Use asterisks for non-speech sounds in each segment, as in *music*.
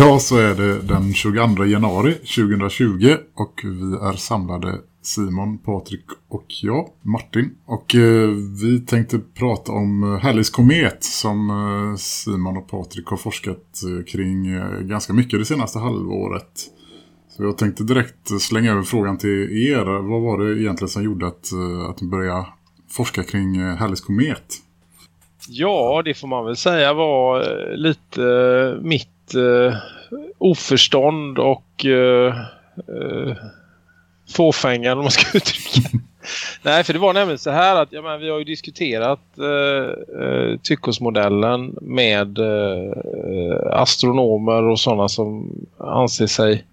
Idag så är det den 22 januari 2020 och vi är samlade Simon, Patrik och jag, Martin. Och eh, vi tänkte prata om eh, Halleys komet som eh, Simon och Patrik har forskat eh, kring eh, ganska mycket det senaste halvåret. Så jag tänkte direkt eh, slänga över frågan till er. Vad var det egentligen som gjorde att, att ni började forska kring eh, Halleys komet? Ja, det får man väl säga var lite mitt eh, oförstånd och eh, eh, fåfänga om man ska *laughs* uttrycka. Nej, för det var nämligen så här att ja, men, vi har ju diskuterat eh, eh, Tychosmodellen med eh, eh, astronomer och sådana som anser sig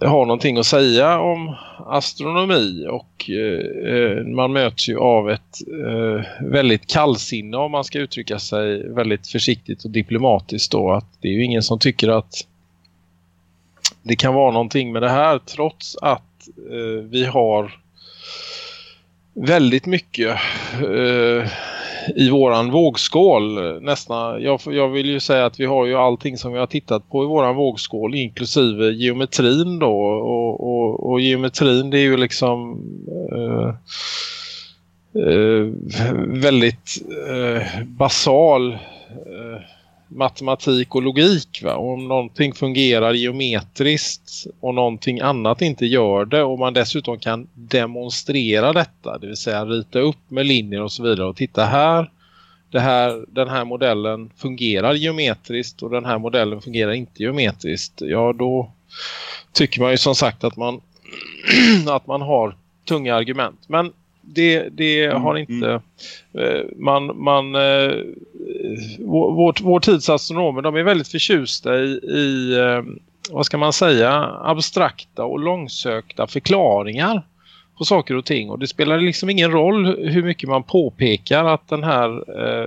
har någonting att säga om astronomi och eh, eh, man möts ju av ett eh, väldigt kallsinne om man ska uttrycka sig väldigt försiktigt och diplomatiskt då att det är ju ingen som tycker att det kan vara någonting med det här trots att eh, vi har väldigt mycket eh, i våran vågskål nästan. Jag, jag vill ju säga att vi har ju allting som vi har tittat på i våran vågskål inklusive geometrin då och, och, och geometrin det är ju liksom eh, eh, väldigt eh, basal eh, matematik och logik va? Och om någonting fungerar geometriskt och någonting annat inte gör det och man dessutom kan demonstrera detta, det vill säga rita upp med linjer och så vidare och titta här, det här den här modellen fungerar geometriskt och den här modellen fungerar inte geometriskt, ja då tycker man ju som sagt att man *clears throat* att man har tunga argument. Men det, det har inte eh, man, man eh, vår, vår tids astronomer de är väldigt förtjusta i, i eh, vad ska man säga abstrakta och långsökta förklaringar på saker och ting och det spelar liksom ingen roll hur mycket man påpekar att den här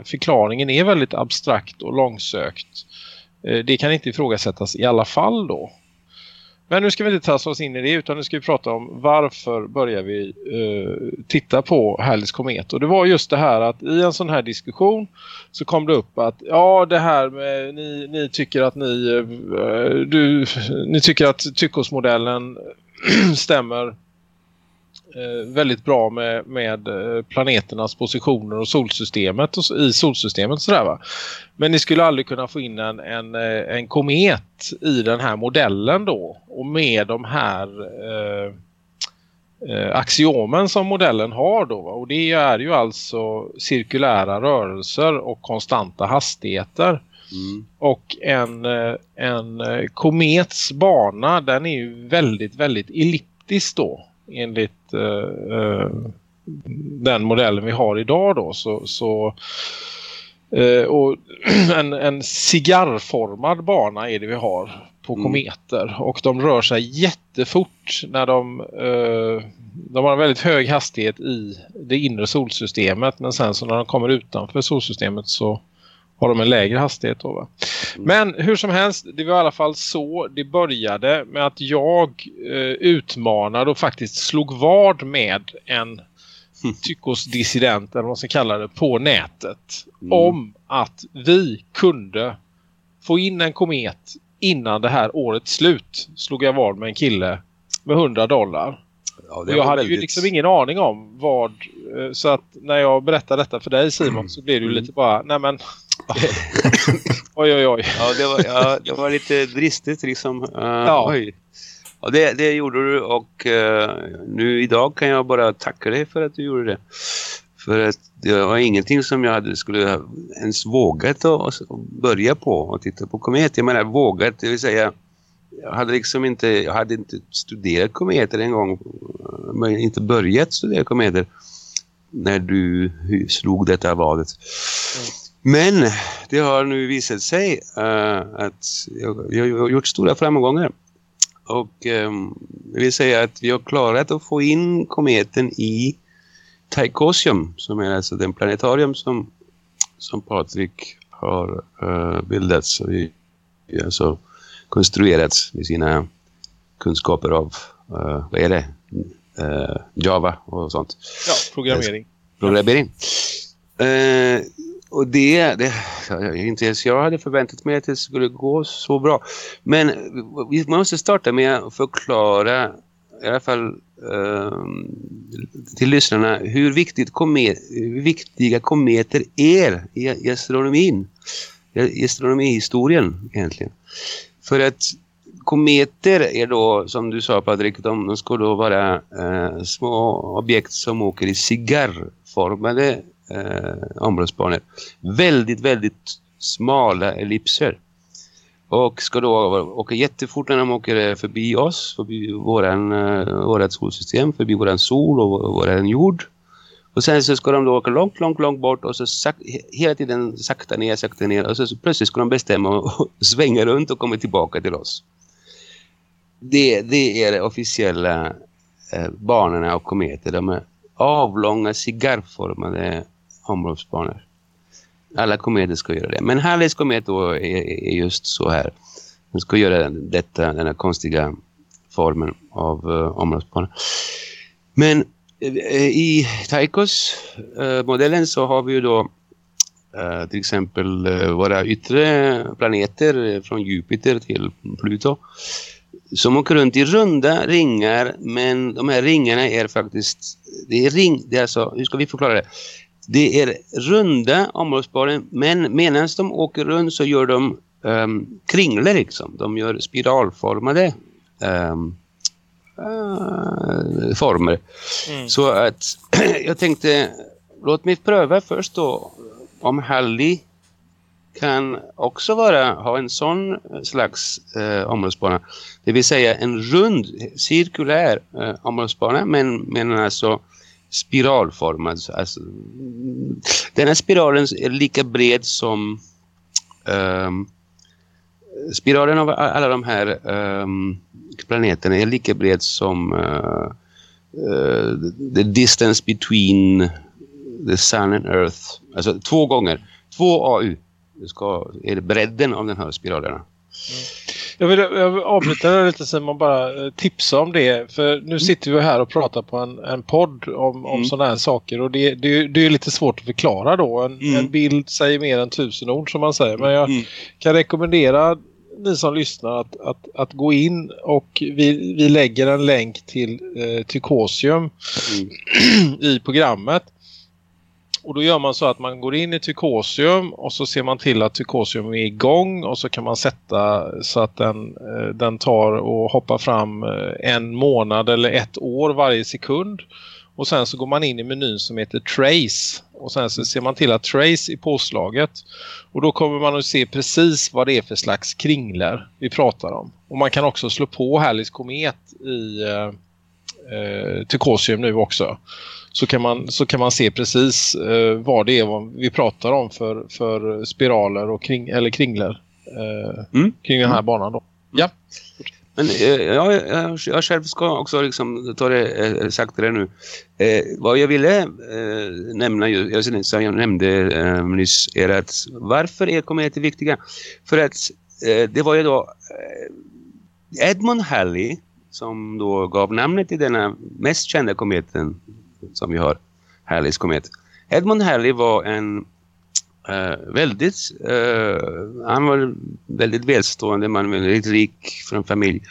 förklaringen är väldigt abstrakt och långsökt. Det kan inte ifrågasättas i alla fall då. Men nu ska vi inte ta oss in i det utan nu ska vi prata om varför börjar vi eh, titta på Hallis komet. Och det var just det här att i en sån här diskussion så kom det upp att ja det här med ni, ni tycker att ni eh, du, ni tycker att tyckosmodellen *clears throat* stämmer väldigt bra med, med eh, planeternas positioner och solsystemet och, i solsystemet sådär va. Men ni skulle aldrig kunna få in en, en, eh, en komet i den här modellen då och med de här eh, eh, axiomen som modellen har då va? och det är ju alltså cirkulära rörelser och konstanta hastigheter. Mm. Och en, eh, en eh, komets bana den är ju väldigt, väldigt elliptisk då enligt eh, eh, den modellen vi har idag då. Så, så, eh, och *clears throat* en, en cigarrformad bana är det vi har på Mm. kometer. Och de rör sig jättefort när de, eh, de har en väldigt hög hastighet i det inre solsystemet. Men sen så när de kommer utanför solsystemet så har de en lägre hastighet då va? Men hur som helst, det var i alla fall så det började med att jag eh, utmanade och faktiskt slog vad med en *laughs* tyckosdissident eller vad man ska kalla det på nätet Mm. om att vi kunde få in en komet innan det här årets slut slog jag vad med en kille med 100 dollar. Ja, jag hade ju väldigt... liksom ingen aning om vad eh, så att när jag berättade detta för dig Simon så blev det ju Mm. lite bara nej men *laughs* oj oj oj. Ja, det var, ja, det var lite dristigt liksom. Uh, Ja. Oj. Ja, det, det gjorde du och eh, nu idag kan jag bara tacka dig för att du gjorde det. För att det var ingenting som jag hade, skulle ha ens vågat att, att börja på och titta på komet. Jag menar vågat, det vill säga jag hade liksom inte, jag hade inte studerat kometer en gång, men inte börjat studera kometer när du slog detta vadet. Men det har nu visat sig uh, att jag, jag har gjort stora framgångar. Och um, jag vill säga att vi har klarat att få in kometen i Tychosium som är alltså den planetarium som, som Patrik har uh, bildat så vi, alltså konstruerats med sina kunskaper av uh, vad är det? Uh, Java och sånt. Ja, programmering. Programmering. Uh, och det, det inte ens jag hade förväntat mig att det skulle gå så bra. Men vi måste starta med att förklara i alla fall um, till lyssnarna hur, viktigt komet, hur viktiga kometer är i, i astronomin. I astronomihistorien egentligen. För att kometer är då, som du sa Patrik, de, de ska då vara uh, små objekt som åker i cigarrformade eh, områdesbanor. Väldigt, väldigt smala ellipser. Och ska då åka jättefort när de åker eh, förbi oss, förbi våran, eh, vårat solsystem, förbi våran sol och våran jord. Och sen så ska de då åka långt, långt, långt bort och så sak hela tiden sakta ner, sakta ner. Och så, så plötsligt ska de bestämma och *laughs* svänga runt och komma tillbaka till oss. Det, det är de officiella eh, banorna av kometer. De är avlånga, cigarrformade områdsbanor. Alla kometer ska göra det. Men Halleys komet då är, är just så här. Den ska göra detta, den här konstiga formen av eh, uh, områdsbanor. Men uh, i Tychos-modellen eh, uh, så har vi ju då uh, till exempel våra yttre planeter från Jupiter till Pluto som åker runt i runda ringar men de här ringarna är faktiskt det är ring, det är alltså, hur ska vi förklara det? Det är runda områdsbanor men medan de åker runt så gör de um, kringlor liksom. De gör spiralformade um, uh, former. Mm. Så att *clears throat* jag tänkte låt mig pröva först då om Halley kan också vara, ha en sån slags eh, områdesbana. Det vill säga en rund, cirkulär eh, områdesbana men, men alltså spiralformad. Alltså, den här spiralen är lika bred som um, spiralen av alla de här um, planeterna är lika bred som uh, uh, the distance between the sun and earth. Alltså två gånger. Två AU ska, är bredden av den här spiralerna. Mm. Jag vill, jag avbryta lite Simon bara eh, tipsa om det. För nu mm. sitter vi här och pratar på en, en podd om, om mm. sådana här saker. Och det, det, det är lite svårt att förklara då. En, mm. en, bild säger mer än tusen ord som man säger. Men jag mm. kan rekommendera ni som lyssnar att, att, att gå in och vi, vi lägger en länk till eh, Tykosium mm. *clears throat* i programmet. Och då gör man så att man går in i Tykosium och så ser man till att Tykosium är igång och så kan man sätta så att den, eh, den tar och hoppar fram eh, en månad eller ett år varje sekund. Och sen så går man in i menyn som heter Trace. Och sen så ser man till att Trace är påslaget. Och då kommer man att se precis vad det är för slags kringler vi pratar om. Och man kan också slå på Hallis komet i eh, eh Tykosium nu också så kan man, så kan man se precis eh, vad det är vad vi pratar om för, för spiraler och kring, eller kringlar eh, mm. kring den här mm. banan. Då. Ja. Men eh, jag, jag, jag själv ska också liksom ta det eh, sagt det nu. Eh, vad jag ville eh, nämna, jag, som jag nämnde eh, nyss, är att varför är kometer viktiga? För att eh, det var ju då eh, Edmund Halley som då gav namnet till denna mest kända kometen som vi har, Halleys komet. Edmund Halley var en uh, väldigt, uh, han var väldigt välstående man, väldigt rik från familj.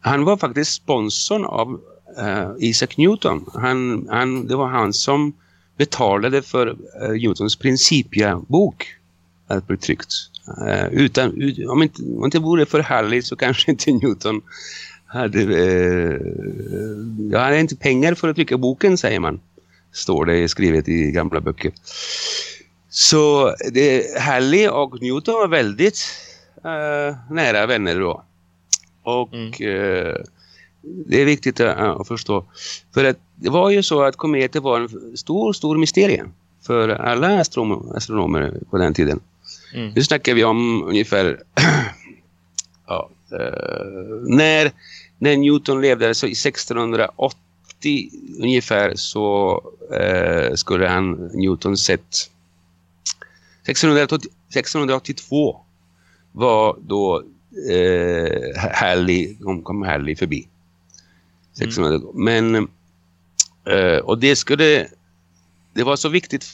Han var faktiskt sponsorn av uh, Isaac Newton. Han, han, det var han som betalade för Newtons principia bok att bli tryckt. Utan, ut, om, inte, om inte vore för Halley så kanske inte Newton hade, eh, jag hade inte pengar för att trycka boken, säger man. Står det skrivet i gamla böcker. Så det, Halley och Newton var väldigt eh, nära vänner då. Och Mm. eh, det är viktigt att, att förstå. För att det var ju så att kometer var en stor, stor mysterie för alla astronomer, astronomer på den tiden. Mm. Nu snackar vi om ungefär *clears throat* ja, eh, när, när Newton levde så i 1680 ungefär så eh, skulle han Newton sett 680, 682 var då eh, Halley kom, Halley förbi. 600 men eh, och det skulle det var så viktigt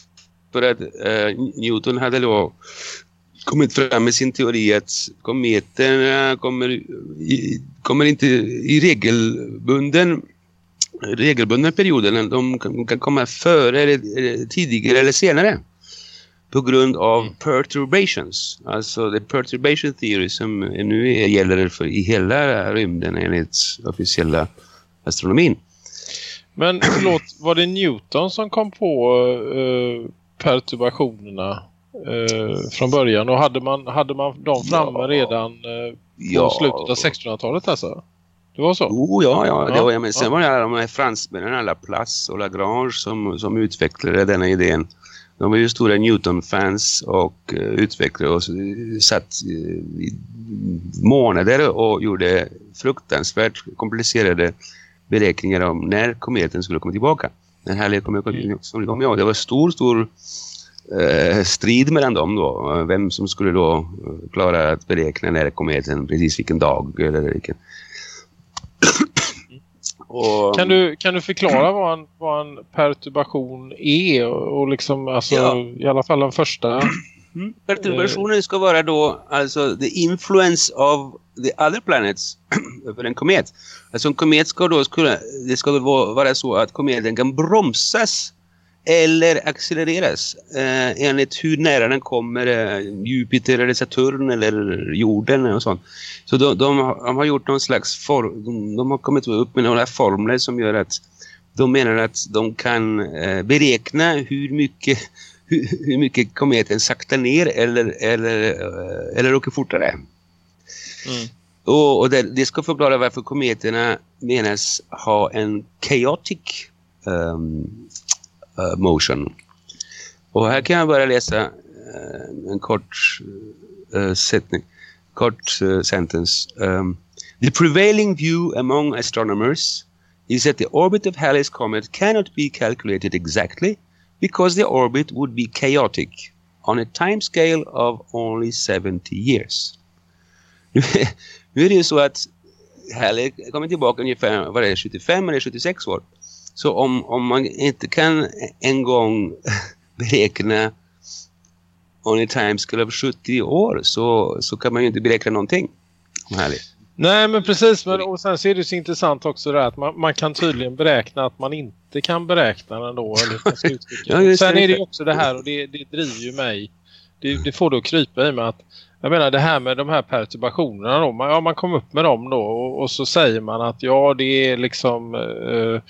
för att eh, Newton hade då kommit fram med sin teori att kometerna kommer, i, kommer inte i regelbunden regelbundna perioder. De kan, komma före eller, tidigare eller senare på grund av perturbations. Alltså the perturbation theory som nu är, gäller för i hela rymden enligt officiella astronomin. Men förlåt, var det Newton som kom på eh, perturbationerna eh, från början? Och hade man, hade man dem framme Ja. redan eh, på slutet av 1600-talet alltså? Det var så? Oh, ja, ja. Det var, ja men sen var det alla de här fransmännen, Laplace och Lagrange som, som utvecklade denna idén. De var ju stora Newton-fans och uh, utvecklade och satt uh, i månader och gjorde fruktansvärt komplicerade beräkningar om när kometen skulle komma tillbaka. Den här kommer Mm. som kom ja, Det var stor, stor strid mellan dem då. Vem som skulle då eh, klara att beräkna när kometen, precis vilken dag eller vilken. *coughs* Och, Kan du, kan du förklara vad en, vad en perturbation är? Och, och liksom, alltså, Ja. i alla fall den första. Mm. Perturbationen ska vara då alltså the influence of the other planets *coughs* över en komet. Alltså en komet ska då skulle, det ska då vara vara så att kometen kan bromsas eller accelereras eh, enligt hur nära den kommer eh, Jupiter eller Saturn eller jorden och sånt. Så de, de, har- de har gjort någon slags form, de, de har kommit upp med några formler som gör att de menar att de kan eh, beräkna hur mycket *laughs* hur, hur mycket kometen saktar ner eller, eller, eh, eller åker fortare. Mm. Och, och det, det ska förklara varför kometerna menas ha en chaotic um, Eh, motion. Och här kan jag bara läsa eh, en kort uh, sättning, kort uh, sentence. Um, the prevailing view among astronomers is that the orbit of Halley's comet cannot be calculated exactly because the orbit would be chaotic on a time scale of only 70 years. *laughs* nu är det ju så att Halley kommer tillbaka ungefär vad är det, 75 eller 76 år. Så om, om man inte kan en gång *laughs* beräkna on a time scale av 70 år så, så kan man ju inte beräkna någonting Halley. Nej men precis. Men, och sen så är det så intressant också det att man, man kan tydligen beräkna att man inte kan beräkna den då. Eller *laughs* Ja, sen är det ju också det här och det, det driver ju mig. Det, det får då krypa i mig att jag menar det här med de här perturbationerna då. Man, ja, man kom upp med dem då och, och så säger man att ja det är liksom eh,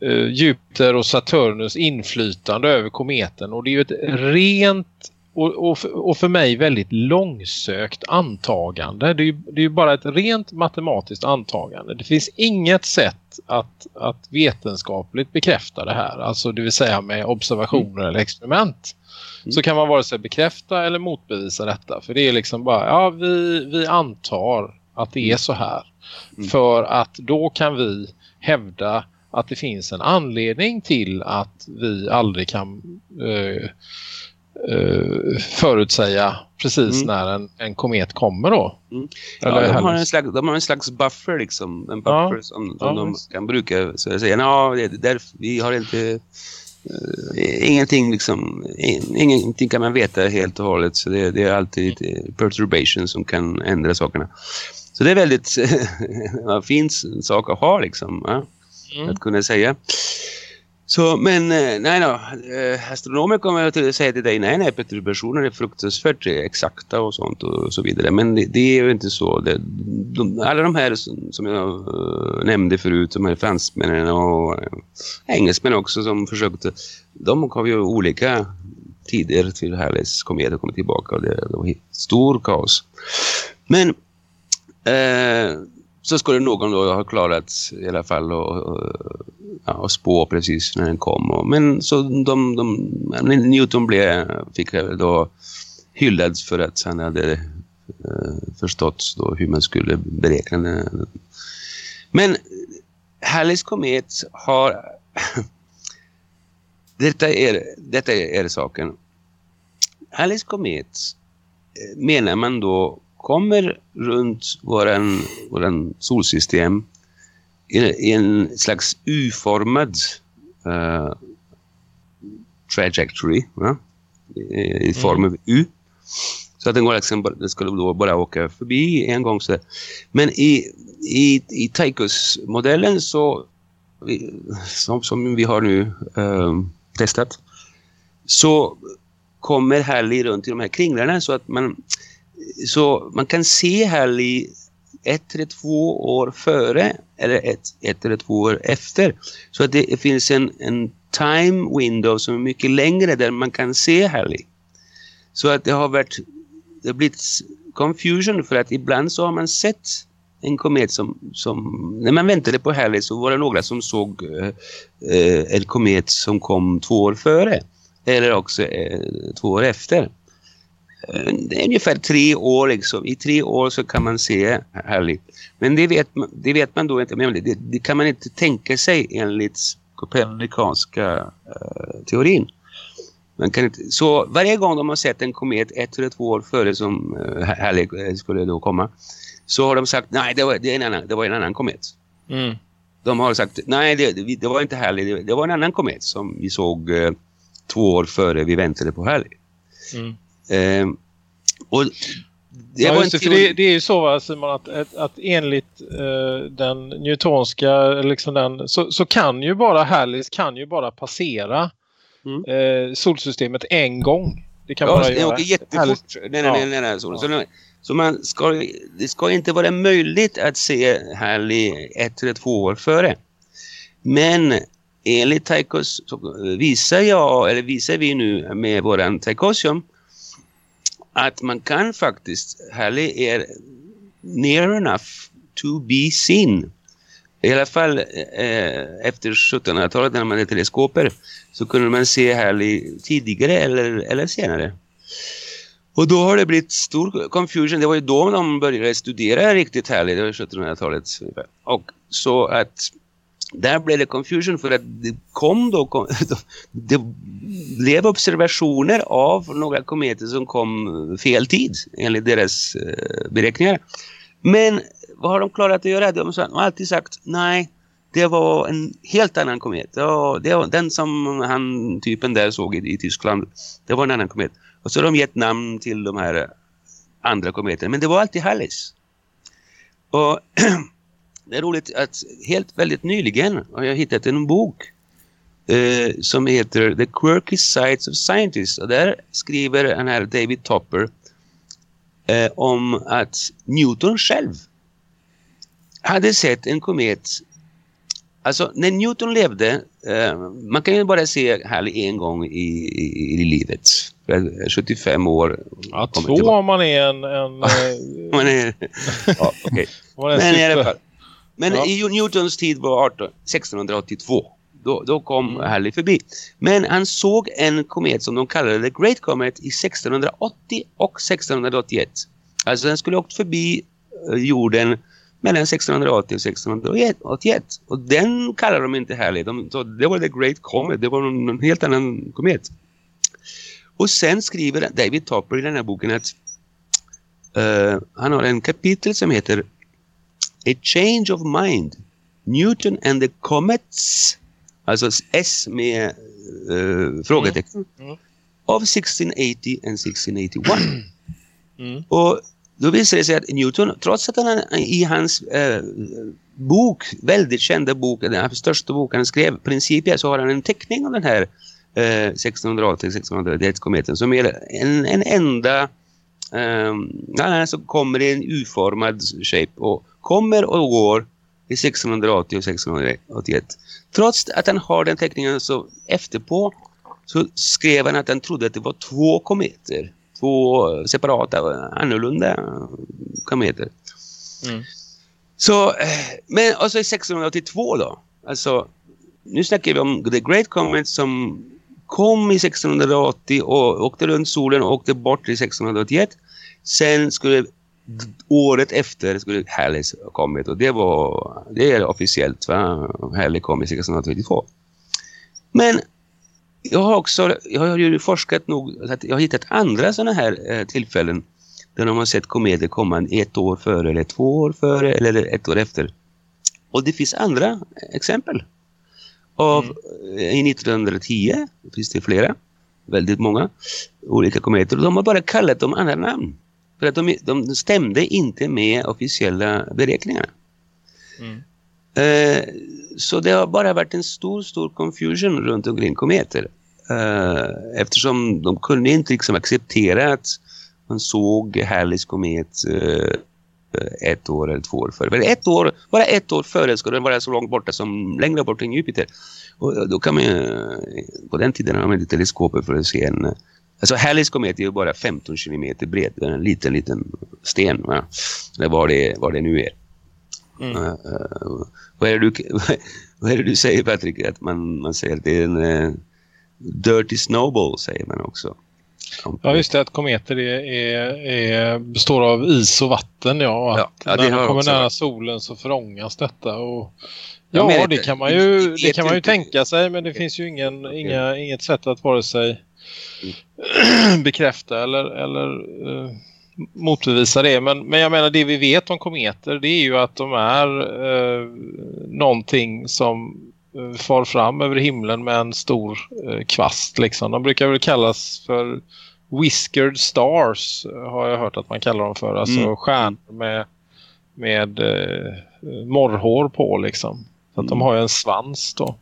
eh, Jupiter och Saturnus inflytande över kometen och det är ju ett rent och, och, för, och för mig väldigt långsökt antagande. Det är, ju, det är bara ett rent matematiskt antagande. Det finns inget sätt att, att vetenskapligt bekräfta det här. Alltså det vill säga med observationer eller experiment. Så kan man vare sig bekräfta eller motbevisa detta. För det är liksom bara, ja vi, vi antar att det är så här. Mm. För att då kan vi hävda att det finns en anledning till att vi aldrig kan eh, eh, förutsäga precis Mm. när en, en komet kommer då. Mm. Ja, de, har en slags, de har en slags buffer liksom. En Ja. buffer som, som Ja, de visst. kan bruka. Så jag säger, ja, det är därför vi har inte... eh, ingenting liksom... in- Ingenting kan man veta helt och hållet. Så det, det är alltid lite perturbation som kan ändra sakerna. Så det är väldigt *laughs* ja, fint sak att ha liksom. Ja? Mm. Att kunna säga. Så, men eh, nej då, eh, astronomer kommer att säga till dig, nej nej, perturbationer är fruktansvärt eh, exakta och sånt och så vidare. Men det, det är ju inte så. Det, de, alla de här som, som jag nämnde förut, de här fransmännen och engelsmän också som försökte, de har ju olika tider till Halley's komet och kom tillbaka och det, det var stor kaos. Men Eh, så skulle någon då ha klarat i alla fall och, och, ja, och spå precis när den kom. Och, men så de, de, Newton blev, fick då hyllad för att han hade eh, förstått då hur man skulle beräkna den. Men Halleys komet har *laughs* detta, är, detta är saken. Halleys komet eh, menar man då kommer runt våran, våran solsystem i, en slags U-formad uh, trajectory va? I, i form av U. Så att den går liksom, den skulle då bara åka förbi en gång. Så. Men i, i, i Tychus-modellen så som, som vi har nu uh, testat så kommer Halley runt i de här kringlarna så att man så man kan se Halley ett eller två år före eller ett, ett eller två år efter. Så att det finns en, en time window som är mycket längre där man kan se Halley. Så att det har varit det har blivit confusion för att ibland så har man sett en komet som, som när man väntade på Halley så var det några som såg eh, eh, en komet som kom två år före eller också eh, två år efter. Eh, det är ungefär tre år liksom. I tre år så kan man se Halley. Men det vet, man, det vet man då inte. Men det, det kan man inte tänka sig enligt kopernikanska uh, teorin. Man kan inte, så varje gång de har sett en komet ett eller två år före som uh, Halley skulle då komma så har de sagt nej det var, det är en, annan, det var en annan komet. Mm. De har sagt nej det, det var inte Halley, det, det var en annan komet som vi såg uh, två år före vi väntade på Halley. Mm. Uh, och det, ja, just det, för det, det är ju så va, Simon att, att, att enligt uh, den newtonska liksom den, så, så kan ju bara Hallis kan ju bara passera Mm. uh, solsystemet en gång. Det kan ja, bara det göra. åker jättefort. Hallis- Nej, nej, Ja. nej, nej, nej, så, så, så man ska, det ska inte vara möjligt att se Halley ett eller två år före. Men enligt så visar jag, eller visar vi nu med våran Tychosium att man kan faktiskt, Halley är near enough to be seen. I alla fall eh, efter 1700-talet när man hade teleskoper så kunde man se Halley tidigare eller, eller senare. Och då har det blivit stor confusion. Det var ju då de började studera riktigt Halley, det var 1700-talet. Och så att där blev det confusion för att det kom då, kom, *laughs* det blev observationer av några kometer som kom fel tid enligt deras eh, beräkningar. Men vad har de klarat att göra? De har alltid sagt nej, det var en helt annan komet. Det var, det var den som han typen där såg i, i Tyskland. Det var en annan komet. Och så har de gett namn till de här andra kometerna. Men det var alltid Hallis. Och *clears throat* det är roligt att helt väldigt nyligen har jag hittat en bok eh, som heter The Quirky Sides of Scientists. Och där skriver den här David Topper eh, om att Newton själv hade sett en komet Alltså när Newton levde, eh, man kan ju bara se Halley en gång i, i, i livet. För 75 år. Ja, två om man är en... en *laughs* eh, Man är, ja, *laughs* man är en Men i alla fall. Men Ja. i Newtons tid var 18, 1682. Då, då kom Mm. Halley förbi. Men han såg en komet som de kallade The Great Comet i 1680 och 1681. Alltså den skulle åkt förbi eh, jorden mellan 1680 och 1681. Och den kallar de inte Halley. De, det var The Great Comet. Det var någon helt annan komet. Och sen skriver David Topper i den här boken att eh, han har en kapitel som heter A Change of Mind Newton and the Comets alltså S med uh, frågetecken Mm. of 1680 and 1681 *clears throat* Mm. och då visar det sig att Newton, trots att han i hans eh, bok, väldigt kända bok, den största boken han skrev, Principia, så har han en teckning av den här eh, 1680-1681 kometen som är en, en enda eh, ja, som kommer i en U-formad shape och kommer och går i 1680 och 1681. Trots att han har den teckningen så efterpå så skrev han att han trodde att det var två kometer. Två separata, annorlunda kometer. Mm. Så, men alltså 1682 då. Alltså, nu snackar vi om The Great Comet som kom i 1680 och åkte runt solen och åkte bort i 1681. Sen skulle året efter skulle Halley ha kommit och det var det är officiellt va? Halley kom i 1632. Men jag har också jag har ju forskat nog att jag har hittat andra sådana här eh, tillfällen där de har sett kometer komma ett år före eller två år före eller ett år efter. Och det finns andra exempel. Av, eh, I 1910 finns det flera, väldigt många olika kometer. Och de har bara kallat dem andra namn. För att de, de stämde inte med officiella beräkningar. Mm. Eh, så det har bara varit en stor, stor confusion runt omkring kometer. Eh, eftersom de kunde inte liksom acceptera att man såg Halleys komet eh, ett år eller två år före. Men ett år, bara ett år före skulle den vara så långt borta som längre bort än Jupiter. Och då kan man ju, på den tiden har man inte teleskoper för att se en... Alltså Halleys komet är ju bara 15 kilometer bred. Det är en liten, liten sten. Va? Eller vad det, vad det nu är. Mm. Uh, uh, vad, är det du, *laughs* vad är det du säger Patrik? Att man, man säger att det är en uh, dirty snowball säger man också. Ja just det, att kometer är, är, är, består av is och vatten ja. Och Ja, ja, det när de kommer nära solen så förångas detta. Och, ja, menar, det kan man ju, det kan man ju tänka sig men det finns ju ingen, inga, inget sätt att vare sig Mm. *clears throat* bekräfta eller, eller eh, motbevisa det. Men, men jag menar det vi vet om kometer det är ju att de är eh, någonting som eh, far fram över himlen med en stor eh, kvast. Liksom. De brukar väl kallas för whiskered stars har jag hört att man kallar dem för. Alltså Mm. stjärnor med, med eh, morrhår på liksom. Så att de Mm. har ju en svans då.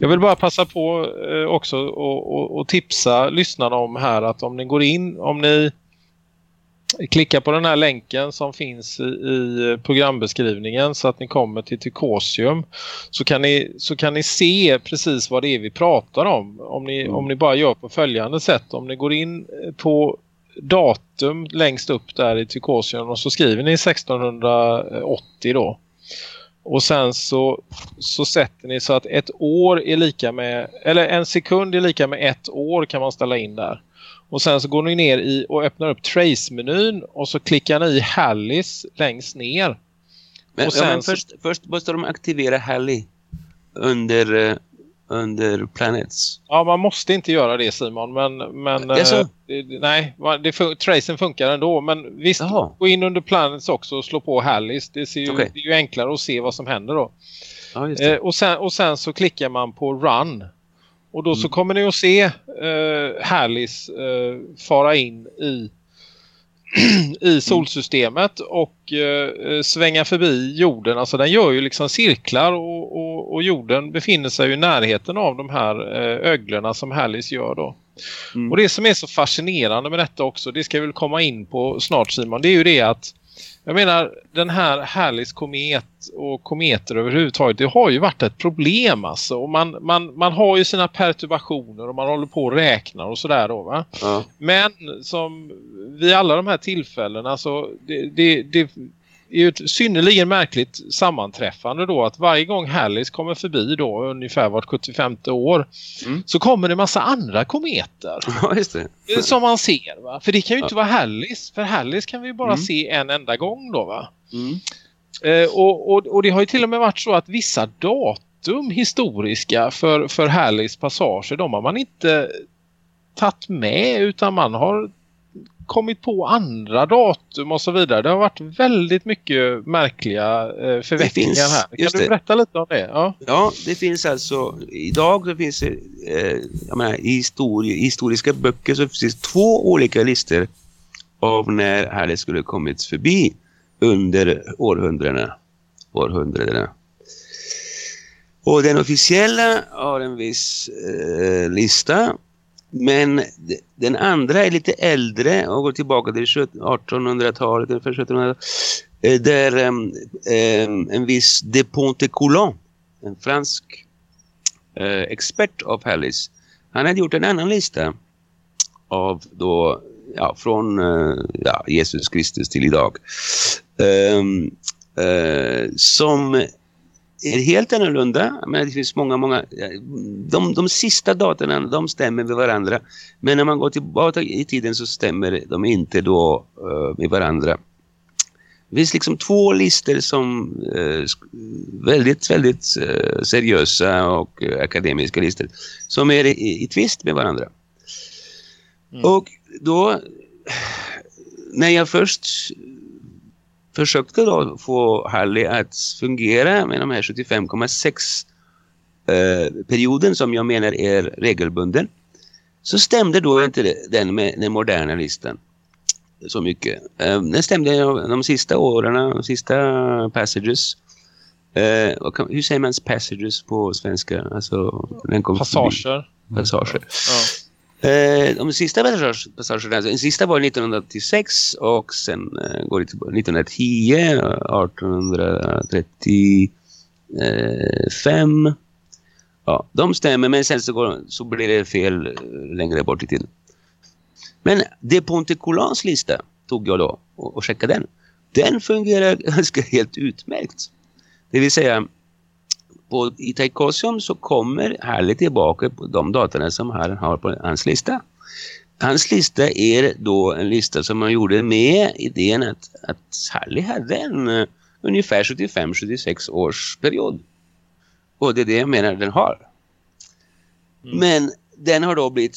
Jag vill bara passa på eh, också och, och, och tipsa lyssnarna om här att om ni går in, om ni klickar på den här länken som finns i, i programbeskrivningen så att ni kommer till Tykosium så kan ni, så kan ni se precis vad det är vi pratar om. Om ni, Mm. om ni bara gör på följande sätt. Om ni går in på datum längst upp där i Tykosium och så skriver ni 1680 då. Och sen så, så sätter ni så att ett år är lika med, eller en sekund är lika med ett år kan man ställa in där. Och sen så går ni ner i och öppnar upp Trace-menyn och så klickar ni i Hallis längst ner. Men, Och ja, sen men så- först, först måste de aktivera Halley under, eh, under Planets. Ja, man måste inte göra det Simon, men, men Det så? eh, det- nej, det fun- tracen funkar ändå. Men visst, Jaha. gå in under Planets också och slå på Hallis. Det, ju, Okej. det är ju enklare att se vad som händer då. Ja. Eh, och, sen, och sen så klickar man på Run. Och då så Mm. kommer ni att se eh, Hallis eh, fara in i, *clears throat* i solsystemet och eh, svänga förbi jorden. Alltså den gör ju liksom cirklar och, och, och jorden befinner sig ju i närheten av de här eh, öglorna som Hallis gör då. Mm. Och det som är så fascinerande med detta också, det ska vi väl komma in på snart Simon, det är ju det att jag menar, den här Hallis komet och kometer överhuvudtaget, det har ju varit ett problem alltså. Och man, man, man har ju sina perturbationer och man håller på och räknar och sådär då va. ja. Men som vid alla de här tillfällena så det, det, det är ju ett synnerligen märkligt sammanträffande då att varje gång Hallis kommer förbi då ungefär vart 75 år Mm. så kommer det massa andra kometer *laughs* ja, eh, som man ser va. För det kan ju Ja. inte vara Hallis för Hallis kan vi ju bara Mm. se en enda gång då va. Mm. Eh, och, och, och det har ju till och med varit så att vissa datum historiska för, för Hallis passager de har man inte tagit med utan man har kommit på andra datum och så vidare. Det har varit väldigt mycket märkliga eh, förvecklingar här. Kan du det. berätta lite om det? Ja. Ja, det finns alltså, idag så finns det, eh, jag menar, i histori historiska böcker så finns det två olika listor av när Halley skulle kommit förbi under århundradena. århundradena. Och den officiella har en viss eh, lista. Men den andra är lite äldre och går tillbaka till 1800-talet, ungefär 1700-talet. där ehm, ehm, en viss de Pontecoulon, en fransk eh, expert av Hallis, han hade gjort en annan lista av då, ja, från eh, ja, Jesus Kristus till idag. Um, uh, som är helt annorlunda. Men det finns många, många... De, de sista datorna, de stämmer med varandra. Men när man går tillbaka i tiden så stämmer de inte då eh, med varandra. Det finns liksom två listor som sk- väldigt, väldigt eh, seriösa och akademiska listor som är i, i tvist med varandra. Och då, när jag först försökte då få Halley att fungera med de här 75,6 eh, perioden som jag menar är regelbunden så stämde då inte den med den moderna listan så mycket. Eh, den stämde de sista åren, de sista passages. Eh, kan, hur säger man passages på svenska? Alltså, den kom förbi. Passager. Passager. Ja. Eh, de sista passagerna, den sista var 1986 och sen eh, går det till 1910, 1835. Eh, ja, de stämmer men sen så, går, så blir det fel eh, längre bort i tiden. Men det Pontecolans lista tog jag då och, och checkade den. Den fungerar *laughs* ganska helt utmärkt. Det vill säga på, i Taikosium så kommer Harley tillbaka på de datorna som han har på hans lista. Hans lista är då en lista som man gjorde med idén att, att Harley hade en uh, ungefär 75-76 års period. Och det är det jag menar den har. Men den har då blivit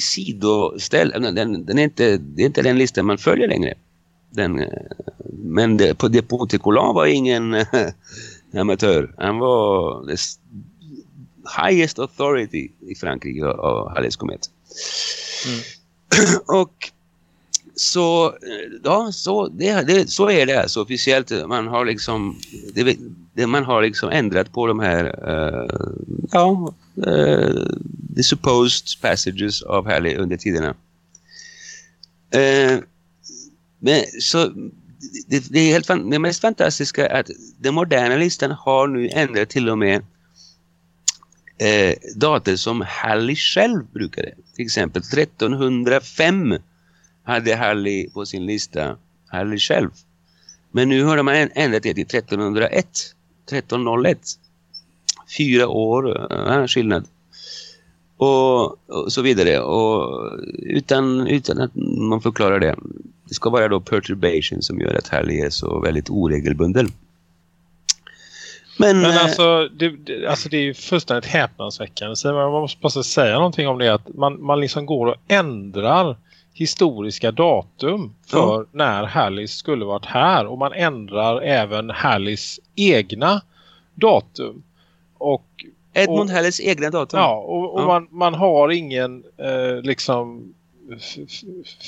sidoställd. Den, den, den är inte, det är inte den listan man följer längre. Den, eh, men det, på till Colan var ingen eh, *laughs* amatör. Han var highest authority i Frankrike av- Halley's komet. och så, ja, så, det, det, så är det alltså officiellt. Man har liksom, det, det, man har liksom ändrat på de här, eh, ja, uh, the supposed passages av Halley under tiderna. Eh, men så det, det är helt det mest fantastiska är att den moderna listan har nu ändrat till och med eh, dator som Halley själv brukade. Till exempel 1305 hade Halley på sin lista Halley själv. Men nu har de ändrat det till 1301. 1301. Fyra år äh, skillnad. Och, och så vidare. Och utan, utan att man förklarar det. Det ska vara då perturbation som gör att Halley är så väldigt oregelbunden. Men, Men eh, alltså det, det, alltså det är ju fullständigt häpnadsväckande. Så man måste bara säga någonting om det. Att man, man liksom går och ändrar historiska datum för när Hallis skulle varit här. Och man ändrar även Hallis egna datum. Och Edmund och- Halleys egna datum. Ja, och, och Ja. Man, man har ingen eh, liksom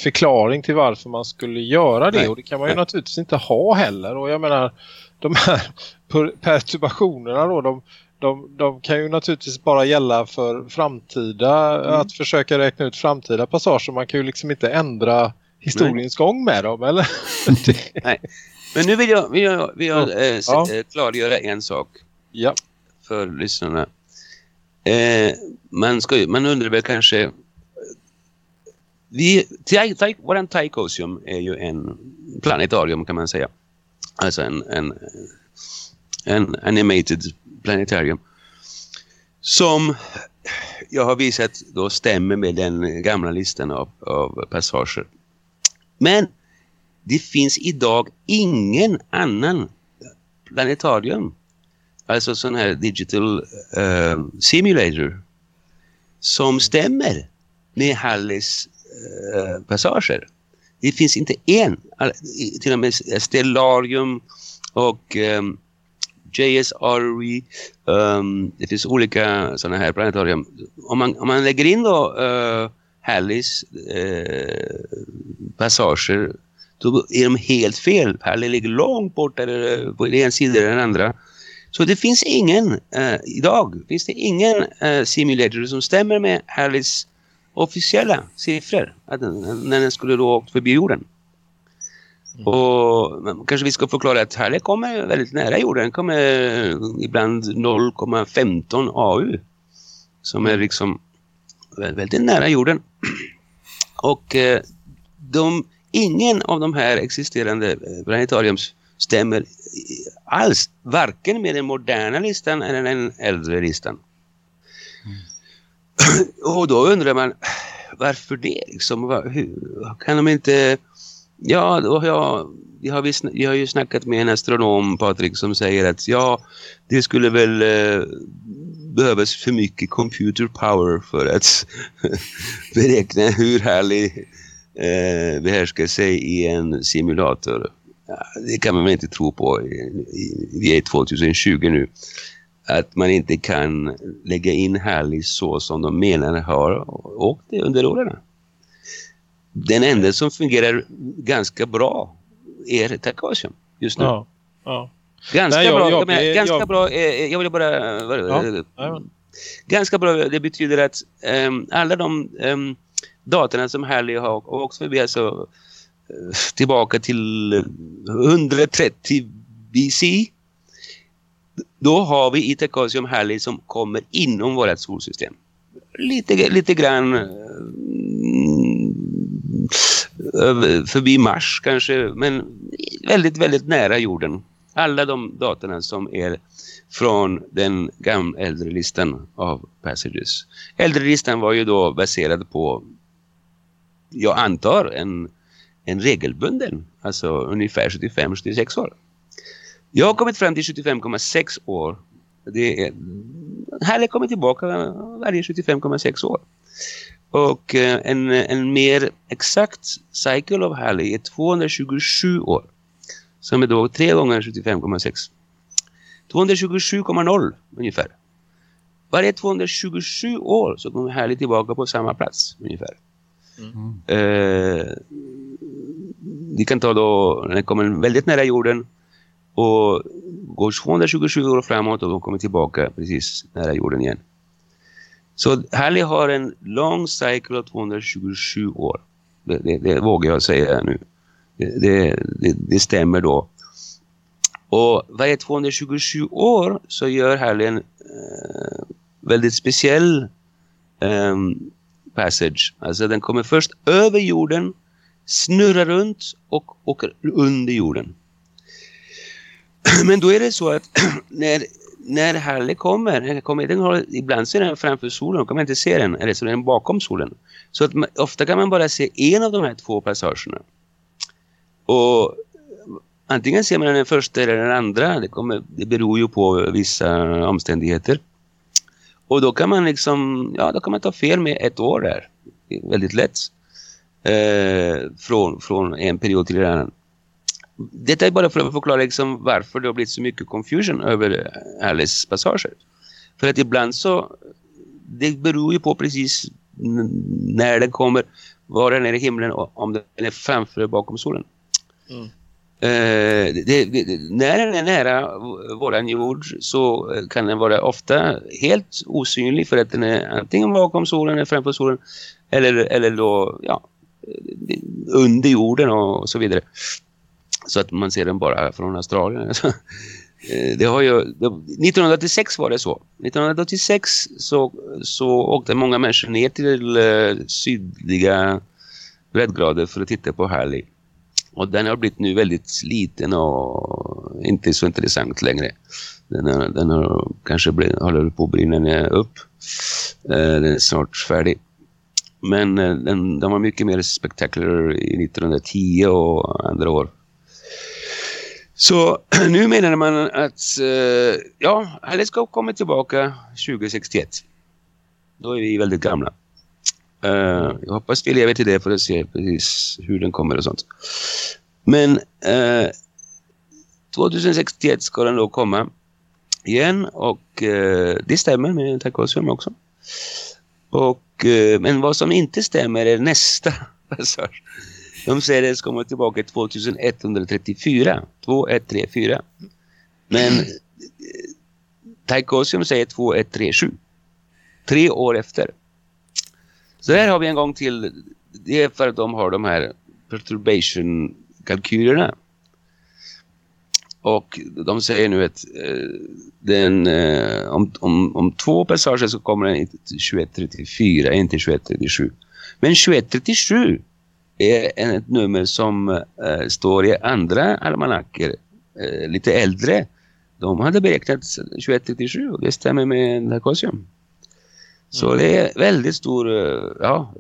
förklaring till varför man skulle göra det. Nej. Och det kan man ju Nej. naturligtvis inte ha heller. Och jag menar, de här *laughs* per- perturbationerna då, de, de, de kan ju naturligtvis bara gälla för framtida, Mm. att försöka räkna ut framtida passager. Man kan ju liksom inte ändra historiens gång med dem, eller? *laughs* Det- Men nu vill jag, vill jag, vill jag eh, Ja. eh, klargöra en sak ja. för lyssnarna. Eh, man, ska, ju- man undrar väl kanske... Vi, våran Tychosium är ju en planetarium kan man säga. Alltså en, en, en animated planetarium. Som jag har visat då stämmer med den gamla listan av, av passager. Men det finns idag ingen annan planetarium, alltså sån här digital uh, simulator, som stämmer med Halleys eh, passager. Det finns inte en, till och med Stellarium och ehm, um, JSRE, um, det finns olika sådana här planetarium. Om man, om man lägger in då eh, uh, Halleys uh, eh, passager då är de helt fel. Halley ligger långt bort eller eh, på den ena sidan eller den andra. Så det finns ingen, uh, idag finns det ingen uh, simulator som stämmer med Halleys officiella siffror. När den skulle då åkt förbi jorden. Och men kanske vi ska förklara att Halley kommer väldigt nära jorden. Den kommer ibland 0,15 AU. Som är liksom vä- väldigt nära jorden. Och eh, de ingen av de här existerande eh, planetariums stämmer alls. Varken med den moderna listan eller den äldre listan. Och då undrar man varför det liksom? Var, hur, kan de inte... Ja, då har jag, jag, har, vi, jag har ju snackat med en astronom, Patrik, som säger att ja, det skulle väl eh, behövas för mycket computer power för att *laughs* beräkna hur härlig eh, behärskar sig i en simulator. Ja, det kan man väl inte tro på. I, i, vi är 2020 nu. Att man inte kan lägga in härlig så som de menar har åkt det under åren. Den enda som fungerar ganska bra är Takasium just nu. Ja. ja. Ganska Nej, jag- bra. jag- Jag, jag- ganska jag- bra. eh, Jag vill bara... Ja. eh, Ja. Ganska bra. Det betyder att ehm, alla de um, datorna som Harley har och också förbi alltså eh, tillbaka till 130 BC. Då har vi Itacasium Harley som kommer inom vårt solsystem. Lite, lite grann eh, mm, eh, förbi Mars kanske, men väldigt, väldigt nära jorden. Alla de datorna som är från den gamla äldre listan av passages. Äldre listan var ju då baserad på, jag antar, en, en regelbunden, alltså ungefär 75-76 år. Jag har kommit fram till 75,6 år. Det är, här är kommit tillbaka varje 75,6 år. Och eh, en, en mer exakt cycle of Halley är 227 år. Som är då 3 gånger 75,6. 227,0 ungefär. Varje 227 år så kommer Halley tillbaka på samma plats ungefär. Eh, vi kan ta då när den kommer väldigt nära jorden och går 227 år framåt och de kommer tillbaka precis nära jorden igen. Så Halley har en lång cycle av 227 år. Det, det, det vågar jag säga nu. Det, det, det, stämmer då. Och varje 227 år så gör Halley en eh, väldigt speciell eh, passage. Alltså den kommer först över jorden, snurrar runt och åker under jorden. *clears throat* Men då är det så att *clears throat* när, när Halle kommer, när kommer den har, ibland så är den framför solen, då kan man inte se den, eller så är den bakom solen. Så att man, ofta kan man bara se en av de här två passagerna. Och antingen ser man den första eller den andra, det, kommer, det beror ju på vissa omständigheter. Och då kan man liksom, ja då kan man ta fel med ett år där. Väldigt lätt. Eh, från, från en period till en annan. Detta är bara för att förklara liksom varför det har blivit så mycket confusion över Alice passager. För att ibland så, det beror ju på precis när den kommer, var den är i himlen och om den är framför eller bakom solen. Mm. Eh, det, det, när den är nära våran jord så eh, kan den vara ofta helt osynlig för att den är antingen bakom solen eller framför solen eller, eller då ja, eh, under jorden och så vidare. Så att man ser den bara från Australien. *laughs* Eh, det har ju, det, 1986 var det så. 1986 så, så åkte många människor ner till eh, sydliga breddgrader för att titta på Halley. Och den har blivit nu väldigt liten och inte så intressant längre. Den, har, den har kanske blivit, håller på att brinna upp. Eh, Den är snart färdig. Men eh, den, den var mycket mer spektakulär i 1910 och andra år. Så *clears throat* nu menar man att eh, ja, Halle ska komma tillbaka 2061. Då är vi väldigt gamla. Uh, jag hoppas vi lever till det för att se precis hur den kommer och sånt. Men eh, uh, 2061 ska den då komma igen och uh, det stämmer med Tarkosium också. Och, men vad som inte stämmer är nästa *laughs* passage. De säger att det ska komma tillbaka 2134. 2134. Men eh, Taikosium säger 2137. Tre år efter. Så här har vi en gång till. Det är för att de har de här perturbation-kalkylerna. Och de säger nu att eh, den, eh, om, om, om två passager så kommer den inte till 2134, inte 2137. Men 2137 är ett nummer som eh, står i andra almanacker, eh, lite äldre. De hade beräknat 21-37 och det stämmer med Narcosium. Så Mm. det är väldigt stor eh, ja,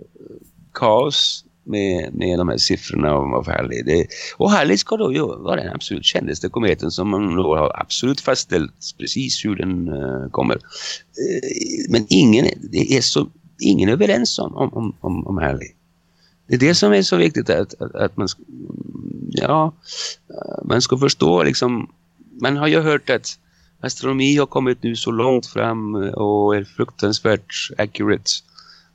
kaos med, med de här siffrorna om vad Halley det Och Halley ska då ju vara den absolut kändaste kometen som man då har absolut fastställt precis hur den eh, kommer. Eh, men ingen, det är så, ingen är överens om, om, om, om Halley. Det är det som är så viktigt att, att, att man, ska, ja, man ska förstå liksom, man har ju hört att astronomi har kommit nu så långt fram och är fruktansvärt accurate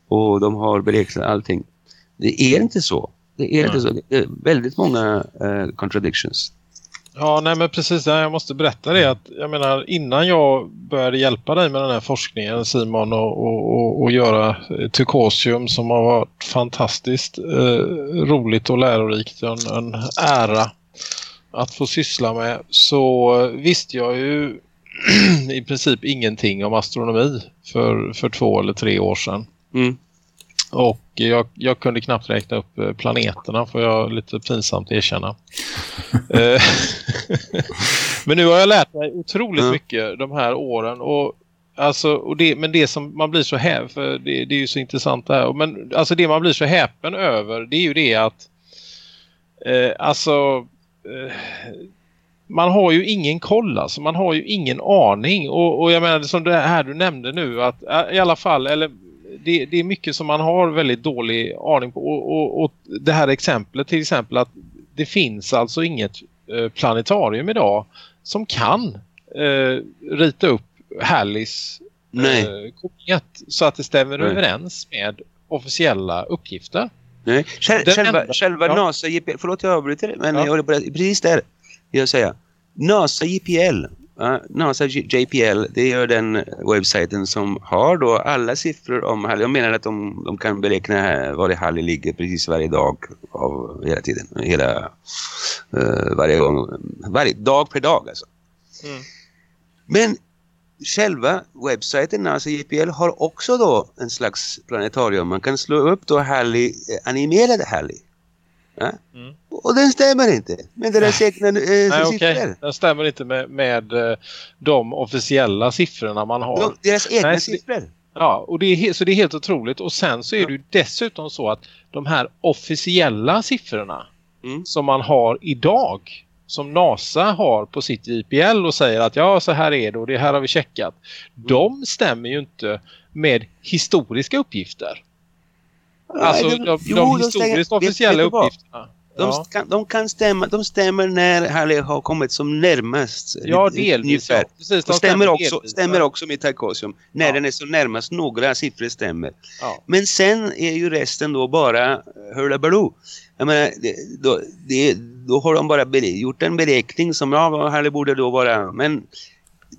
och de har beräknat allting. Det är inte så. Det är inte så. Det är väldigt många eh, contradictions. Ja, nej men precis. Jag måste berätta det att jag menar innan jag började hjälpa dig med den här forskningen Simon och, och, och, och göra eh, Turkosium som har varit fantastiskt eh, roligt och lärorikt. En, en ära att få syssla med så visste jag ju *clears throat* i princip ingenting om astronomi för, för två eller tre år sedan. Mm. Och jag, jag kunde knappt räkna upp eh, planeterna får jag lite pinsamt erkänna. *laughs* Eh, *laughs* men nu har jag lärt mig otroligt Ja. mycket de här åren. Och, alltså, och det, men det som man blir så häpen, för det, det är ju så intressant det här. Men alltså det man blir så häpen över det är ju det att eh, alltså eh, man har ju ingen koll alltså. Man har ju ingen aning. Och, och jag menar som det här du nämnde nu att eh, i alla fall, eller det, det är mycket som man har väldigt dålig aning på. Och, och, och det här exemplet till exempel att det finns alltså inget eh, planetarium idag som kan eh, rita upp Halleys Nej. eh, komet så att det stämmer Nej. överens med officiella uppgifter. Nej. Själ, själva enda- själva ja. NASA förlåt jag avbryter men Ja. jag håller på det, precis där jag säger. NASA JPL, NASA JPL, det är den webbsajten som har då alla siffror om Halley. Jag menar att de, de kan beräkna var det Halley ligger precis varje dag av hela tiden, hela eh, varje gång, varje dag per dag alltså. Mm. Men själva webbsajten NASA JPL har också då en slags planetarium. Man kan slå upp då Halley, eh, animerade Halley. Ja? Mm. Och den stämmer inte med deras egna eh, Nej, siffror. okej. Den stämmer inte med, med eh, de officiella siffrorna man har. De, deras egna Nej, siffror. Ja, och det är, så det är helt otroligt. Och sen så är det ju dessutom så att de här officiella siffrorna Mm. som man har idag, som NASA har på sitt JPL och säger att ja, så här är det och det här har vi checkat. Mm. De stämmer ju inte med historiska uppgifter. Alltså de, de- de, jo, de historiskt vet- officiella vet vad? uppgifterna. De, ja. kan, de kan stämma, de stämmer när Halley har kommit som närmast. ja, lite- delvis. Ja. Precis, De de stämmer också, delvis, stämmer ja. också med Tarkosium. När Ja. den är så närmast, några siffror stämmer. Ja. Men sen är ju resten då bara hullabaloo. Jag menar, det, då, det, då har de bara gjort en beräkning som ja, vad Halley borde då vara. Men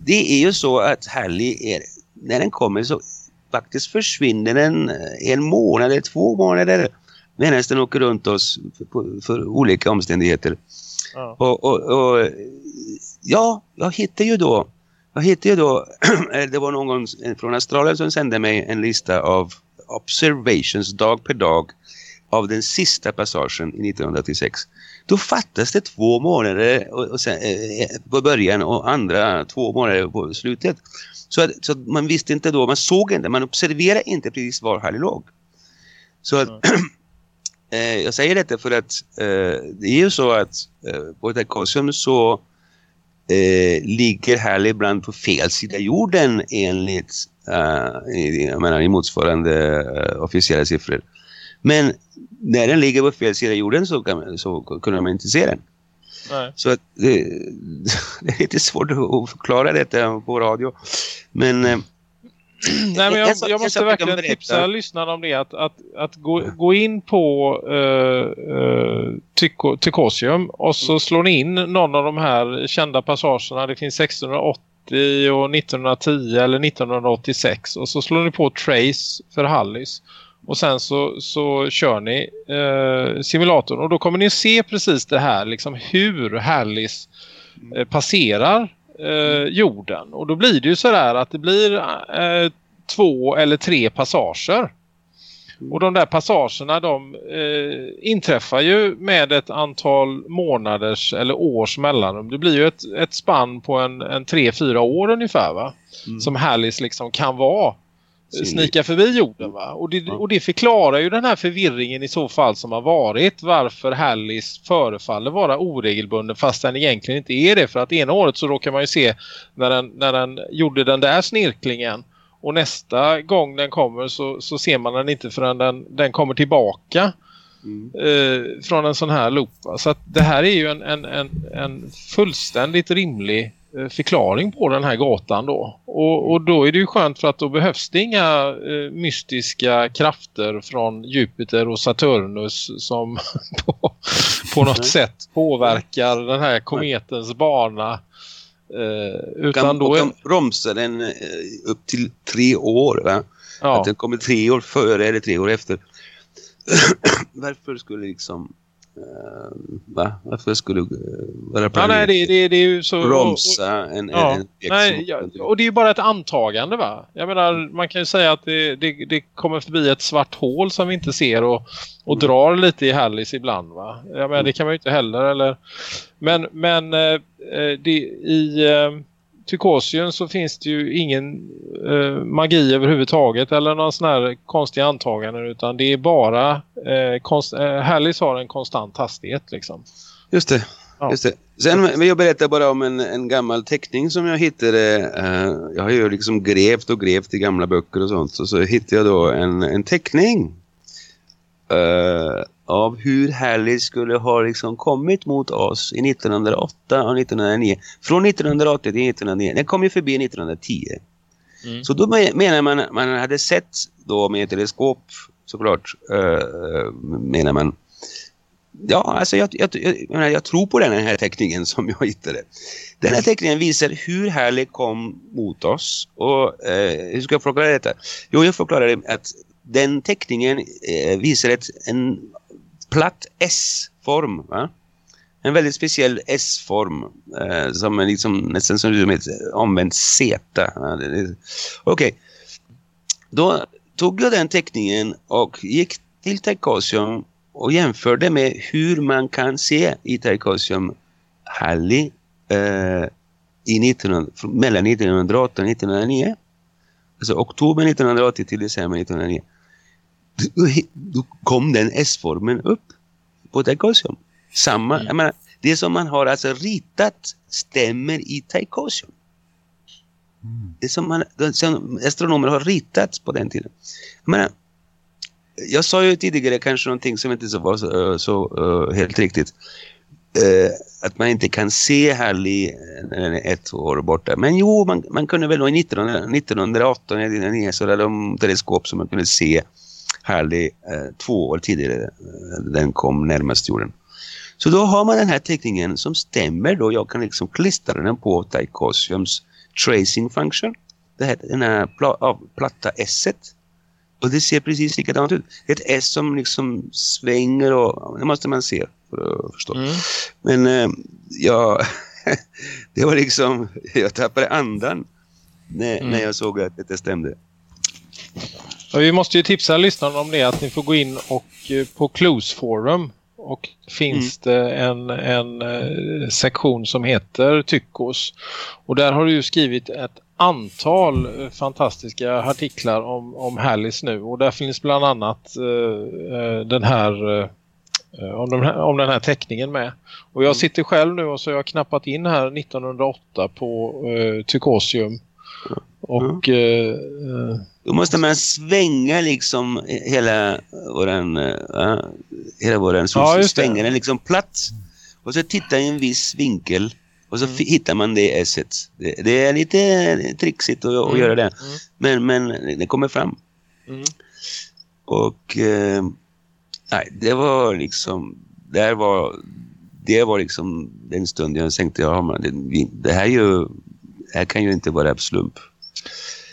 det är ju så att Halley är, när den kommer så faktiskt försvinner den eh, en månad eller två månader medan den åker runt oss för, för, för olika omständigheter. Ja. Och, och, och ja, jag hittade ju då jag hittade ju då, *clears throat* det var någon från Australien som sände mig en lista av observations dag per dag av den sista passagen i 1986. Då fattas det två månader och, och sen, eh, på början och andra två månader på slutet. Så, att, så att man visste inte då, man såg inte, man observerade inte precis var Halley låg. Så att, *clears throat* eh, jag säger detta för att eh, det är ju så att eh, på Tarkosium så eh, ligger Halley ibland på fel sida jorden enligt eh, i, jag menar, i motsvarande eh, officiella siffror. Men när den ligger på fel sida jorden så, kan så kunde man inte se den. Nej. Så att, det, *laughs* det är lite svårt att förklara detta på radio. Men eh, Nej, men en jag, jag måste jag verkligen tipsa lyssnarna om det. Att, att, att gå, gå in på uh, uh, Tyko- Tykosium och så slår ni in någon av de här kända passagerna. Det finns 1680 och 1910 eller 1986. Och så slår ni på Trace för Hallis. Och sen så, så kör ni eh, simulatorn och då kommer ni se precis det här liksom hur Hallis eh, passerar eh, jorden. Och då blir det ju så där att det blir eh, två eller tre passager. Och de där passagerna de eh, inträffar ju med ett antal månaders eller års mellanrum. Det blir ju ett, ett spann på en, en tre, fyra år ungefär va? Mm. Som Hallis liksom kan vara. Snika förbi jorden va? Och det, och det förklarar ju den här förvirringen i så fall som har varit varför Hallis förefaller vara oregelbunden fast den egentligen inte är det. För att ena året så råkar man ju se när den, när den gjorde den där snirklingen och nästa gång den kommer så, så ser man den inte förrän den, den kommer tillbaka Mm. eh, från en sån här loop. va. Så att det här är ju en, en, en, en fullständigt rimlig förklaring på den här gatan då. Och, och då är det ju skönt för att då behövs det inga eh, mystiska krafter från Jupiter och Saturnus som *laughs* på, på något Nej. sätt påverkar den här kometens bana. Eh, utan Kan, då är, kan bromsa den eh, upp till tre år. Va? ja. Att den kommer tre år före eller tre år efter. *clears throat* Varför skulle liksom... eh, va? Varför skulle uh, vara Ja, planet nej, det, det, det är ju så... bromsa en, Ja, en, en objekt nej, ja, och det är ju bara ett antagande va? Jag menar, man kan ju säga att det, det, det kommer förbi ett svart hål som vi inte ser och, och Mm. drar lite i Hallis ibland va? Jag menar, det kan man ju inte heller eller... Men, men eh, eh, det, i eh, Tykosien så finns det ju ingen eh, magi överhuvudtaget eller någon sån här konstig antaganden utan det är bara eh, konst, eh, Hallis har en konstant hastighet liksom. Just det. Ja. Just det. Sen vill jag berätta bara om en, en gammal teckning som jag hittade. eh, jag har ju liksom grävt och grävt i gamla böcker och sånt. Och så hittade jag då en, en teckning. eh, av hur Halley skulle ha liksom kommit mot oss i 1908 och 1909. Från 1980 till 1909. Den kom ju förbi 1910. Mm. Så då me- menar man man hade sett då med teleskop såklart eh, menar man Ja, alltså jag, jag, jag, jag, tror på den här teckningen som jag hittade. Den här teckningen visar hur Halley kom mot oss. Och eh, hur ska jag förklara detta? Jo, jag förklarar det att den teckningen eh, visar ett, en platt S-form. Va? En väldigt speciell S-form eh, som är liksom nästan som ett omvänt Z. Ja, det- Okej. Då tog jag den teckningen och gick till Taikosium och jämförde med hur man kan se i Taikosium-halli eh, i 1900, mellan 1908 och 1909. Alltså oktober 1980 till december 1909. Då, då kom den S-formen upp på Taikosium. Samma, Mm. jag menar, det som man har alltså ritat stämmer i Taikosium. Det som, man, som astronomer har ritat på den tiden. Jag menar, jag sa ju tidigare kanske någonting som inte så var så, så uh, helt riktigt. Uh, att man inte kan se Halley när den är ett år borta. Men jo, man, man kunde väl då i 19, 1918 1909 så hade de teleskop som man kunde se Halley uh, två år tidigare. Uh, den kom närmast jorden. Så då har man den här teckningen som stämmer då. Jag kan liksom klistra den på Taikosiums tracing function. Det här, den här pla, platta S. Och det ser precis likadant ut. Det är ett S som liksom svänger och det måste man se för att förstå. Mm. Men eh, ja, *laughs* det var liksom, jag tappade andan när, Mm. när jag såg att det stämde. Och vi måste ju tipsa lyssnarna om det att ni får gå in och eh, på Clues Forum och finns det en, en eh, sektion som heter Tyckos. Och där har du ju skrivit ett antal eh, fantastiska artiklar om, om Hallis nu. Och där finns bland annat eh, den här eh, om, här om den här teckningen med. Och jag sitter själv nu och så har jag knappat in här 1908 på eh, Tykosium. Och eh, Då måste man svänga liksom hela våran, uh, hela våran Ja, svänga den liksom platt. Och så titta i en viss vinkel och så Mm. hittar man det esset. Det, det är lite trixigt att, att Mm. göra det. Mm. Men, men det kommer fram. Mm. Och eh, nej, det var liksom, där var, det var liksom den stunden jag tänkte, ja, men det, det här är ju, det här kan ju inte vara slump.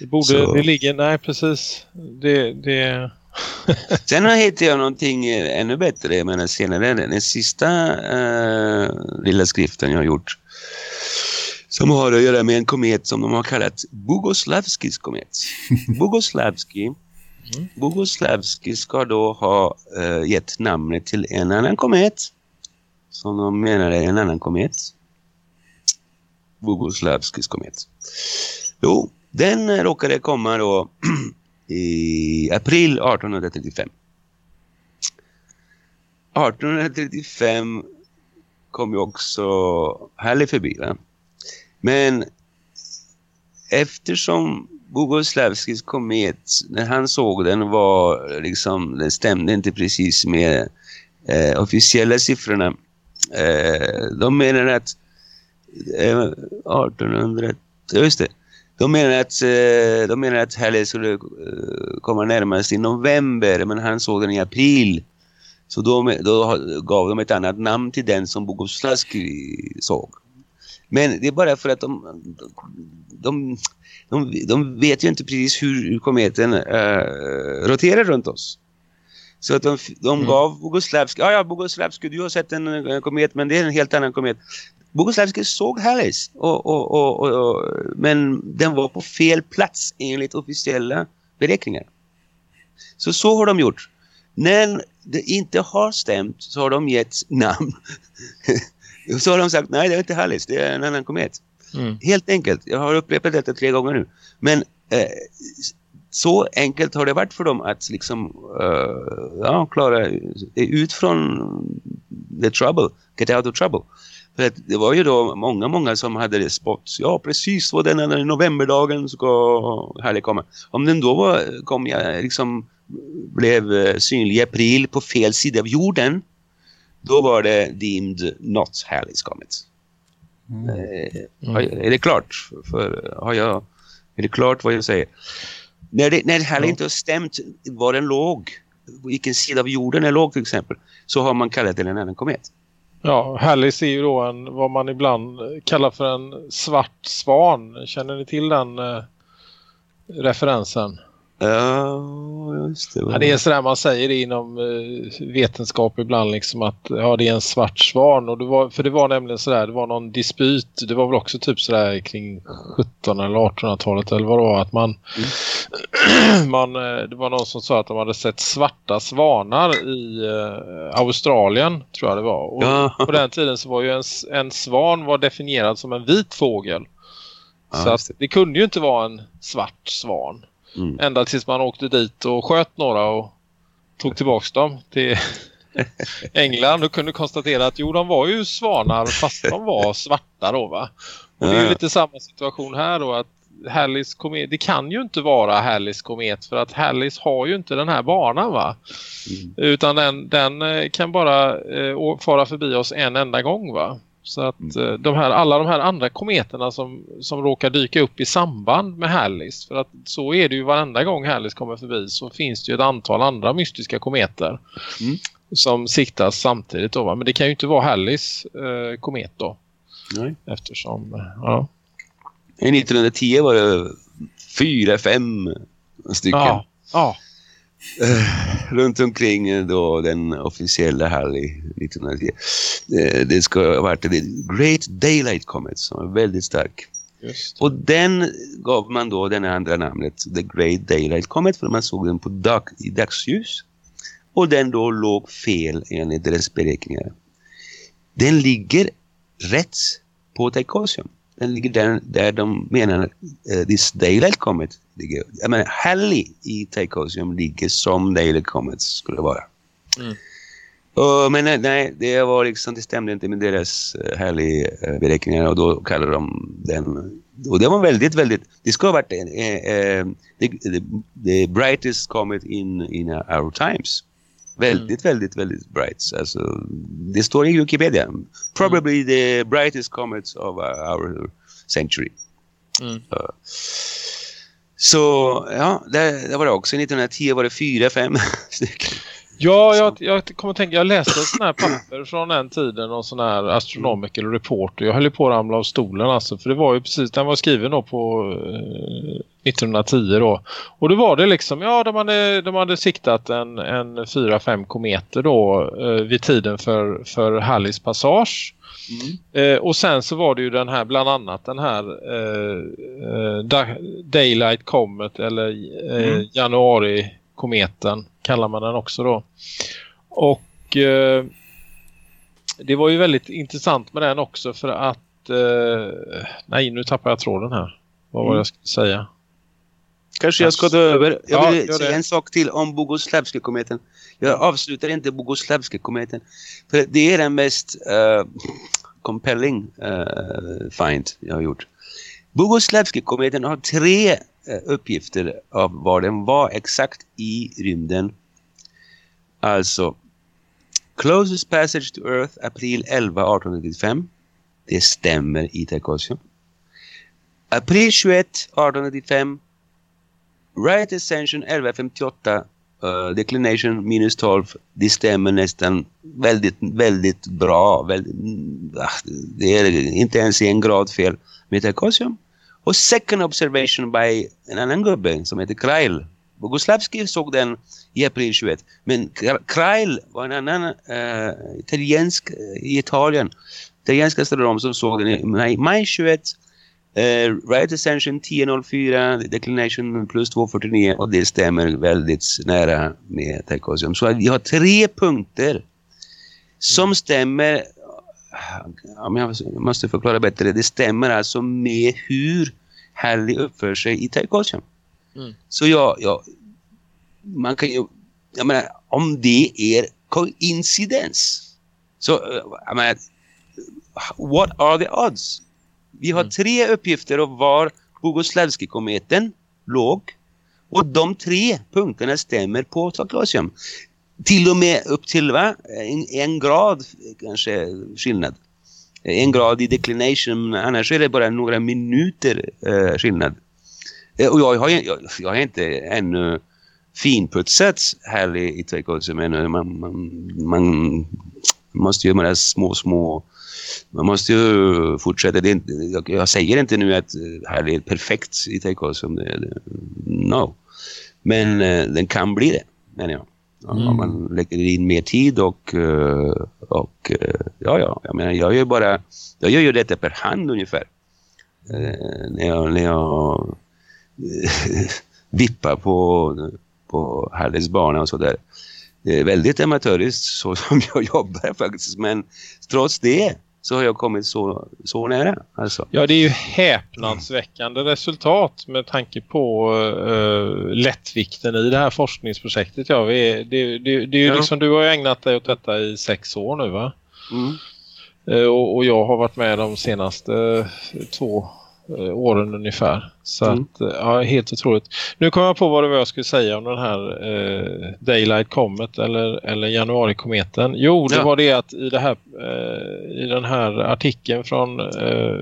Det borde, Så- det ligger, nej precis. Det, det, *laughs* Sen hittade jag någonting eh, ännu bättre. Jag menar senare, den, den sista eh, lilla skriften jag har gjort. Som har att göra med en komet som de har kallat Bogoslavskis komet. *laughs* Bogoslavski Bogoslavski ska då ha uh, gett namnet till en annan komet. Som de menar är en annan komet. Bogoslavskis komet. Jo, den eh, råkade komma då *clears throat* i april 1835. 1835 kom ju också Halley förbi va? Men eftersom Bogoslavskis komet, när han såg den var liksom, den stämde inte precis med eh, officiella siffrorna. Eh, de menar att eh, 1800, just det. De menar att, eh, de menar att Halley skulle eh, komma närmast i november men han såg den i april. Så då, då gav de ett annat namn till den som Bogoslavski såg. Men det är bara för att de, de, de, de vet ju inte precis hur, hur kometen äh, roterar runt oss. Så att de, de Mm. gav Bogoslavski, ja ja Bogoslavski du har sett en, eh, komet men det är en helt annan komet. Bogoslavski såg och, och, och, och, och, men den var på fel plats enligt officiella beräkningar. Så så har de gjort. När det inte har stämt så har de gett namn. *laughs* så har de sagt nej det är inte Hallis, det är en annan komet. Mm. Helt enkelt. Jag har upprepat detta tre gånger nu. Men eh, så enkelt har det varit för dem att liksom eh, ja, klara ut från the trouble, get out of trouble. För att det var ju då många, många som hade spott. Ja, precis vad den här novemberdagen ska härlig komma. Om den då var, kom jag liksom blev eh, synlig i april på fel sida av jorden då var det deemed not Halley's Comet. Eh, har, är det klart? För, har jag, är det klart vad jag säger? När, det, när Halley Ja. inte har stämt var den låg, vilken sida av jorden den låg till exempel, så har man kallat den en annan komet. Ja, Hallis är ju då en, vad man ibland kallar för en svart svan. Känner ni till den eh, referensen? Ja, just det. Ja, det är sådär man säger inom eh, vetenskap ibland liksom att ja, det är en svart svan. Och det var, för det var nämligen sådär, det var någon dispyt. Det var väl också typ sådär kring 17 eller 1800-talet eller vad det var. Att man, *clears throat* man, eh, det var någon som sa att de hade sett svarta svanar i eh, Australien tror jag det var. Och Ja. på den tiden så var ju en, en svan var definierad som en vit fågel. Ja, så att det kunde ju inte vara en svart svan. Mm. Ända tills man åkte dit och sköt några och tog tillbaks dem till *laughs* England och kunde konstatera att jo, de var ju svanar fast de var svarta då va. Och det är ju lite samma situation här då att Hallis komet, det kan ju inte vara Hallis komet för att Hallis har ju inte den här banan va. Mm. Utan den, den eh, kan bara eh, fara förbi oss en enda gång va. Så att eh, de här, alla de här andra kometerna som, som råkar dyka upp i samband med Hallis. För att så är det ju varenda gång Hallis kommer förbi så finns det ju ett antal andra mystiska kometer. Mm. Som siktas samtidigt då va. Men det kan ju inte vara Hallis eh, komet då. Nej. Eftersom, eh, ja. 1910 var det fyra, fem stycken. Ja, ja. Eh, runt omkring eh, då den officiella Halley 1910. Eh, det ska ha varit det Great Daylight Comet som är väldigt stark. Och den gav man då den andra namnet The Great Daylight Comet för man såg den på dag, i dagsljus. Och den då låg fel enligt deras beräkningar. Den ligger rätt på Tychosium. Den ligger där, där de menar uh, this Daylight Comet ligger. Jag menar, Halley i Tychosium ligger som Daylight Comet skulle vara. Mm. Och, men nej, nej, det var liksom, det stämde inte med deras uh, Halley-beräkningar och då kallade de den och det var väldigt, väldigt, det ska ha varit eh, eh, the, the, the brightest comet in, in our times. Väldigt, väldigt, väldigt bright. Alltså, det står i Wikipedia. Probably the brightest comet of our century. Mm. Uh, så ja, det, det var det också. 1910 var det fyra, fem *laughs* stycken. Ja, jag, jag kommer att tänka, jag läste sån här papper från den tiden, någon sån här astronomical report och jag höll ju på att ramla av stolen alltså, för det var ju precis, den var skriven då på eh, 1910 då. Och då var det liksom, ja de hade, de hade siktat en, en 4-5 kometer då eh, vid tiden för, för Hallis passage. Eh, och sen så var det ju den här, bland annat den här eh, eh, Da- Daylight Comet eller eh, Mm. januari kometen kallar man den också då. Och eh, det var ju väldigt intressant med den också för att eh, nej nu tappar jag tråden här. Vad var det jag skulle säga? Kanske jag ska ta över. Jag Ja, vill gör säga det. en sak till om Bogoslavski-kometen. Jag avslutar inte Bogoslavski-kometen. För det är den mest eh, compelling uh, find jag har gjort. Bogoslavski-kometen har tre Eh, uppgifter av var den var exakt i rymden. Alltså, closest passage to Earth april 11 1895. Det stämmer i Tarkosium. April 21 1895 Right Ascension 1158 uh, eh, Declination minus 12 Det stämmer nästan väldigt, väldigt bra väldigt, mm, ah, Det är inte ens en grad fel med Tarkosium och second observation by en annan gubbe som heter Krail Bogoslavski såg den i april 21 Men Kra- Krail var en annan uh, italiensk uh, i Italien Italiensk astronom som såg den i maj, maj 21 Uh, right Ascension 1004, Declination plus 249 och det stämmer väldigt nära med Tarkosium. Så vi har tre punkter som stämmer, om jag måste förklara bättre, det stämmer alltså med hur Halley uppför sig i Tarkosium. Mm. Så jag, jag, man kan ju, jag menar, om det är coincidence, så, uh, jag menar, what are the odds? Vi har Mm. tre uppgifter om var Bogoslavski-kometen låg. Och de tre punkterna stämmer på Tarkosium. Till och med upp till va? En, en grad kanske skillnad. En grad i declination, annars är det bara några minuter eh, skillnad. Eh, och jag har, jag, jag har inte ännu finputsat här i, i Tarkosium ännu. Man, man, man måste ju göra små, små man måste ju fortsätta. Det inte, jag, jag säger inte nu att eh, här är perfekt i Tarkosium. No. Men eh, den kan bli det, menar jag. Mm. man lägger in mer tid och, eh, och eh, ja, ja. Jag menar, jag gör bara, jag gör ju detta per hand ungefär. Eh, när jag, när jag eh, *laughs* vippar på, på Halles bana och sådär. Det är väldigt amatöriskt så som *laughs* jag jobbar faktiskt. Men trots det så har jag kommit så, så nära. Alltså. Ja, det är ju häpnadsväckande resultat med tanke på uh, lättvikten i det här forskningsprojektet. Ja, vi är, det, det, det är ju Ja. liksom, du har ägnat dig åt detta i sex år nu va? Mm. Eh, och, och jag har varit med de senaste eh, två åren ungefär. Så Mm. att, eh, ja, helt otroligt. Nu kommer jag på vad det var jag skulle säga om den här eh, Daylight Comet eller, eller Januari-kometen. Jo, det Ja. var det att i, det här, eh, i den här artikeln från eh,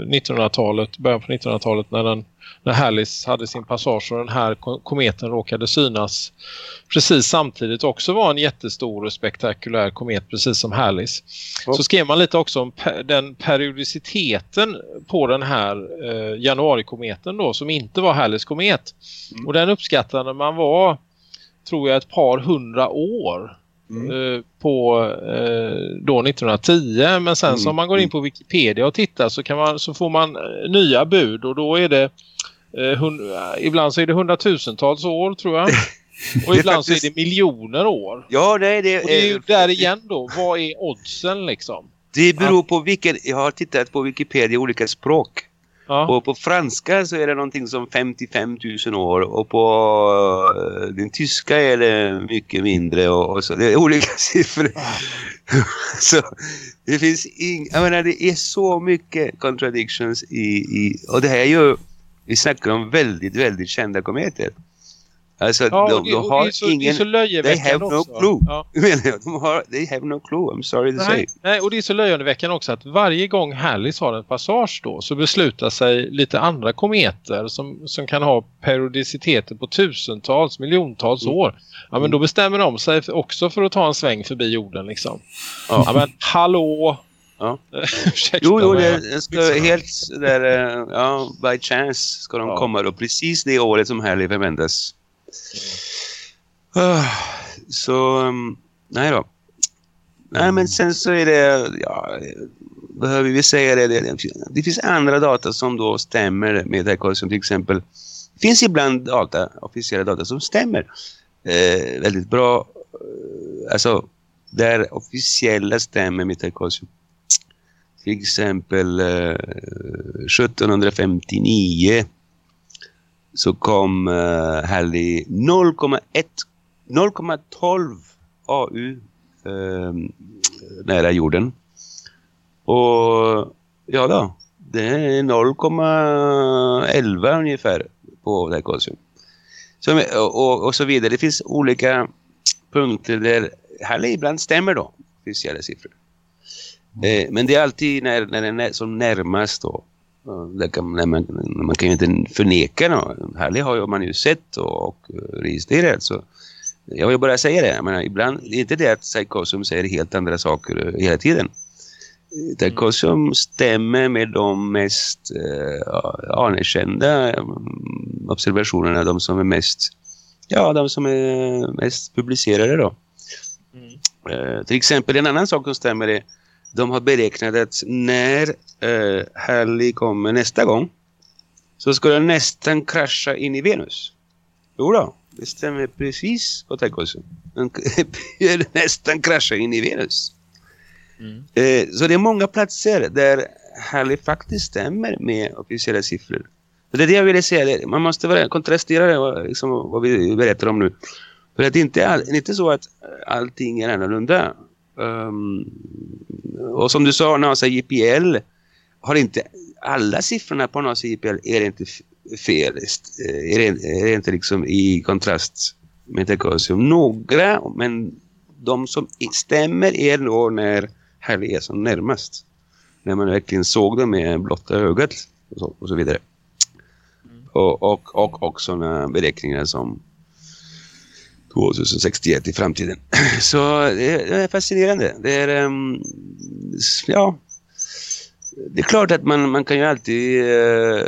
1900-talet, början på 1900-talet när den när Hallis hade sin passage och den här ko- kometen råkade synas precis samtidigt också var en jättestor och spektakulär komet precis som Hallis. Så skrev man lite också om den periodiciteten på den här eh, januarikometen då som inte var Hallis komet. Mm. Och den uppskattade man var tror jag ett par hundra år Mm. eh, på eh, då 1910 men sen så Mm. om man går in på Wikipedia och tittar så, kan man, så får man eh, nya bud och då är det eh, hund, eh, ibland så är det hundratusentals år tror jag *laughs* och ibland så är det miljoner år. Ja, nej, det, Och det är ju där igen då, vad är oddsen liksom? det beror på vilket... Jag har tittat på Wikipedia olika språk. Ja. Och på franska så är det någonting som 55 000 år och på eh, den tyska är det mycket mindre och, och så. Det är olika *laughs* siffror. *laughs* så det finns ing, jag menar det är så mycket contradictions i, i och det här är ju vi snackar om väldigt, väldigt kända kometer. Alltså Ja, de, det, de har är så, det är ingen they have no också. clue. Ja. *laughs* de har, they have no clue, I'm sorry to say. Nej, nej, och det är så löjeväckande också att varje gång Hallis har en passage då så beslutar sig lite andra kometer som, som kan ha periodiciteter på tusentals, miljontals Mm. år. Ja, men då bestämmer de sig också för att ta en sväng förbi jorden liksom. Ja. Ja, men hallå! Ja. *laughs* Jo, jo, det, det ska helt där, eh, ja, by chance ska de Ja. komma då precis det året som Halley förväntas. Ah, Så, um, nej då. Nej, men sen så är det, ja, behöver vi säga det, det, det finns andra data som då stämmer med det här som till exempel, det finns ibland data, officiella data som stämmer. eh, väldigt bra. Eh, alltså, där officiella stämmer med Tarkovsky. Till exempel eh, 1759 så kom eh, Halley 0,1 0,12 AU eh, nära jorden. Och ja då, det är 0,11 ungefär på Tarkovsky. Så, och, och så vidare. Det finns olika punkter där Halley ibland stämmer då, officiella siffror. Eh, men det är alltid när, när den är som närmast då. Där kan, när man, man kan ju inte förneka något. Härlig har man ju sett och, och registrerat. Så jag vill bara säga det. Jag menar, ibland det är inte det att Psychosum säger helt andra saker hela tiden. Psychosum stämmer med de mest eh, anerkända mm, observationerna. De som är mest ja, de som är mest publicerade då. Mm. Eh, till exempel en annan sak som stämmer är de har beräknat att när eh, Halley kommer nästa gång så ska den nästan krascha in i Venus. Jo då, det stämmer precis på Tarkovsky. Den *laughs* nästan krascha in i Venus. Mm. Eh, så det är många platser där Halley faktiskt stämmer med officiella siffror. Så det är det jag ville säga. Man måste vara, kontrastera det, liksom, vad vi berättar om nu. För att det inte är inte så att allting är annorlunda. Um, och som du sa, NASA JPL har inte alla siffrorna på NASA JPL är det inte fel. Eh, Är det, är det inte liksom i kontrast med Tarkovsky. Några, men de som stämmer är då när Harry är som närmast. När man verkligen såg dem med blotta ögat och så, och så vidare. Och, och, och, och sådana beräkningar som 2061 i framtiden. *clears throat* Så det är, fascinerande. Det är, um, ja, det är klart att man, man kan ju alltid uh,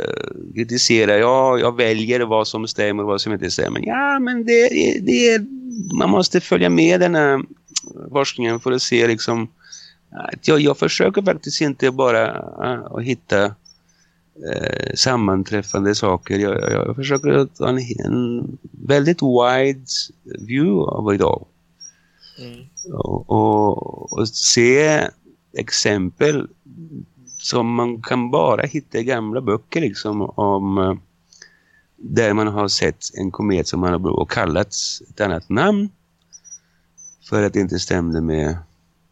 kritisera. Ja, jag väljer vad som stämmer och vad som inte stämmer. Ja, men det, det är, man måste följa med den här forskningen för att se liksom att jag, jag försöker faktiskt inte bara uh, att hitta eh, sammanträffande saker. Jag, jag, försöker att ha en, en väldigt wide view av idag. Mm. Och, och, och se exempel som man kan bara hitta i gamla böcker liksom om eh, där man har sett en komet som man har kallat ett annat namn för att det inte stämde med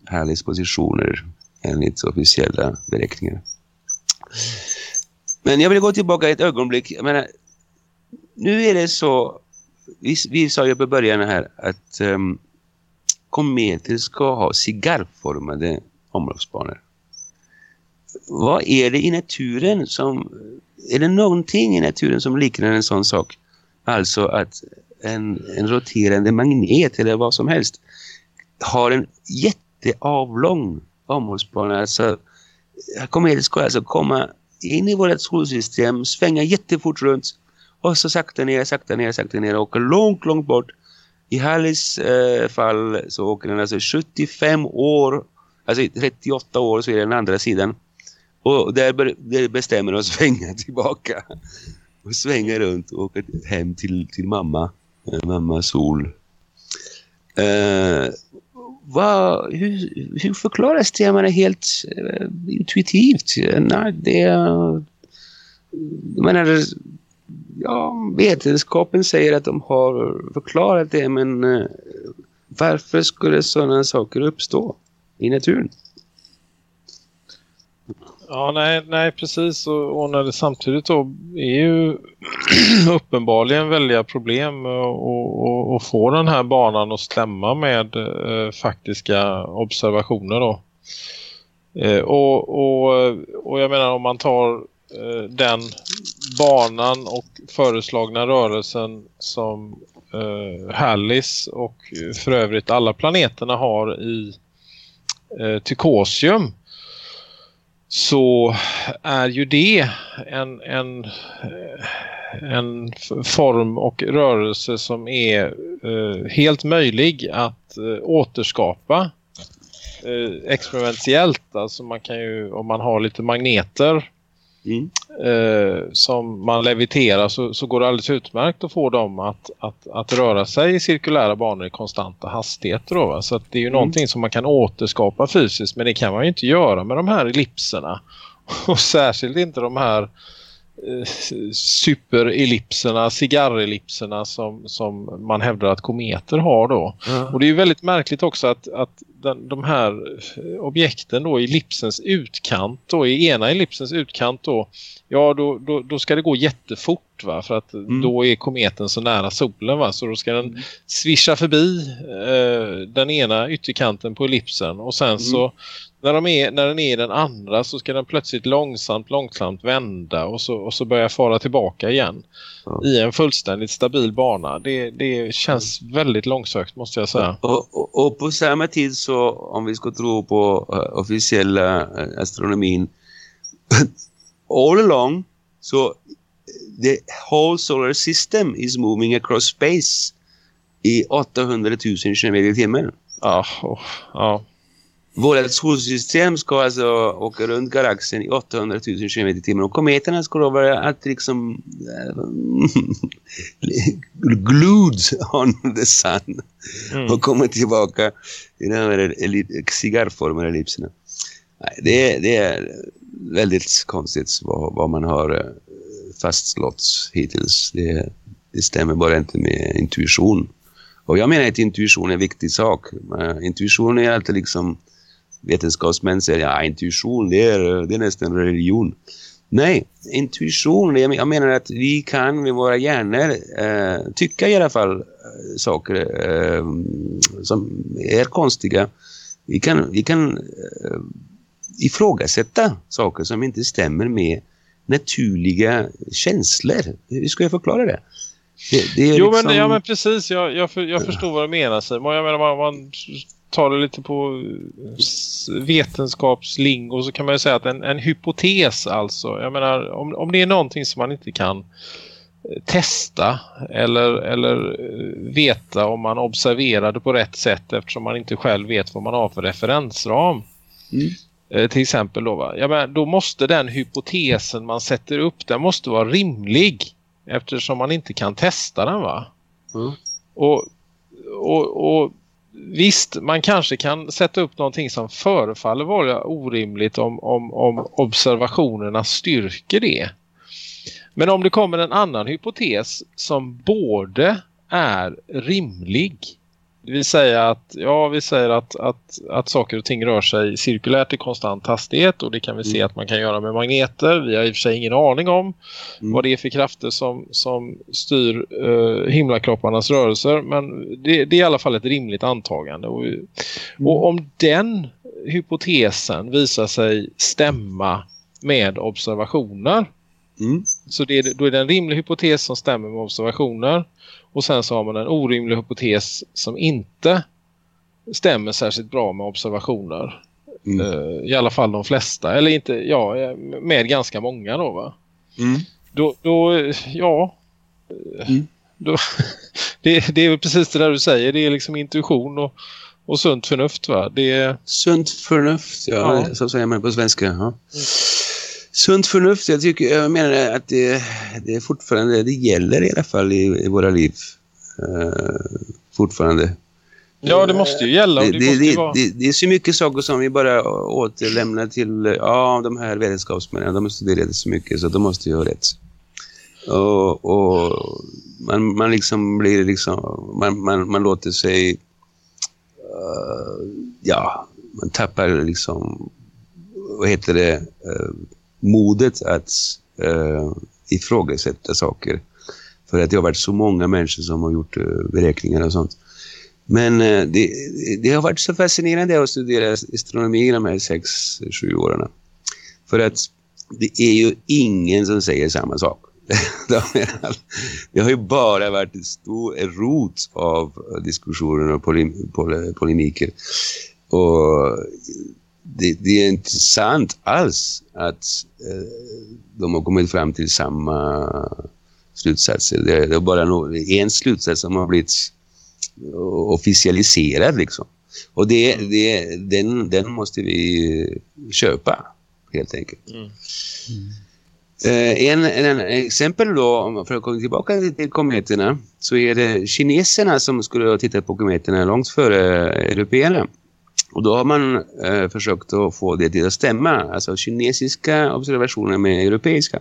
Halleys positioner enligt officiella beräkningar. Men jag vill gå tillbaka ett ögonblick. Jag menar, nu är det så, vi, vi sa ju på början här att um, kometer ska ha cigarrformade omloppsbanor. Vad är det i naturen som, är det någonting i naturen som liknar en sån sak? Alltså att en, en roterande magnet eller vad som helst har en jätteavlång omloppsbana. Alltså, kometer ska alltså komma in i vårt solsystem, svänga jättefort runt och så sakta ner, sakta ner, sakta ner och åka långt, långt bort. I Hallis eh, fall så åker den alltså 75 år, alltså 38 år så är det den andra sidan. Och där, där bestämmer de att svänga tillbaka. Och svänga runt och åka hem till, till mamma, eh, mamma sol. Eh, vad, hur, hur förklaras det? Jag menar helt uh, intuitivt. Nej, det. Jag menar, ja, vetenskapen säger att de har förklarat det, men uh, varför skulle sådana saker uppstå i naturen? Ja, nej, nej precis. Och, och när det samtidigt då är ju *clears throat* uppenbarligen väldiga problem att få den här banan att stämma med eh, faktiska observationer då. Eh, och, och, och jag menar om man tar eh, den banan och föreslagna rörelsen som eh, Hallis och för övrigt alla planeterna har i eh, Tykosium så är ju det en, en, eh, en form och rörelse som är eh, helt möjlig att eh, återskapa eh, experimentellt. Alltså man kan ju, om man har lite magneter Mm. eh, som man leviterar så, så går det alldeles utmärkt att få dem att, att, att röra sig i cirkulära banor i konstanta hastigheter. Då, va? Så att det är ju mm. någonting som man kan återskapa fysiskt men det kan man ju inte göra med de här ellipserna. *laughs* Och särskilt inte de här eh, superellipserna, cigarrellipserna som, som man hävdar att kometer har då. Mm. Och det är ju väldigt märkligt också att, att den, de här objekten då i ellipsens utkant då, i ena ellipsens utkant då, ja då, då, då ska det gå jättefort va, för att mm. då är kometen så nära solen va, så då ska den mm. svischa förbi eh, den ena ytterkanten på ellipsen och sen mm. så när, de är, när den är i den andra så ska den plötsligt långsamt, långsamt vända och så, och så börja fara tillbaka igen ja. i en fullständigt stabil bana. Det, det känns väldigt långsökt måste jag säga. Och, och, och på samma tid så, om vi ska tro på uh, officiella uh, astronomin, *laughs* all along so the whole solar system is moving across space i 800 000 km i timmen. Ja, oh, ja. Vårt solsystem ska alltså åka runt galaxen i 800 000 km i timmen och kometerna ska då vara att liksom *laughs* glued on the sun mm. och komma tillbaka i den här cigarrformen ellipserna. Nej, det, det är väldigt konstigt vad, vad man har eh, fastslått hittills. Det, det stämmer bara inte med intuition. Och jag menar att intuition är en viktig sak. Intuition är alltid liksom vetenskapsmän säger ja, intuition det är, det är nästan religion. Nej, intuition, jag menar att vi kan med våra hjärnor eh, tycka i alla fall eh, saker eh, som är konstiga. Vi kan, vi kan eh, ifrågasätta saker som inte stämmer med naturliga känslor. Hur ska jag förklara det? det, det jo, liksom... men, ja, men precis. Jag, jag, för, jag förstår vad du menar. Jag menar, man, man tar det lite på vetenskapslingo så kan man ju säga att en, en hypotes alltså. Jag menar, om, om det är någonting som man inte kan eh, testa eller, eller eh, veta om man observerar det på rätt sätt eftersom man inte själv vet vad man har för referensram. Mm. Eh, till exempel då va? Ja, men då måste den hypotesen man sätter upp den måste vara rimlig eftersom man inte kan testa den va? Mm. Och, och, och visst, man kanske kan sätta upp någonting som förefaller vara orimligt om, om, om observationerna styrker det. Men om det kommer en annan hypotes som både är rimlig vill säga att, ja, vi säger att, att, att saker och ting rör sig cirkulärt i konstant hastighet och det kan vi mm. se att man kan göra med magneter. Vi har i och för sig ingen aning om mm. vad det är för krafter som, som styr uh, himlakropparnas rörelser men det, det, är i alla fall ett rimligt antagande. Och, mm. och om den hypotesen visar sig stämma med observationer mm. så det, då är det en rimlig hypotes som stämmer med observationer och sen så har man en orimlig hypotes som inte stämmer särskilt bra med observationer. Mm. Uh, I alla fall de flesta. Eller inte, ja, med ganska många då va? Mm. Då, då, ja. Mm. *laughs* Då, det, det är precis det där du säger. Det är liksom intuition och, och sunt förnuft va? Det är... Sunt förnuft, ja, ja. så säger man på svenska. Ja. Sunt förnuft, jag, tycker, jag menar att det, det är fortfarande, det gäller i alla fall i, i våra liv. Uh, fortfarande. Ja, det måste ju gälla. Det, det, måste det, vara... det, är så mycket saker som vi bara återlämnar till ja, de här vetenskapsmännen. De har studerat så mycket så de måste ju ha rätt. Och, och man, man liksom blir liksom, man, man, man låter sig uh, ja, man tappar liksom vad heter det uh, modet att uh, ifrågasätta saker. För att det har varit så många människor som har gjort uh, beräkningar och sånt. Men uh, det, det, har varit så fascinerande att studera astronomi de här sex, sju åren. För att det är ju ingen som säger samma sak. *laughs* det har ju bara varit en stor rot av diskussioner och polemiker. Och det, det, är inte sant alls att eh, de har kommit fram till samma slutsatser. Det, det är bara no en slutsats som har blivit officialiserad liksom. Och det, det, den, den måste vi köpa helt enkelt. Mm. Mm. Eh, en, en, en exempel då, om- för att komma tillbaka till- till kometerna, så är det kineserna som skulle ha tittat på kometerna långt före européerna. Och då har man eh, försökt att få det till att stämma, alltså kinesiska observationer med europeiska.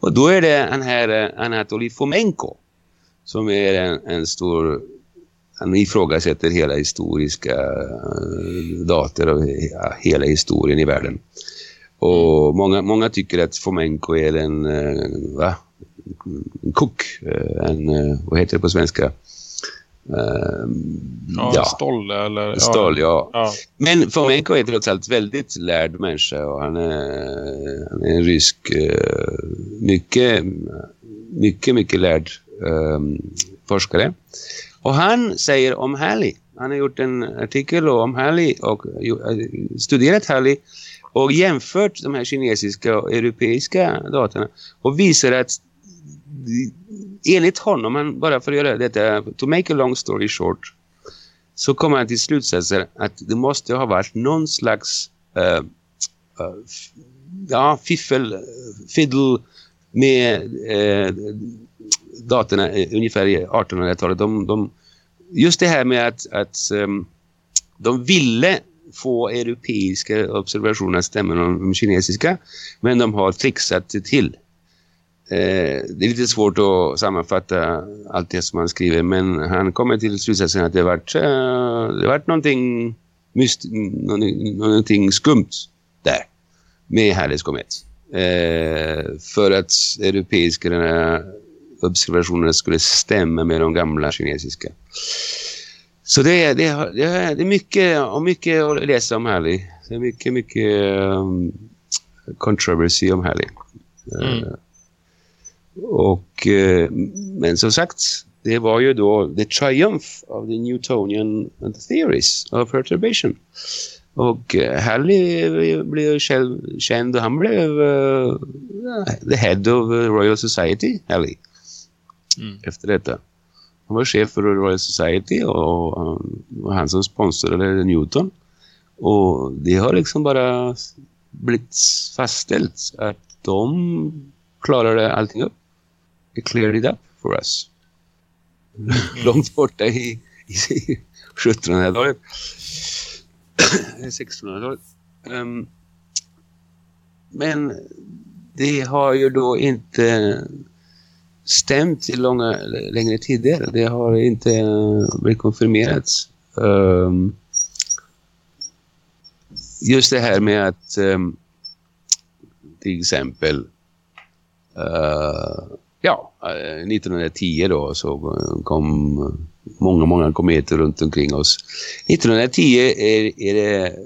Och då är det den här eh, Anatoly Anatolij Fomenko som är en, en stor han ifrågasätter hela historiska eh, dator och hela historien i världen. Och många, många tycker att Fomenko är en, eh, va? en kock, en, vad heter det på svenska? Eh, Ja, ja, Stolle eller... stoll, ja. Ja. Men Fomenko är trots allt väldigt lärd människa och han är, han är en rysk, eh, mycket, mycket, mycket lärd eh, forskare. Och han säger om Halley, han har gjort en artikel om Halley och eh, studerat Halley och jämfört de här kinesiska och europeiska datorna och visar att enligt honom, han bara för att göra detta, to make a long story short, så kommer han till slutsatsen att det måste ha varit någon slags uh, uh, ja, fiffel, eh, fiddle med uh, datorna ungefär i 1800-talet. De, de, just det här med att, att um, de ville få europeiska observationer att stämma med de kinesiska men de har trixat det till. Eh, det är lite svårt att sammanfatta allt det som han skriver men han kommer till slutsatsen att det har varit, eh, det varit någonting, myst, någonting, skumt där med Halleys komet. Eh, för att europeiska observationerna skulle stämma med de gamla kinesiska. Så det är, det är, det är, det är mycket, och mycket att läsa om Halley. Det är mycket, mycket um, controversy om Halley. Eh, mm. Eh, och, eh, men som sagt, det var ju då the triumph of the Newtonian theories of perturbation. Och uh, Halley blev själv känd och han blev uh, the head of Royal Society, Halley, Mm. efter detta. Han var chef för Royal Society och, var han som sponsrade Newton. Och det har liksom bara blivit fastställt att de klarade allting upp. Cleared it up for us. Långt borta i, i 1700-talet. 1600-talet. Um, men det har ju då inte stämt i långa, längre tider. Det har inte blivit konfirmerat. Um, just det här med att um, till exempel eh, ja, eh, 1910 då så kom många, många kometer runt omkring oss. 1910 är, är det,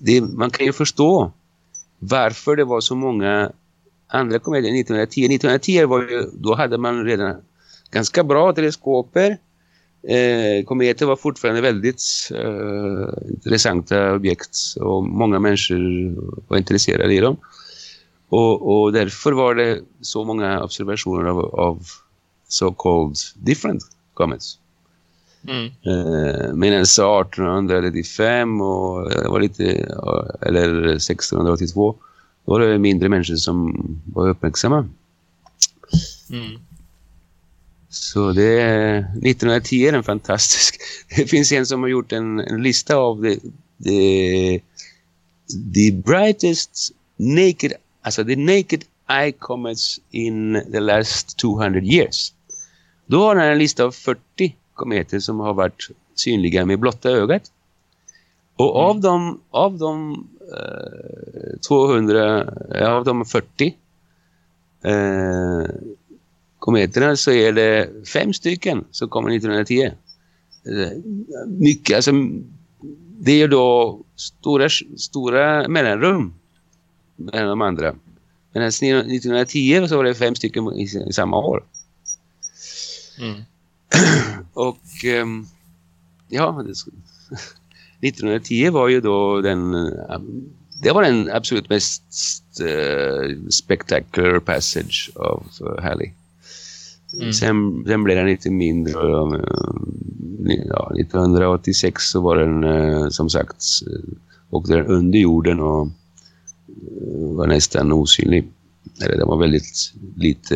det, man kan ju förstå varför det var så många andra kometer 1910. 1910 var ju, då hade man redan ganska bra teleskoper. Eh, kometer var fortfarande väldigt eh, intressanta objekt och många människor var intresserade i dem. Och, och därför var det så många observationer av, av so-called different comets. Mm. Eh, medan 1895 och eh, var lite, eller 1682 då var det mindre människor som var uppmärksamma. Mm. Så det är, 1910 är en fantastisk. *laughs* Det finns en som har gjort en, en lista av the, the, the brightest naked, alltså the naked eye comets in the last 200 years. Då har han en lista av 40 kometer som har varit synliga med blotta ögat. Och av de, av de eh, 200, ja, av de 40 eh, kometerna så är det fem stycken som kommer 1910. Eh, Mycket, alltså det är då stora, stora mellanrum mellan de andra. Men 1910 så var det fem stycken i, i samma år. Mm. *clears throat* Och ehm, ja, det, 1910 *laughs* var ju då den eh, det var den absolut mest uh, spectacular passage av uh, Halley. Mm. Sen, sen blev den lite mindre. Uh, ja, 1986 så var den uh, som sagt åkte den under jorden och var nästan osynlig. Eller den var väldigt lite...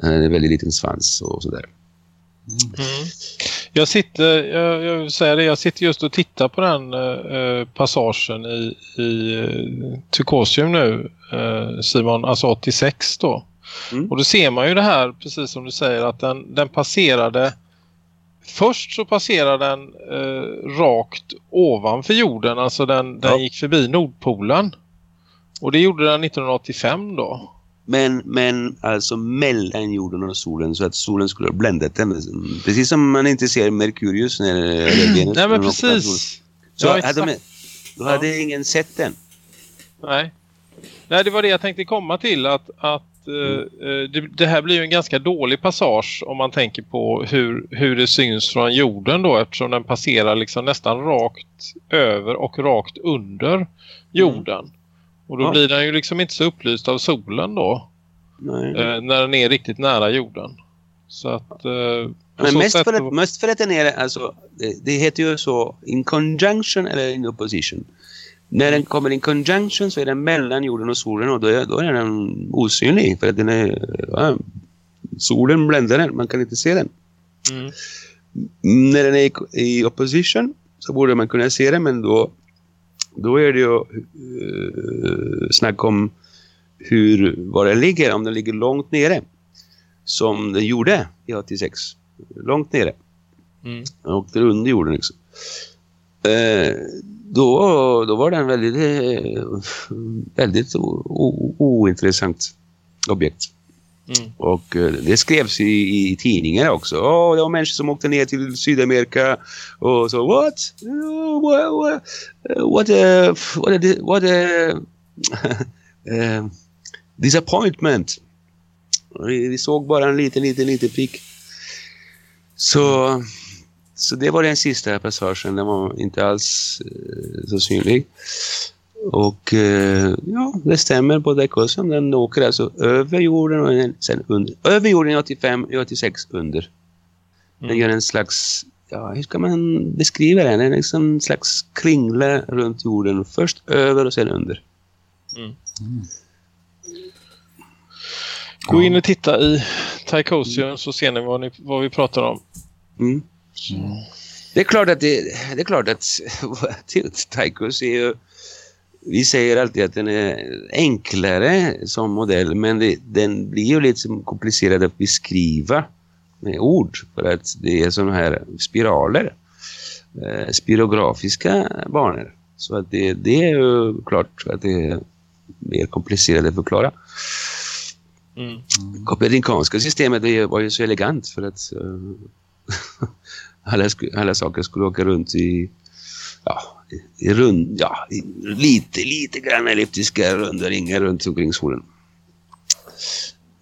Den hade en väldigt liten svans och sådär. Mm. Jag sitter, jag, jag vill säga det, jag sitter just och tittar på den eh, passagen i, i eh, Tykosium nu, eh, Simon, alltså 86 då. Mm. Och då ser man ju det här, precis som du säger, att den, den passerade Först så passerade den eh, rakt ovanför jorden, alltså den, den Ja. gick förbi Nordpolen. Och det gjorde den 1985 då. Men, men alltså mellan jorden och solen så att solen skulle ha bländat den. Precis som man inte ser Merkurius när *clears throat* eller Venus. Nej men precis. Så Ja, hade de, då hade ingen sett den. Nej. Nej, det var det jag tänkte komma till. Att, att eh, eh, det, det här blir ju en ganska dålig passage om man tänker på hur, hur det syns från jorden då. Eftersom den passerar liksom nästan rakt över och rakt under jorden. Och då Ja. blir den ju liksom inte så upplyst av solen då. Nej. Eh, när den är riktigt nära jorden. Så att... Eh, Men mest för, att, mest för att den är, alltså, det, det heter ju så in conjunction eller in opposition. När den kommer in conjunction så är den mellan jorden och solen och då är, då är den osynlig för att den är, ja, solen bländar den, man kan inte se den. Mm. När den är i, i opposition så borde man kunna se den men då, då är det ju uh, snack om hur, var den ligger, om den ligger långt nere som den gjorde i 86 långt nere. Mm. Den åkte under jorden liksom. Eh, då, då var den väldigt, eh, väldigt o, o, ointressant objekt. Mm. Och eh, det skrevs i, i tidningar också. Åh, det var människor som åkte ner till Sydamerika och så what? Oh, what, what, what, a, what, a, what a, *laughs* eh, disappointment. Vi, vi såg bara en liten, liten, liten prick. Så, så det var den sista passagen. Den var inte alls eh, så synlig. Och eh, ja, det stämmer på Dicosium. Den åker alltså över jorden och sen under. Över jorden i 85, i 86 under. Den Mm. gör en slags, ja hur ska man beskriva den? Den är liksom en slags kringla runt jorden. Först över och sen under. Gå in och titta i Tychosium så ser ni vad, ni vad vi pratar om. Mm. Det är klart att det, det är klart att *laughs* Tychus är ju vi säger alltid att den är enklare som modell men det, den blir ju lite komplicerad att beskriva med ord för att det är sådana här spiraler eh, spirografiska banor så att det, det är ju klart att det är mer komplicerat att förklara. Mm. Kopernikanska systemet var ju så elegant för att eh, *laughs* alla, alla saker skulle åka runt i, ja, i, i rund, ja, i lite, lite grann elliptiska runda ringar runt omkring solen.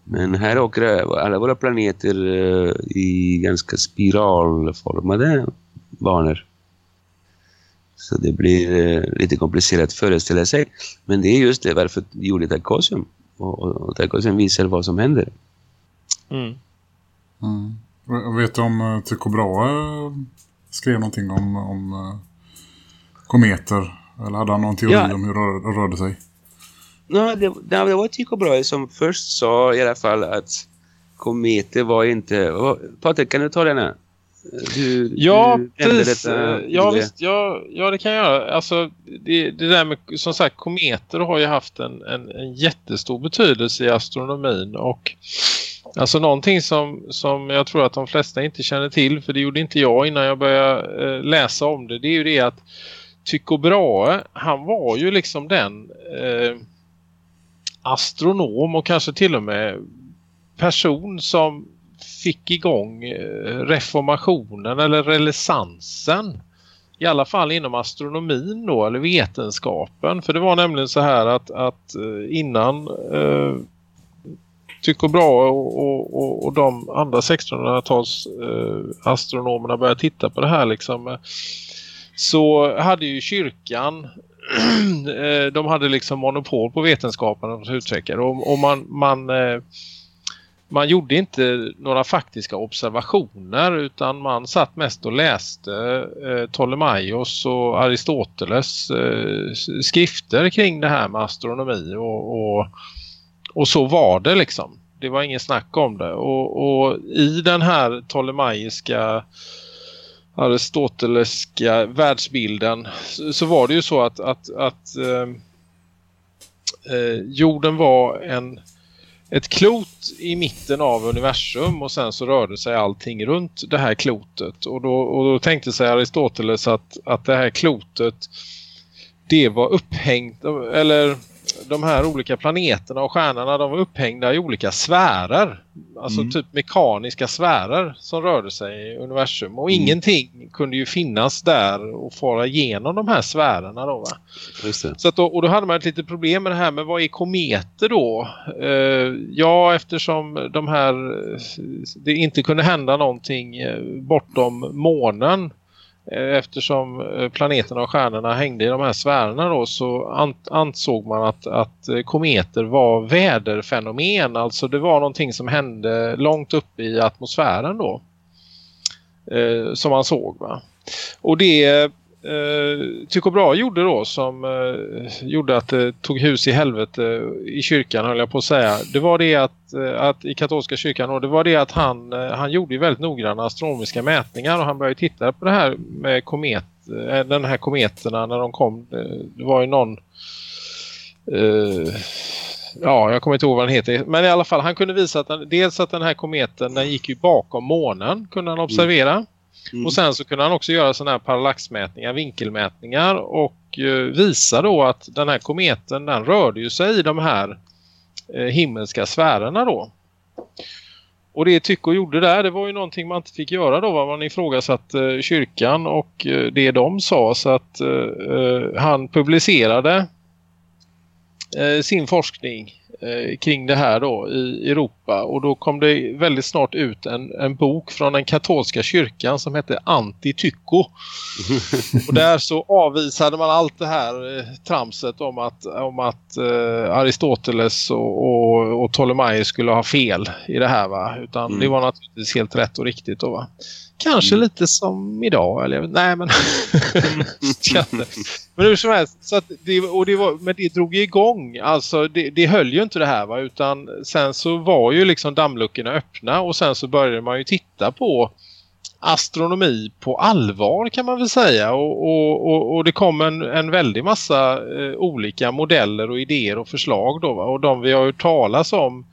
Men här åker alla våra planeter eh, i ganska spiralformade banor. Så det blir eh, lite komplicerat att föreställa sig. Men det är just det varför vi gjorde Dicosium. Och, och, och Dicosium visar vad som händer. Mm. Mm. Jag vet om uh, Tycho Brahe eh, skrev någonting om, om eh, kometer. Eller hade han någon teori Ja. om hur det rör, rörde sig? Ja, det, det det var Tycho Brahe som först sa i alla fall att kometer var inte... Patrik, kan du ta den här? Du, Ja, du precis. detta Eh, Ja, tidigare. visst. Ja, ja, det kan jag göra. Alltså, det, det där med, som sagt, kometer har ju haft en, en, en jättestor betydelse i astronomin. Och alltså någonting som, som jag tror att de flesta inte känner till, för det gjorde inte jag innan jag började eh, läsa om det, det är ju det att Tycho Brahe, han var ju liksom den eh, astronom och kanske till och med person som fick igång eh, reformationen eller renässansen. I alla fall inom astronomin då, eller vetenskapen. För det var nämligen så här att, att eh, innan eh, Tycho Brahe och, och, och, de andra 1600-tals eh, astronomerna började titta på det här liksom. Eh, så hade ju kyrkan *clears throat* eh, de hade liksom monopol på vetenskapen och uttrycker och, och man, man eh, man gjorde inte några faktiska observationer utan man satt mest och läste eh, Ptolemaios och Aristoteles eh, skrifter kring det här med astronomi och, och, och så var det liksom. Det var ingen snack om det. Och, och i den här tolemaiska aristoteleska världsbilden så, så var det ju så att, att, att eh, eh, jorden var en ett klot i mitten av universum och sen så rörde sig allting runt det här klotet. Och då, och då tänkte sig Aristoteles att, att det här klotet det var upphängt, eller de här olika planeterna och stjärnorna de var upphängda i olika sfärer. Alltså Mm. typ mekaniska sfärer som rörde sig i universum. Och Mm. ingenting kunde ju finnas där och fara igenom de här sfärerna då va? Så då, och då hade man ett litet problem med det här med vad är kometer då? Eh, ja, eftersom de här eh, det inte kunde hända någonting eh, bortom månen Eh, eftersom eh, planeterna och stjärnorna hängde i de här sfärerna då så ansåg man att, att eh, kometer var väderfenomen. Alltså det var någonting som hände långt upp i atmosfären då. Eh, som man såg va. Och det eh, Tycho Brahe gjorde då som eh, gjorde att det tog hus i helvete eh, i kyrkan höll jag på att säga. Det var det att, eh, att i katolska kyrkan och det var det att han, eh, han gjorde väldigt noggranna astronomiska mätningar och han började titta på det här med komet, den här kometerna när de kom. Det, det var ju någon eh, Ja, jag kommer inte ihåg vad den heter. Men i alla fall, han kunde visa att den, dels att den här kometen den gick ju bakom månen, kunde han observera. Mm. Mm. Och sen så kunde han också göra sådana här parallaxmätningar, vinkelmätningar och eh, visa då att den här kometen den rörde ju sig i de här eh, himmelska sfärerna då. Och det Tycho gjorde där, det var ju någonting man inte fick göra då. Va? Man ifrågasatte eh, kyrkan och eh, det de sa så att eh, eh, han publicerade eh, sin forskning eh, kring det här då i Europa och då kom det väldigt snart ut en, en bok från den katolska kyrkan som hette Anti-Tycho. *laughs* och där så avvisade man allt det här eh, tramset om att, om att eh, Aristoteles och, och, och Ptolemaios skulle ha fel i det här va. Utan Mm. det var naturligtvis helt rätt och riktigt då va. Kanske Mm. lite som idag eller nej men *laughs* Skatte. Men hur som helst så det, och det var, men det drog igång alltså det, det höll ju inte det här va utan sen så var ju liksom dammluckorna öppna och sen så började man ju titta på astronomi på allvar kan man väl säga och, och, och, och det kom en, en väldig massa eh, olika modeller och idéer och förslag då va? och de vi har ju talas om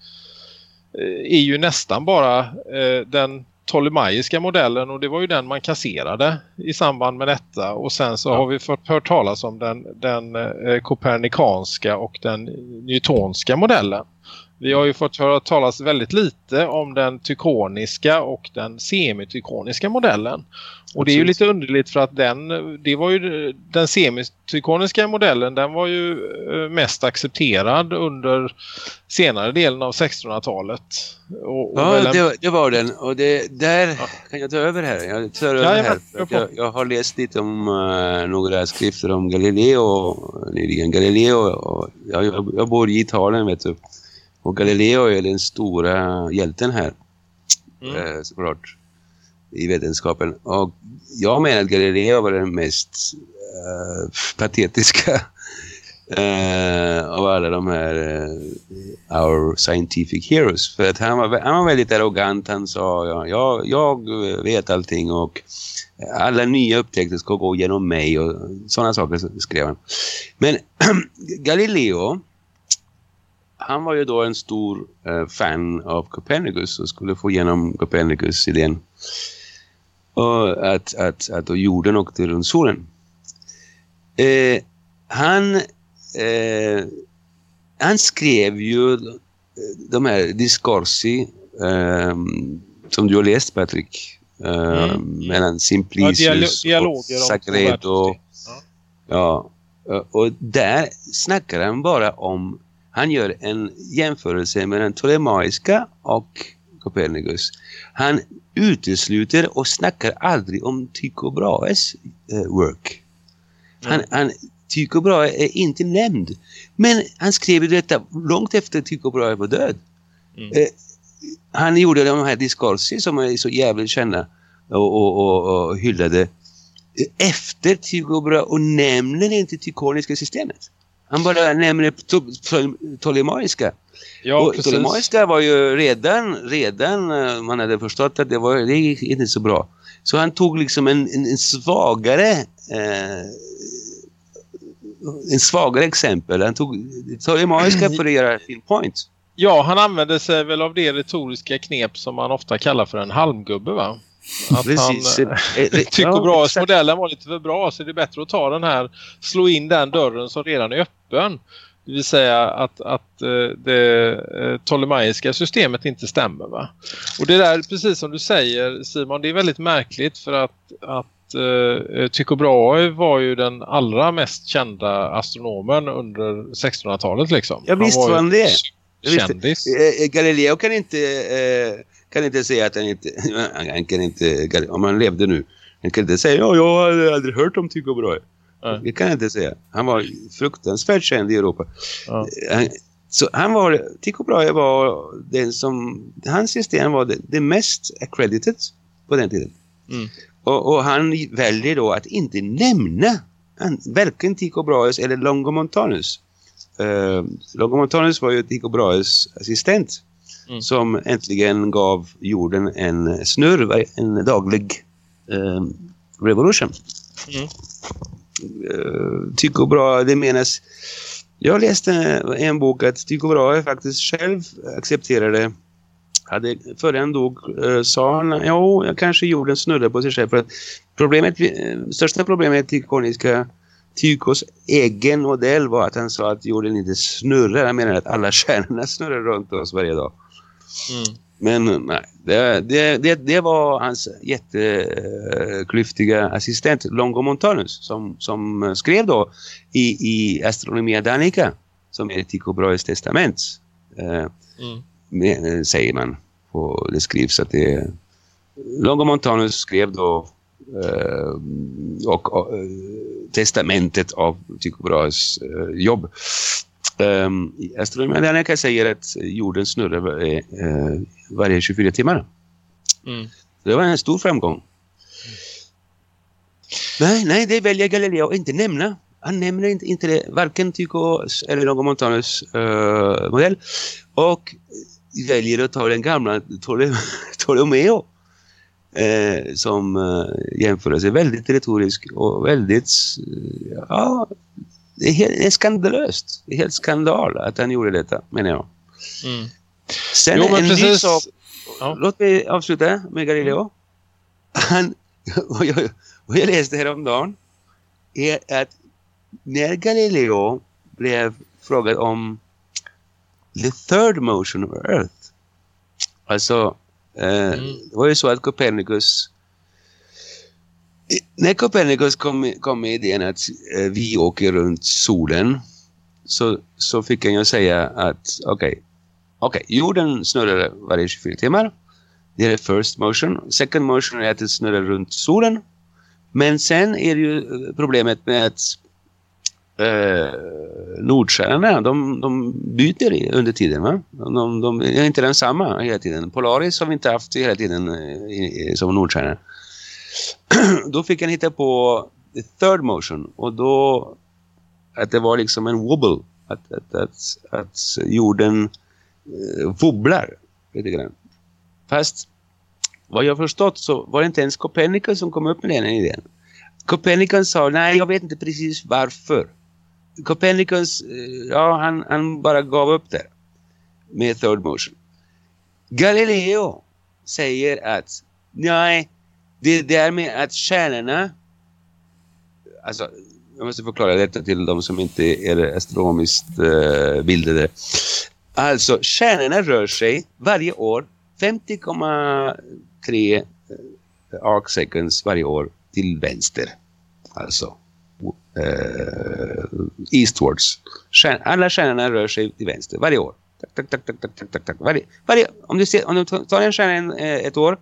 eh, är ju nästan bara eh, den Ptolemaiska modellen och det var ju den man kasserade i samband med detta och sen så har vi fått hört talas om den, den eh, kopernikanska och den newtonska modellen. Vi har ju fått höra talas väldigt lite om den tykoniska och den semitykoniska modellen. Och det är ju lite underligt för att den, det var ju den semitykoniska modellen den var ju eh, mest accepterad under senare delen av 1600-talet. Och, och Ja, en- det, det var den. Och det, där Ja. kan jag ta över här. Jag tar över här. Kör att på. jag, jag har läst lite om eh, några skrifter om Galileo nyligen. Galileo, och, jag, jag, jag bor i Italien vet du. Och Galileo är den stora hjälten här. Mm. Eh, såklart. I vetenskapen. Och jag menar att Galileo var den mest eh, patetiska *laughs* eh, av alla de här eh, our scientific heroes. För att han var, han var väldigt arrogant. Han sa ja, jag, jag vet allting och alla nya upptäckter ska gå genom mig och sådana saker skrev han. Men *clears throat* Galileo han var ju då en stor eh, fan av Copernicus och skulle få igenom Copernicus idén. Och att, att, att jorden åkte runt solen. Eh, han, eh, han skrev ju eh, de här discorsi eh, som du har läst Patrick. Eh, Mm. Mellan Ja, Simplicius dialo- dialoger och om Sagredo. Ja. Ja, och där snackar han bara om, han gör en jämförelse melden Ptolemaiska och Copernicus. Han utesluter och snackar aldrig om Tycho Brahes eh, work. Han, han, Tycho Brahe är inte nämnd. Men han skrev ju detta långt efter Tycho Brahe var död. Mm. Eh, han gjorde de här diskurser som är så jävligt kända och, och, och, och hyllade efter Tycho Brahe och nämner inte tykoniska systemet. Han bara nämner to- Ptolemaiska. Ja, och precis. Ptolemaiska var ju redan, redan eh, man hade förstått att det var det gick inte så bra. Så han tog liksom en, en, en svagare eh, en svagare exempel. Han tog Ptolemaiska för att göra sin point. Ja, han använde sig väl av det retoriska knep som man ofta kallar för en halmgubbe va? Att Precis. han Eh, eh, tycker bra exakt. modellen var lite för bra så det är bättre att ta den här, slå in den dörren som redan är öppen. Det vill säga att, att eh, det ptolemaiska systemet inte stämmer va? Och det där, precis som du säger Simon, det är väldigt märkligt för att, att Tycho Brahe var ju den allra mest kända astronomen under 1600-talet liksom. Ja, visst var han det. Kändis. Galileo kan inte, kan inte säga att han inte, *laughs* han kan inte, om han levde nu, han kan inte säga ja, jag har aldrig hört om Tycho Brahe. Det kan jag inte säga. Han var fruktansvärt känd i Europa. Ja. Han, så han var, Tycho Brahe var den som, hans system var det, det mest accredited på den tiden. Mm. Och, och han väljer då att inte nämna han, varken Tycho Brahes eller Longomontanus. Uh, Longomontanus var ju Tycho Brahes assistent Mm. som äntligen gav jorden en snurr, en daglig eh, revolution. Mm. Eh, Tycho Brahe, det menas... Jag läste en bok att Tycho Brahe faktiskt själv accepterade hade, före han dog eh, sa han, ja, kanske jorden snurrar på sig själv. För att problemet, eh, största problemet med tykoniska Tykos egen modell var att han sa att jorden inte snurrar. Han menar att alla stjärnorna snurrar runt oss varje dag. Mm. Men nej, det, det, det, det var hans jätteklyftiga assistent Longomontanus som, som skrev då i, i Astronomia Danica som är Tycho Brahes testament. Eh, Mm. med, säger man. Och det skrivs att det är... Longomontanus skrev då eh, och, och, eh, testamentet av Tycho Brahes eh, jobb. Um, Astronomia Danica säger att jorden snurrar eh, eh, varje 24 timmar. Mm. Det var en stor framgång. Nej, nej, det väljer Galileo att inte nämna. Han nämner inte, inte det, varken Tycho eller någon Montanus eh, modell. Och väljer att ta den gamla *laughs* Ptolomeo. Eh, som eh, jämförelse. Väldigt retorisk och väldigt... ja, det är, helt, det är skandalöst. Det är helt skandal att han gjorde detta, menar jag. Mm. Sen Jo, men en ny precis. sak. Ja. Låt mig avsluta med Galileo. Han, *laughs* vad, jag, vad jag läste häromdagen är att när Galileo blev frågad om the third motion of Earth. Alltså, eh, det var ju så att Copernicus när Copernicus kom, kom med idén att eh, vi åker runt solen så, så fick han ju säga att okej, okej, jorden snurrar varje 24 timmar. Det är first motion. Second motion är att det snurrar runt solen. Men sen är det ju eh, problemet med att eh, Nordstjärnorna, de, de byter under tiden. Va? De, de är inte densamma hela tiden. Polaris har vi inte haft hela tiden eh, i, i, som Nordstjärna. *clears throat* då fick han hitta på the third motion och då att det var liksom en wobble. Att, att, att, att jorden eh, wobblar lite grann. Fast vad jag förstått så var det inte ens Copernicus som kom upp med den idén. Copernicus sa nej jag vet inte precis varför. Copernicus, eh, ja han, han bara gav upp det med third motion. Galileo säger att nej, det där med att stjärnorna alltså jag måste förklara detta till de som inte är astronomiskt eh, bildade. Alltså stjärnorna rör sig varje år 50,3 arc seconds varje år till vänster. Alltså eh, eastwards. Stjärn, alla stjärnorna rör sig till vänster varje år. Tack, tack, tack, tack, tack, tack, tack. Varje, varje, om, du ser, om du tar en stjärna eh, ett år,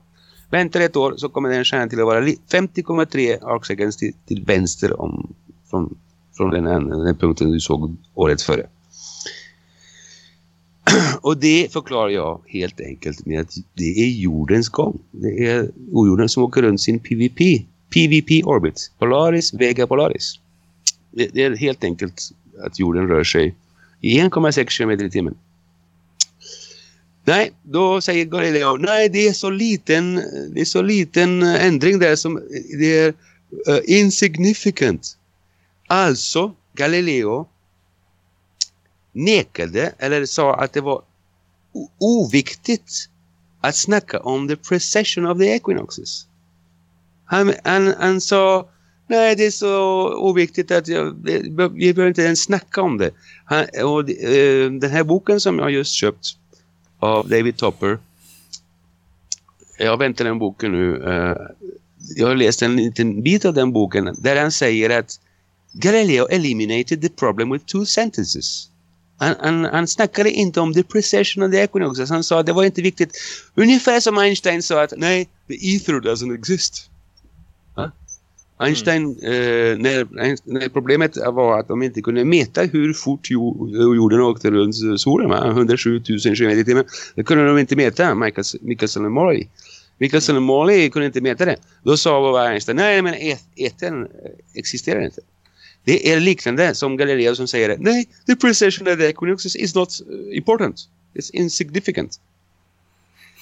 väntar ett år så kommer den stjärnan till att vara 50,3 arc seconds till, till vänster om, från, från den, den punkten du såg året före. *clears throat* och det förklarar jag helt enkelt med att det är jordens gång. Det är jorden som åker runt sin PVP. PVP orbit. Polaris, Vega Polaris. Det, det är helt enkelt att jorden rör sig i 1,6 km i timmen. Nej, då säger Galileo, nej det är så liten, det är så liten eh, ändring där som eh, det är uh, insignificant. Alltså, Galileo nekade eller sa att det var oviktigt att snacka om the precession of the equinoxes. Han, han, han sa nej det är så oviktigt att jag, vi behöver inte ens snacka om det. Han, och, uh, den här boken som jag just köpt av David Topper jag väntar den boken nu. Eh, jag har läst en liten bit av den boken där han säger att Galileo eliminated the problem with two sentences. Han, han, han snackade inte om the precession of the equinoxes. Han sa att det var inte viktigt. Ungefär som Einstein sa att nej, the ether doesn't exist. Va? Einstein, eh, när, när problemet var att de inte kunde mäta hur fort jo, jorden åkte runt solen, va? 107 000 km i timmen. Det kunde de inte mäta, Michael, Michelson och Morley. Michelson och Morley kunde inte mäta det. Då sa Einstein, nej men et- etern eh, existerar inte. Det är liknande som Galileo som säger nej, the precession of the equinoxes is not uh, important. It's insignificant.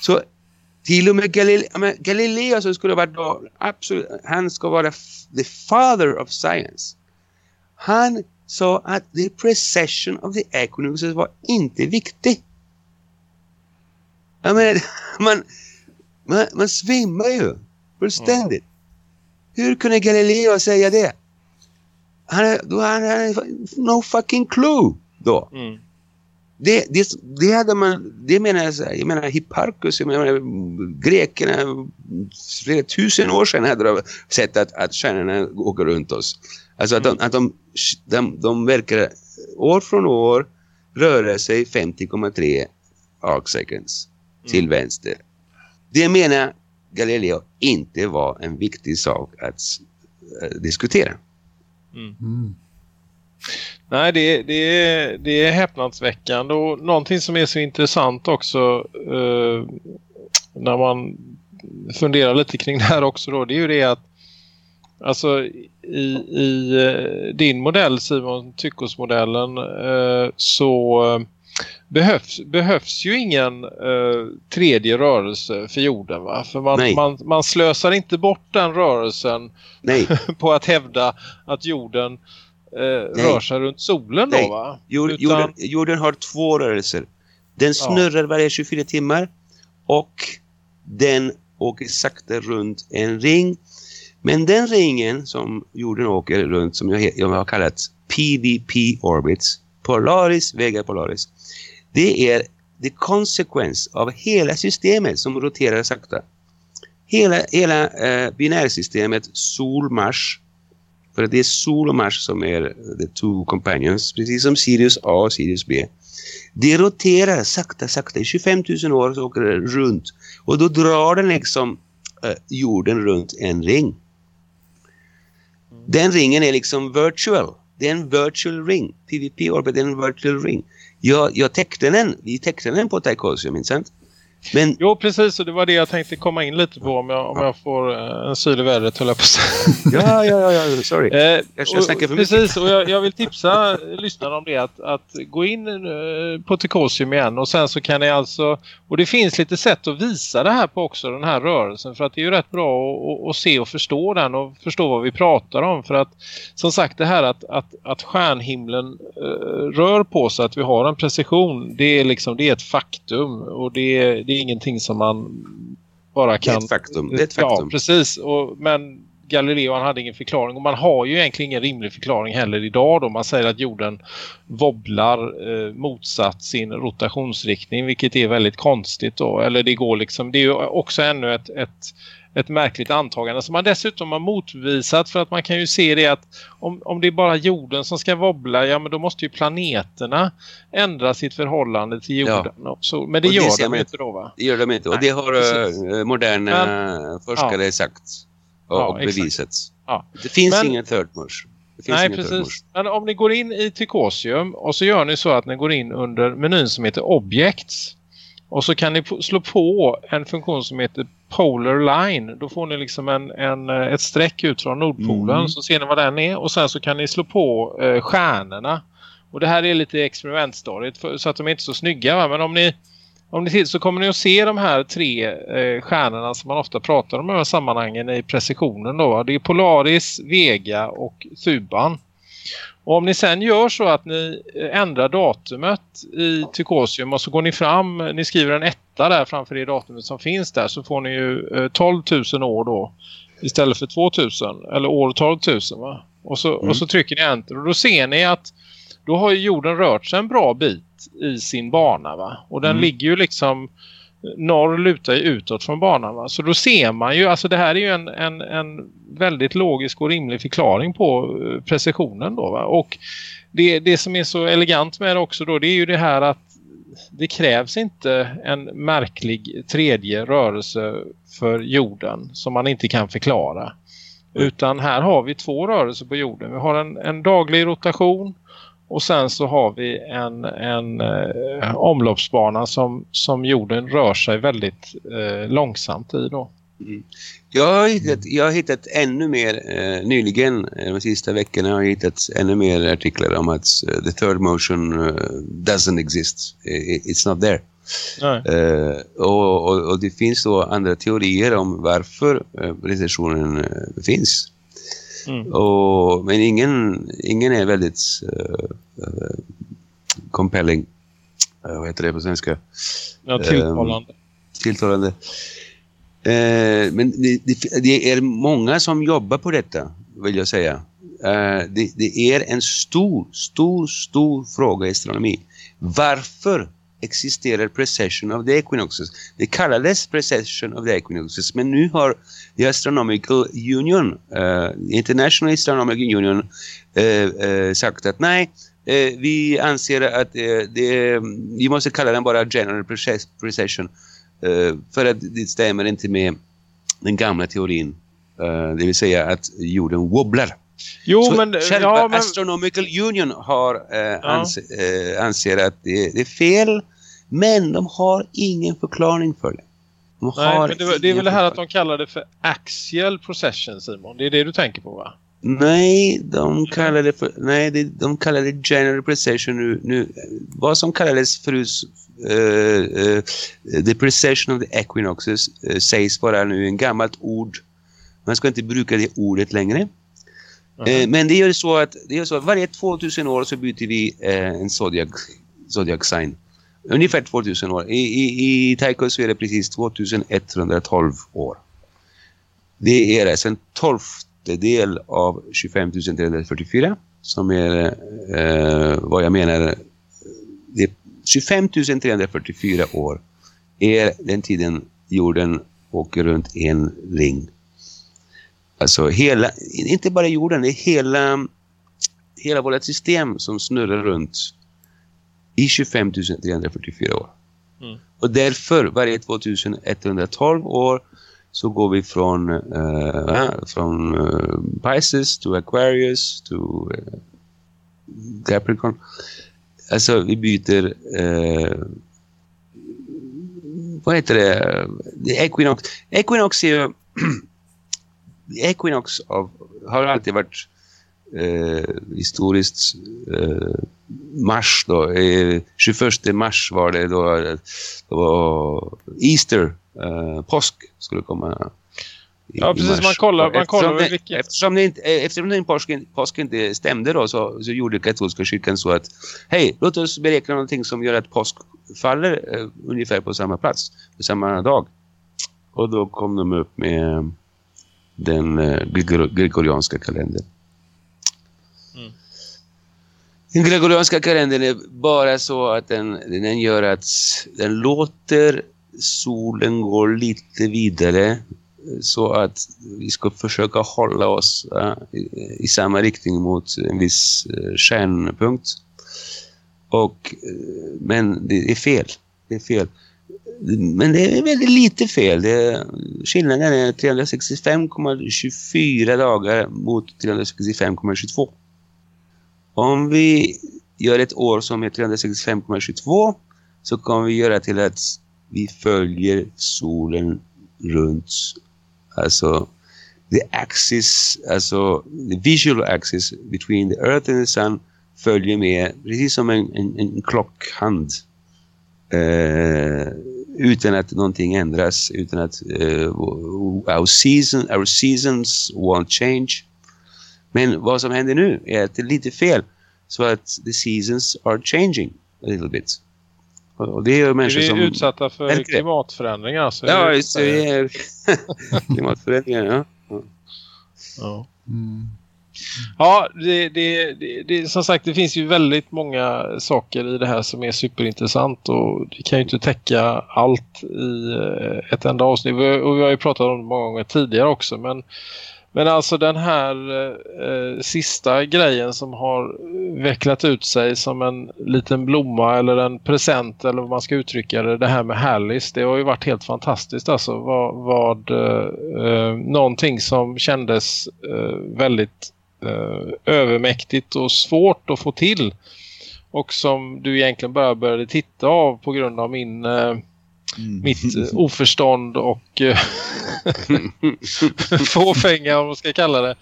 Så till och med Galile Galileo som skulle vara då, absolut, han ska vara the father of science. Han sa att the precession of the equinoxes var inte viktig. Jag menar, *laughs* man, man, man svimmar ju fullständigt. Hur kunde Galileo säga det? Han, han hade no fucking clue då. Mm. Det, det, det hade man, det menar jag, så här, jag menar Hipparchus, jag menar grekerna, flera tusen år sedan hade de sett att, att stjärnorna åker runt oss. Alltså att, de, att de, de, de verkar år från år röra sig 50,3 arc seconds till vänster. Det menar Galileo inte var en viktig sak att eh, diskutera. Mm. Nej, det, det, är, det är häpnadsväckande och någonting som är så intressant också eh, när man funderar lite kring det här också då, det är ju det att alltså i, i eh, din modell Simon, Tyckosmodellen eh, så eh, behövs, behövs ju ingen eh, tredje rörelse för jorden va? För man, man, man slösar inte bort den rörelsen *laughs* på att hävda att jorden rör sig runt solen Nej. då va? jord, Utan- jorden, jorden har två rörelser. Den snurrar varje 24 timmar och den åker sakta runt en ring. Men den ringen som jorden åker runt som jag, jag har kallat PVP orbits, Polaris, Vega Polaris. Det är the consequence av hela systemet som roterar sakta. Hela, hela eh, binärsystemet Sol-Mars för det är Sol och Mars som är the two companions, precis som Sirius A och Sirius B. Det roterar sakta, sakta. I 25 000 år så åker det runt. Och då drar den liksom eh, jorden runt en ring. Den ringen är liksom virtual. Det är en virtual ring. PVP orbit är en virtual ring. Jag, jag täckte den. Vi täckte den på Tycosium, inte sant? Men Jo, precis. Och det var det jag tänkte komma in lite på om jag, om jag får eh, en syl i vädret, höll jag på *laughs* ja, ja, ja, ja sorry. Eh, jag snackar för precis, och jag, jag vill tipsa lyssnarna om det att, att gå in eh, på Tychosium igen och sen så kan ni alltså, och det finns lite sätt att visa det här på också, den här rörelsen för att det är ju rätt bra att, att, att se och förstå den och förstå vad vi pratar om för att som sagt det här att, att, att stjärnhimlen eh, rör på sig, att vi har en precision, det är liksom, det är ett faktum och det är, det är ingenting som man bara Det är kan ett faktum. Det är ett Ja, faktum. precis. Och, men Galileo han hade ingen förklaring. Och man har ju egentligen ingen rimlig förklaring heller idag då. Man säger att jorden wobblar eh, motsatt sin rotationsriktning. Vilket är väldigt konstigt då. Eller det går liksom. Det är ju också ännu ett, ett, ett märkligt antagande som man dessutom har motvisat. För att man kan ju se det att om, om det är bara jorden som ska wobbla. Ja men då måste ju planeterna ändra sitt förhållande till Ja. jorden. Och så, men det Och gör de inte. då va? Det gör de inte. Och Nej, det har precis. eh, moderna forskare sagt och, Ja, och exakt. bevisat. Ja. Det finns Men- ingen third mush. Nej, precis. Men om ni går in i Tycosium och så gör ni så att ni går in under menyn som heter Objects. Och så kan ni slå på en funktion som heter Polar Line. Då får ni liksom en, en, eh, ett streck ut från Nordpolen. Mm. Så ser ni vad den är. Och sen så kan ni slå på eh, stjärnorna. Och det här är lite experimentstadiet för, så att de är inte så snygga. Va? Men om ni, om ni till, så kommer ni att se de här tre eh, stjärnorna som man ofta pratar om i de här sammanhangen i precisionen. Då, va? Det är Polaris, Vega och Thuban. Och om ni sen gör så att ni eh, ändrar datumet i Tycosium och så går ni fram, ni skriver en etta där framför det datumet som finns där så får ni ju eh, 12 000 år då istället för 2000 eller år 12 000 va? Och så, Mm. och så trycker ni enter och då ser ni att då har ju jorden rört sig en bra bit i sin bana va? Och den Mm. ligger ju liksom norr lutar ju utåt från banan va? Så då ser man ju, alltså det här är ju en, en, en väldigt logisk och rimlig förklaring på eh, precisionen då va? Och det, det som är så elegant med det också då det är ju det här att det krävs inte en märklig tredje rörelse för jorden som man inte kan förklara. Utan här har vi två rörelser på jorden. Vi har en, en daglig rotation och sen så har vi en, en eh, omloppsbana som, som jorden rör sig väldigt eh, långsamt i då. Jag har hittat, jag har hittat ännu mer eh, nyligen, eh, de sista veckorna har jag hittat ännu mer artiklar om att eh, the third motion eh, doesn't exist. It's not there. Eh, och, och, och det finns då andra teorier om varför eh, recessionen finns. Mm. Och, men ingen, ingen är väldigt eh, eh, compelling. Eh, vad heter det på svenska? Ja, tilltalande. tilltalande. Eh, men det, det, det är många som jobbar på detta, vill jag säga. Det, det är en stor, stor, stor fråga i astronomi. Varför existerar precession of the equinoxes? Det kallades precession of the equinoxes, men nu har the Astronomical Union, uh, International Astronomical Union, uh, uh, sagt att nej, vi anser att det, vi måste kalla den bara general precession. För att det stämmer inte med den gamla teorin. Det vill säga att jorden wobblar. Jo, Så men, själva ja, men Astronomical Union har, eh, ans eh, anser att det, det är fel. Men de har ingen förklaring för det. De Nej, men det, det är väl det här att de kallar det för axial procession Simon. Det är det du tänker på va? Nej, de kallar det för... Nej, de kallar det general precession nu. nu vad som kallades förut uh, uh, the precession of the equinoxes uh, sägs vara nu en gammalt ord. Man ska inte bruka det ordet längre. Eh, men det är så att, det är så att varje 2000 år så byter vi eh, en zodiac, zodiac sign. Ungefär 2000 år. I, i, i Taiko så är det precis 2112 år. Det är alltså en tolftedel av 25 344 som är eh, vad jag menar det är 25 344 år är den tiden jorden åker runt en ring. Alltså hela, inte bara jorden, det är hela, hela vårt system som snurrar runt i 25 344 år. Mm. Och därför varje 2112 år så går vi från, uh, från uh, Pisces to Aquarius to uh, Capricorn. Alltså vi byter uh, vad heter det? Equinox. Equinox är ju *clears throat* Equinox av, har alltid varit eh, historiskt eh, mars då. Eh, 21 mars var det då det var Easter, eh, påsk skulle komma Ja, precis. mars. Man kollar- man kollar eftersom väl det, vilket- eftersom, det inte, eftersom den påsken, påsken inte stämde då så, så gjorde katolska kyrkan så att hej, låt oss beräkna någonting som gör att påsk faller eh, ungefär på samma plats, på samma dag. Och då kom de upp med den eh, gregorianska kalendern. Mm. Den gregorianska kalendern är bara så att den, den gör att den låter solen gå lite vidare så att vi ska försöka hålla oss ja, i, i samma riktning mot en viss eh, stjärnpunkt. Och, eh, men det är fel. Det är fel. Men det är väldigt lite fel. Det, skillnaden är 365,24 dagar mot 365,22. Om vi gör ett år som är 365,22 så kommer vi göra till att vi följer solen runt alltså the axis, alltså the visual axis between the earth and the sun följer med precis som en, en, en klockhand utan att någonting ändras utan att eh, our, season, our seasons won't change men vad som händer nu är att det är lite fel så att the seasons are changing a little bit och det är människor Vi är som utsatta för klimatförändringar. Så ja, just det, det är *laughs* klimatförändringar ja. Ja. Mm. Ja, det, det, det, det, som sagt det finns ju väldigt många saker i det här som är superintressant och vi kan ju inte täcka allt i eh, ett enda avsnitt. Vi- Och vi har ju pratat om det många gånger tidigare också men, men alltså den här eh, sista grejen som har vecklat ut sig som en liten blomma eller en present eller vad man ska uttrycka det, det här med Hallis, det har ju varit helt fantastiskt alltså. Vad, vad eh, eh någonting som kändes eh, väldigt eh, övermäktigt och svårt att få till. Och som du egentligen bara började titta av på grund av min, eh, mitt eh, *laughs* oförstånd och eh, *laughs* fåfänga om man ska kalla det.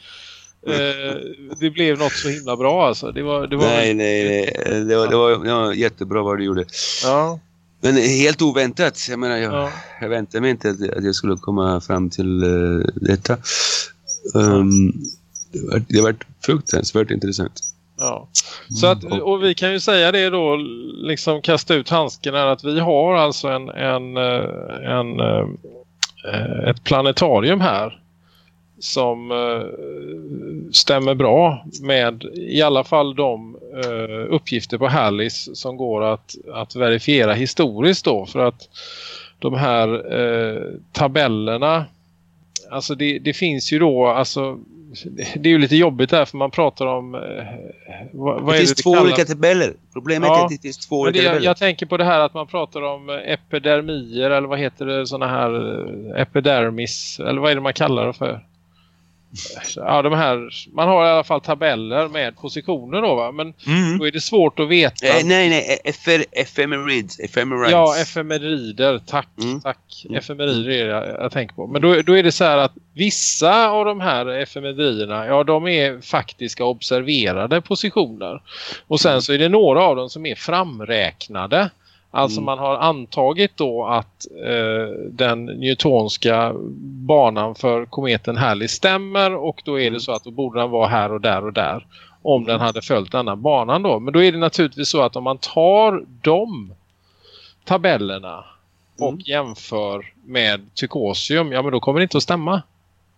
Eh, det blev något så himla bra alltså. Det var, det var Nej, nej, nej. Det var, det, var, det var jättebra vad du gjorde. Ja, Men helt oväntat. Jag menar, jag, ja. jag väntade mig inte att, att jag skulle komma fram till eh, detta. Um, det, var, det var fruktansvärt intressant. Ja. Så att, och vi kan ju säga det då, liksom kasta ut handsken här, att vi har alltså en, en, eh, en, eh, ett planetarium här som eh, stämmer bra med i alla fall de uppgifter på Hallis som går att, att verifiera historiskt då för att de här tabellerna alltså det, det finns ju då alltså det är ju lite jobbigt där för man pratar om eh, vad, vad det finns det två kallas? olika tabeller. Problemet Ja, är att det finns två Men det, olika jag, tabeller. jag tänker på det här att man pratar om eh, epidermier eller vad heter det såna här eh, epidermis eller vad är det man kallar det för? Ja, de här, man har i alla fall tabeller med positioner då va? Men Mm. då är det svårt att veta. Eh, nej, nej. Efer, ephemerid. Ephemerides. Ja, efemerider. Tack, Mm. tack. Mm. Efemerider är det jag, jag tänker på. Men då, då är det så här att vissa av de här efemerierna, ja de är faktiska observerade positioner. Och sen så är det några av dem som är framräknade. Alltså Mm. man har antagit då att eh, den newtonska banan för kometen Halley stämmer och då är det Mm. så att då borde den vara här och där och där om den hade följt denna banan då. Men då är det naturligtvis så att om man tar de tabellerna och Mm. jämför med Tykosium, ja men då kommer det inte att stämma.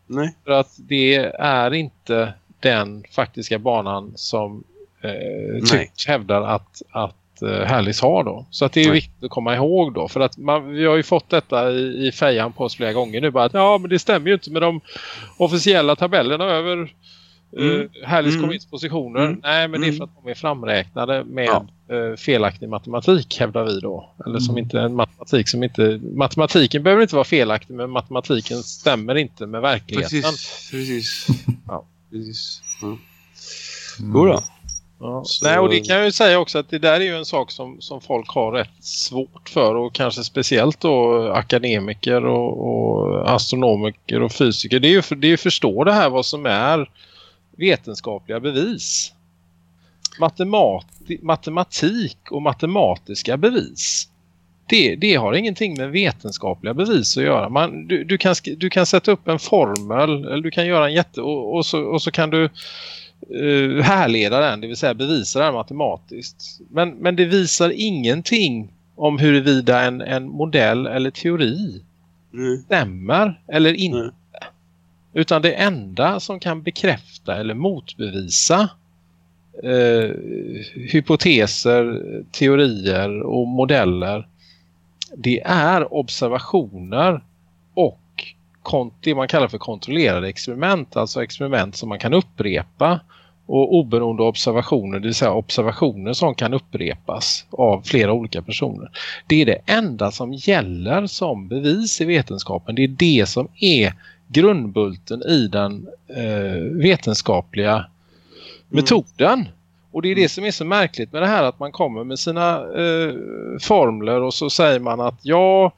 Nej. För att det är inte den faktiska banan som eh, hävdar att, att eh, Hallis har då. Så att det är Nej. viktigt att komma ihåg då. För att man, vi har ju fått detta i, i fejan på oss flera gånger nu. Bara att ja men det stämmer ju inte med de officiella tabellerna över Mm. uh, Hallis Mm. positioner. Mm. Nej men det är Mm. för att de är framräknade med Ja. eh, felaktig matematik hävdar vi då. Eller som Mm. inte en matematik som inte... Matematiken behöver inte vara felaktig men matematiken stämmer inte med verkligheten. Precis. Precis. Ja. Precis. Mm. Jo då. Ja. Så- Nej, och det kan jag ju säga också att det där är ju en sak som, som folk har rätt svårt för och kanske speciellt då akademiker och, och astronomiker och fysiker. Det är ju för, det är förstå det här vad som är vetenskapliga bevis. Matemati matematik och matematiska bevis. Det, det har ingenting med vetenskapliga bevis att göra. Man, du, du, kan, du kan sätta upp en formel eller du kan göra en jätte och, och, så, och så kan du uh, härleda den, det vill säga bevisa den matematiskt. Men, men det visar ingenting om huruvida en, en modell eller teori Mm. stämmer eller inte. Mm. Utan det enda som kan bekräfta eller motbevisa eh, hypoteser, teorier och modeller det är observationer och det man kallar för kontrollerade experiment, alltså experiment som man kan upprepa och oberoende observationer, det vill säga observationer som kan upprepas av flera olika personer. Det är det enda som gäller som bevis i vetenskapen. Det är det som är grundbulten i den eh, vetenskapliga metoden. Och det är det som är så märkligt med det här att man kommer med sina eh, formler och så säger man att ja,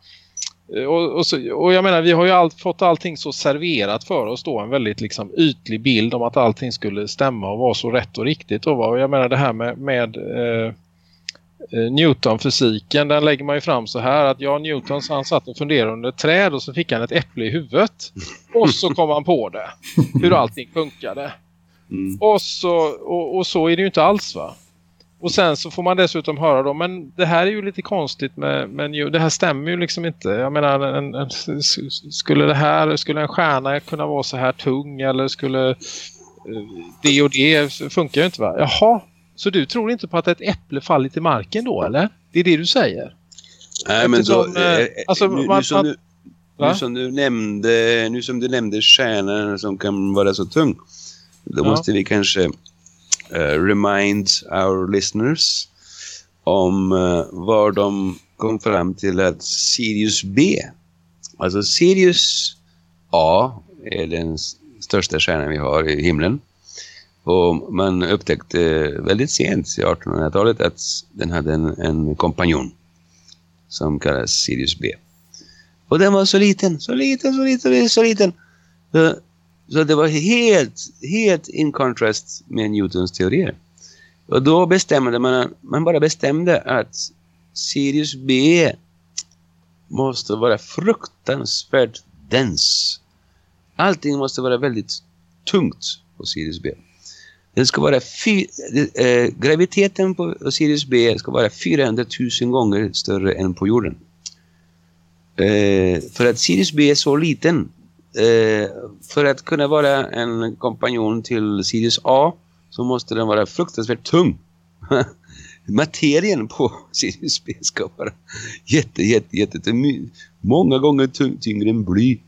och, och, så, och jag menar vi har ju all, fått allting så serverat för oss då en väldigt liksom ytlig bild om att allting skulle stämma och vara så rätt och riktigt. Och vad, jag menar det här med, med eh, eh, Newton-fysiken den lägger man ju fram så här att ja Newton han satt och funderade under ett träd och så fick han ett äpple i huvudet och så kom han på det hur allting funkade. Mm. Och så, och, och så är det ju inte alls va? Och sen så får man dessutom höra då, men det här är ju lite konstigt med, med det här stämmer ju liksom inte. Jag menar, en, en, skulle det här, skulle en stjärna kunna vara så här tung eller skulle eh, det och det funkar ju inte va? Jaha, så du tror inte på att ett äpple faller till marken då eller? Det är det du säger? Nej, men så, Eftersom, eh, eh, alltså, nu, man- nu, som du, nu som du nämnde nu som du nämnde stjärnan som kan vara så tung då Ja. måste vi kanske Eh, remind our listeners om uh, var de kom fram till att Sirius B alltså Sirius A är den största stjärnan vi har i himlen och man upptäckte väldigt sent i 1800-talet att den hade en, en kompanjon som kallas Sirius B. Och den var så liten, så liten, så liten, så liten. Så, så det var helt, helt in contrast med Newtons teorier. Och då bestämde man, man bara bestämde att Sirius B måste vara fruktansvärt dens. Allting måste vara väldigt tungt på Sirius B. Den ska vara fy, eh, graviteten på Sirius B ska vara 400 000 gånger större än på jorden. Eh, för att Sirius B är så liten eh, för att kunna vara en kompanjon till Sirius A så måste den vara fruktansvärt tung. *laughs* Materien på Sirius B ska vara jätte, jätte, jätte, många gånger tyng tyngre än bly.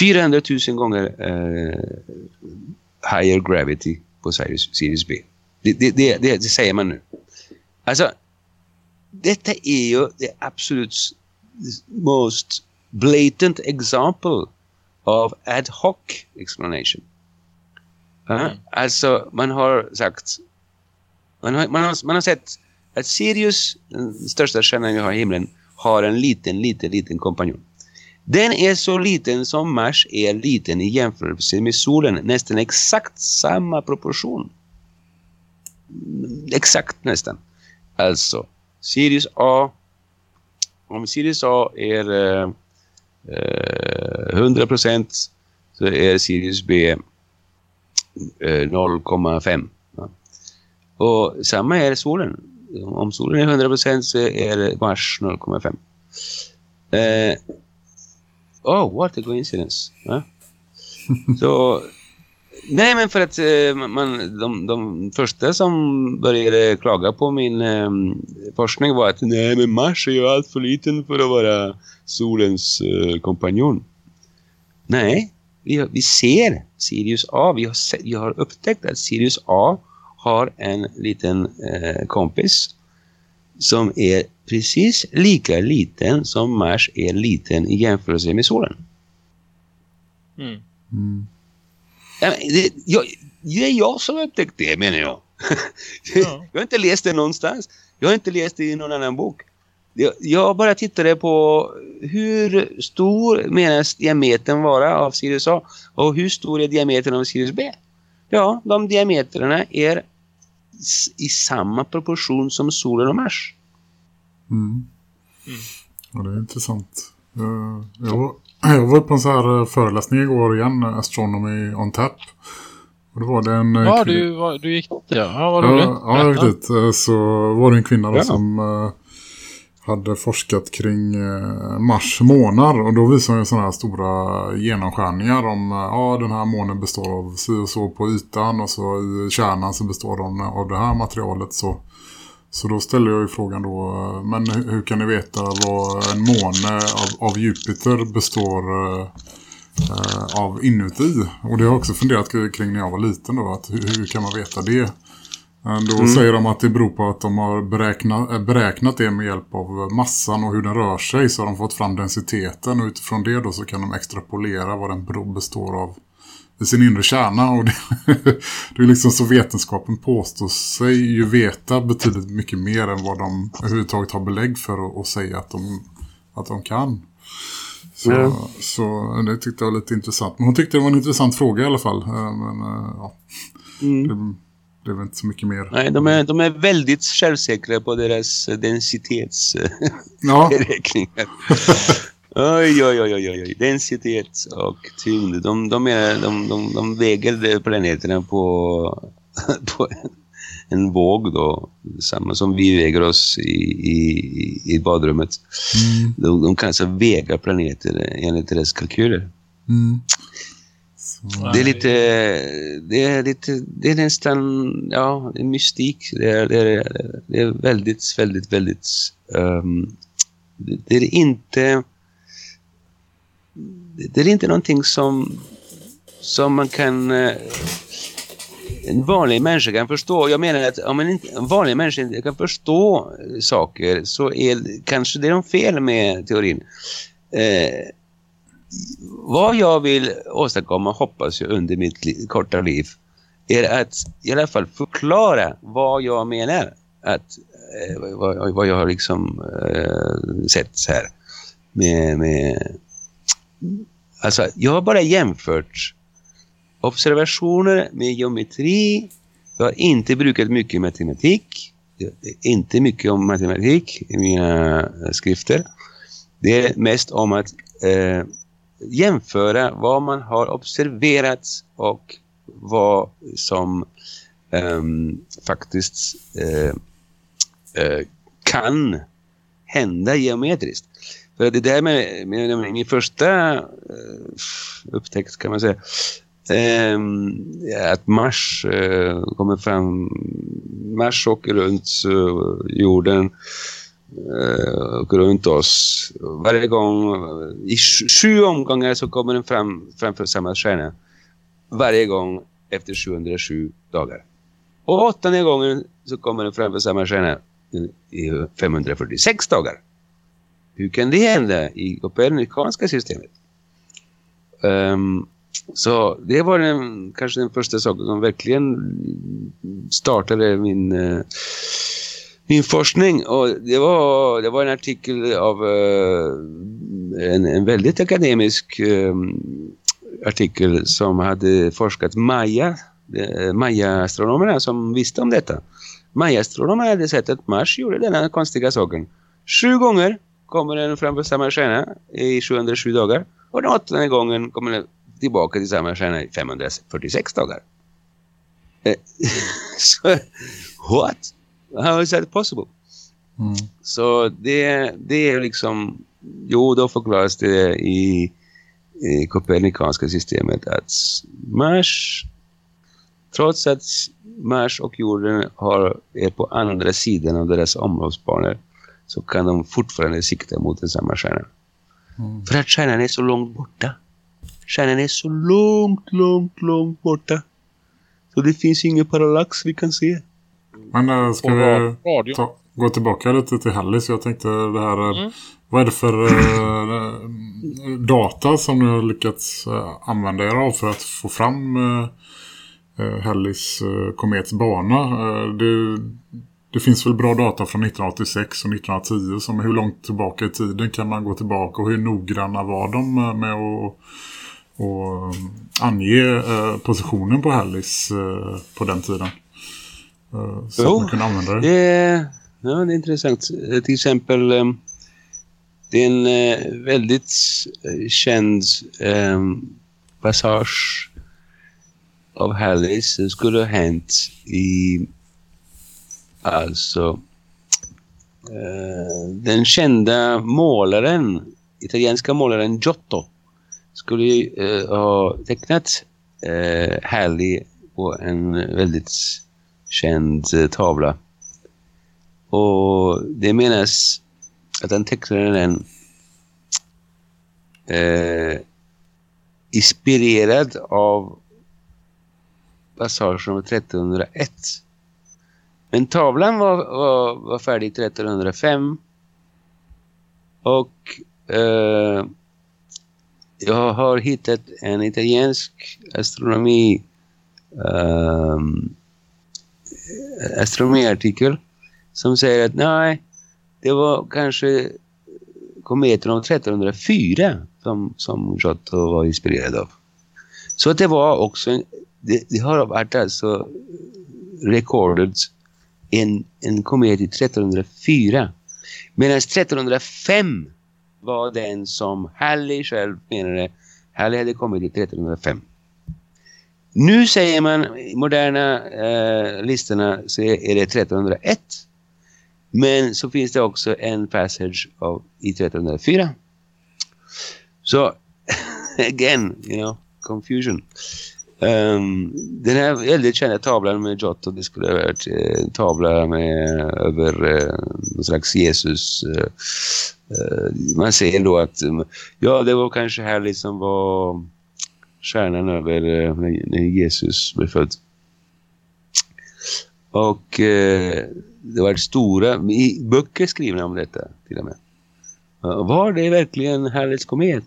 400 000 gånger eh, higher gravity på Sirius, Sirius B. Det, det, det, det, det säger man nu. Alltså, detta är ju det absolut most blatant example of ad hoc explanation. Mm. Alltså, man har sagt man har, man, har, man har sett att Sirius, den största stjärnan vi har i himlen, har en liten, liten, liten kompanjon. Den är så liten som Mars är liten i jämförelse med solen. Nästan exakt samma proportion. Exakt nästan. Alltså, Sirius A. Om Sirius A är eh, eh, 100% så är Sirius B eh, 0,5. Ja. Och samma är solen. Om solen är 100% så är Mars 0,5. Eh, oh, what a coincidence. Ja. *laughs* Så, nej men för att eh, man, de, de första som började klaga på min eh, forskning var att nej men Mars är ju allt för liten för att vara solens eh, kompanjon. Nej, vi, vi ser Sirius A. Vi har, se- vi har upptäckt att Sirius A har en liten eh, kompis som är precis lika liten som Mars är liten i jämförelse med solen. Mm. Mm. Det, jag, det är jag som har upptäckt det menar jag. *laughs* Ja. jag har inte läst det någonstans. Jag har inte läst det i någon annan bok. Jag, jag bara tittade på hur stor menas diametern vara av Sirius A och hur stor är diametern av Sirius B. Ja, de diametrarna är i samma proportion som solen och Mars. Mm. Mm. Ja, det är intressant. Eh, Jag *clears throat* jag var på en så här eh, föreläsning igår igen, eh, Astronomy on Tap. Och då var det en... eh, Ja, du, var- du gick dit. Ja, ja vad roligt. Ja, ja jag gick dit. Så var det en kvinna Ja. som hade forskat kring Mars månar. Och då visade hon sådana här stora genomskärningar om ja, den här månen består av si och så på ytan. Och så i kärnan så består den av det här materialet. Så, så då ställde jag ju frågan då, men hur, hur kan ni veta vad en måne av, av Jupiter består eh, av inuti? Och det har jag också funderat kring när jag var liten då, att hur, hur kan man veta det? Eh, Då säger de att det beror på att de har beräknat, eh, beräknat det med hjälp av massan och hur den rör sig så har de fått fram densiteten och utifrån det då så kan de extrapolera vad den består av sin inre kärna och det, *laughs* det är liksom så vetenskapen påstår sig ju veta betydligt mycket mer än vad de överhuvudtaget har belägg för att, att säga att de, att de kan. Så, Ja. så det tyckte jag var lite intressant. Men hon tyckte det var en intressant fråga i alla fall. Eh, Men eh, ja, Mm. det, det är väl inte så mycket mer. Nej, de är, de är väldigt självsäkra på deras eh, Ja, *laughs* densitetsberäkningar. *laughs* oj, oj, oj, oj, oj. Densitet och tyngd. De, de, menar, de, de, de väger planeterna på, *laughs* på en, en våg då. Samma som vi väger oss i, i, i badrummet. mm, De, de kan alltså väga planeter enligt deras kalkyler. mm. Det är lite, det är lite, det är nästan, ja, det är mystik. Det är, det är, det är väldigt, väldigt, väldigt, det, det är inte, det är inte någonting som, som man kan, eh, en vanlig människa kan förstå. Jag menar att om en, en vanlig människa inte kan förstå saker så är kanske det är något fel med teorin. Eh, vad jag vill åstadkomma, hoppas jag, under mitt li korta liv är att i alla fall förklara vad jag menar. Att, eh, vad, vad jag har liksom eh, sett här. Med, med, alltså, jag har bara jämfört observationer med geometri. Jag har inte brukat mycket matematik. Det är inte mycket om matematik i mina eh, skrifter. Det är mest om att eh, jämföra vad man har observerat och vad som eh, faktiskt eh, eh, kan hända geometriskt. För det där med, med, med min första eh, upptäckt kan man säga ehm, att Mars eh, kommer fram Mars åker runt jorden eh, och runt oss. Varje gång, i sju- sju omgångar så kommer den fram framför samma stjärna. Varje gång efter 707 dagar. Och åttonde gången så kommer den framför samma stjärna i 546 dagar. Hur kan det hända i kopernikanska systemet? Um, så det var den, kanske den första saken som verkligen startade min uh, min forskning och det var, det var en artikel av uh, en, en väldigt akademisk um, artikel som hade forskat Maya, uh, Maya-astronomerna som visste om detta. Maya-astronomerna hade sett att Mars gjorde denna konstiga saken. Sju gånger kommer den framför samma stjärna i 707 dagar och den åttonde gången kommer den tillbaka till samma stjärna i 546 dagar. Eh, *laughs* så, what? How is that possible? mm, Så det, det är liksom, jo då förklaras det i, i kopernikanska systemet att Mars, trots att Mars och jorden har, är på andra sidan av deras omloppsbanor så kan de fortfarande sikta mot den samma stjärna. mm. För att stjärnan är så långt borta. Stjärnan är så långt, långt, långt borta. Så det finns ingen parallax vi kan se. Men äh, ska vi ta, gå tillbaka lite till Hallis? Jag tänkte det här... eh, Mm. Vad är det för eh, data som ni har lyckats eh, använda er av för att få fram Hallis komets bana? Det, det finns väl bra data från 1986 och 1910 som hur långt tillbaka i tiden kan man gå tillbaka och hur noggranna var de eh, med att och ange eh, positionen på Hallis eh, på den tiden? Eh, så Jo, att man kunde använda det. Det ja, det är intressant. Eh, Till exempel, eh, det är en eh, väldigt eh, känd eh, passage av Hallis. Det skulle ha hänt i alltså eh, den kända målaren, italienska målaren Giotto skulle ju, eh, ha tecknat eh, härlig på en väldigt känd eh, tavla. Och det menas att han tecknade den eh, inspirerad av passagen nummer 1301. Men tavlan var, var, var färdig 1305 och eh, jag har hittat en italiensk astronomi eh, astronomiartikel som säger att nej, det var kanske kometen av 1304 som, som Giotto var inspirerad av. Så det var också, en, det, det har varit alltså recorded en, en komet i 1304. Medan 1305 var den som Halley själv menade Halley hade kommit i 1305. Nu säger man i moderna eh, listorna så är det 1301. Men så finns det också en passage av, i 1304. Så, *laughs* again, you know, confusion. Um, den här väldigt kända tavlan med Giotto, det skulle ha varit en eh, tavla med över eh, någon slags Jesus. Eh, eh, man ser då att, eh, ja det var kanske härligt som var stjärnan över eh, när, Jesus blev född. Och eh, det var stora i böcker skrivna om detta till och med. Var det verkligen Herrets komet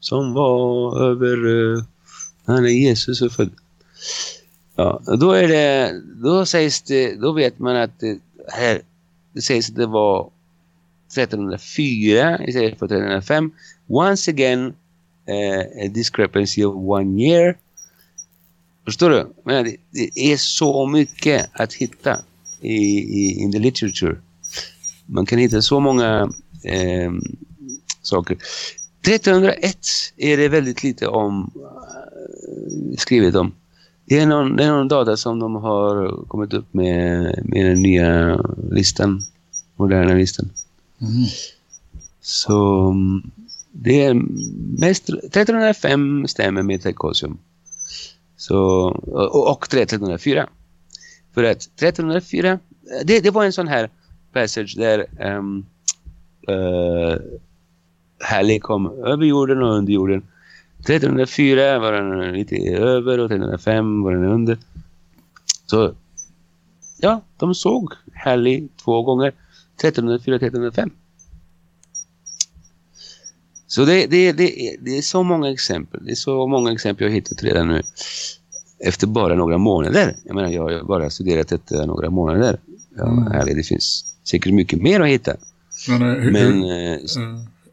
som var över eh, han är Jesus är född? Ja, då är det då sägs det då vet man att det, här det sägs att det var 1304 istället för 1305. Once again uh, a discrepancy of one year. Förstår du? Men det, det är så mycket att hitta i, i in the literature. Man kan hitta så många eh, saker. 1301 är det väldigt lite om skrivet om. Det är, någon, det är någon data som de har kommit upp med, med den nya listan, moderna listan. Mm. Så det är mest 1305 stämmer med Tekosium. Så, och, och 1304. För att 1304, det, det var en sån här passage där um, uh, Halley kom över jorden och under jorden. 1304 var den lite över och 1305 var den under. Så ja, de såg Halley två gånger. 1304 och 1305. Så det, det, det, det är så många exempel. Det är så många exempel jag har hittat redan nu efter bara några månader. Jag menar, jag har bara studerat detta några månader. Ja, Mm. härligt, det finns säkert mycket mer att hitta. Men, eh, hur, Men hur, eh, eh,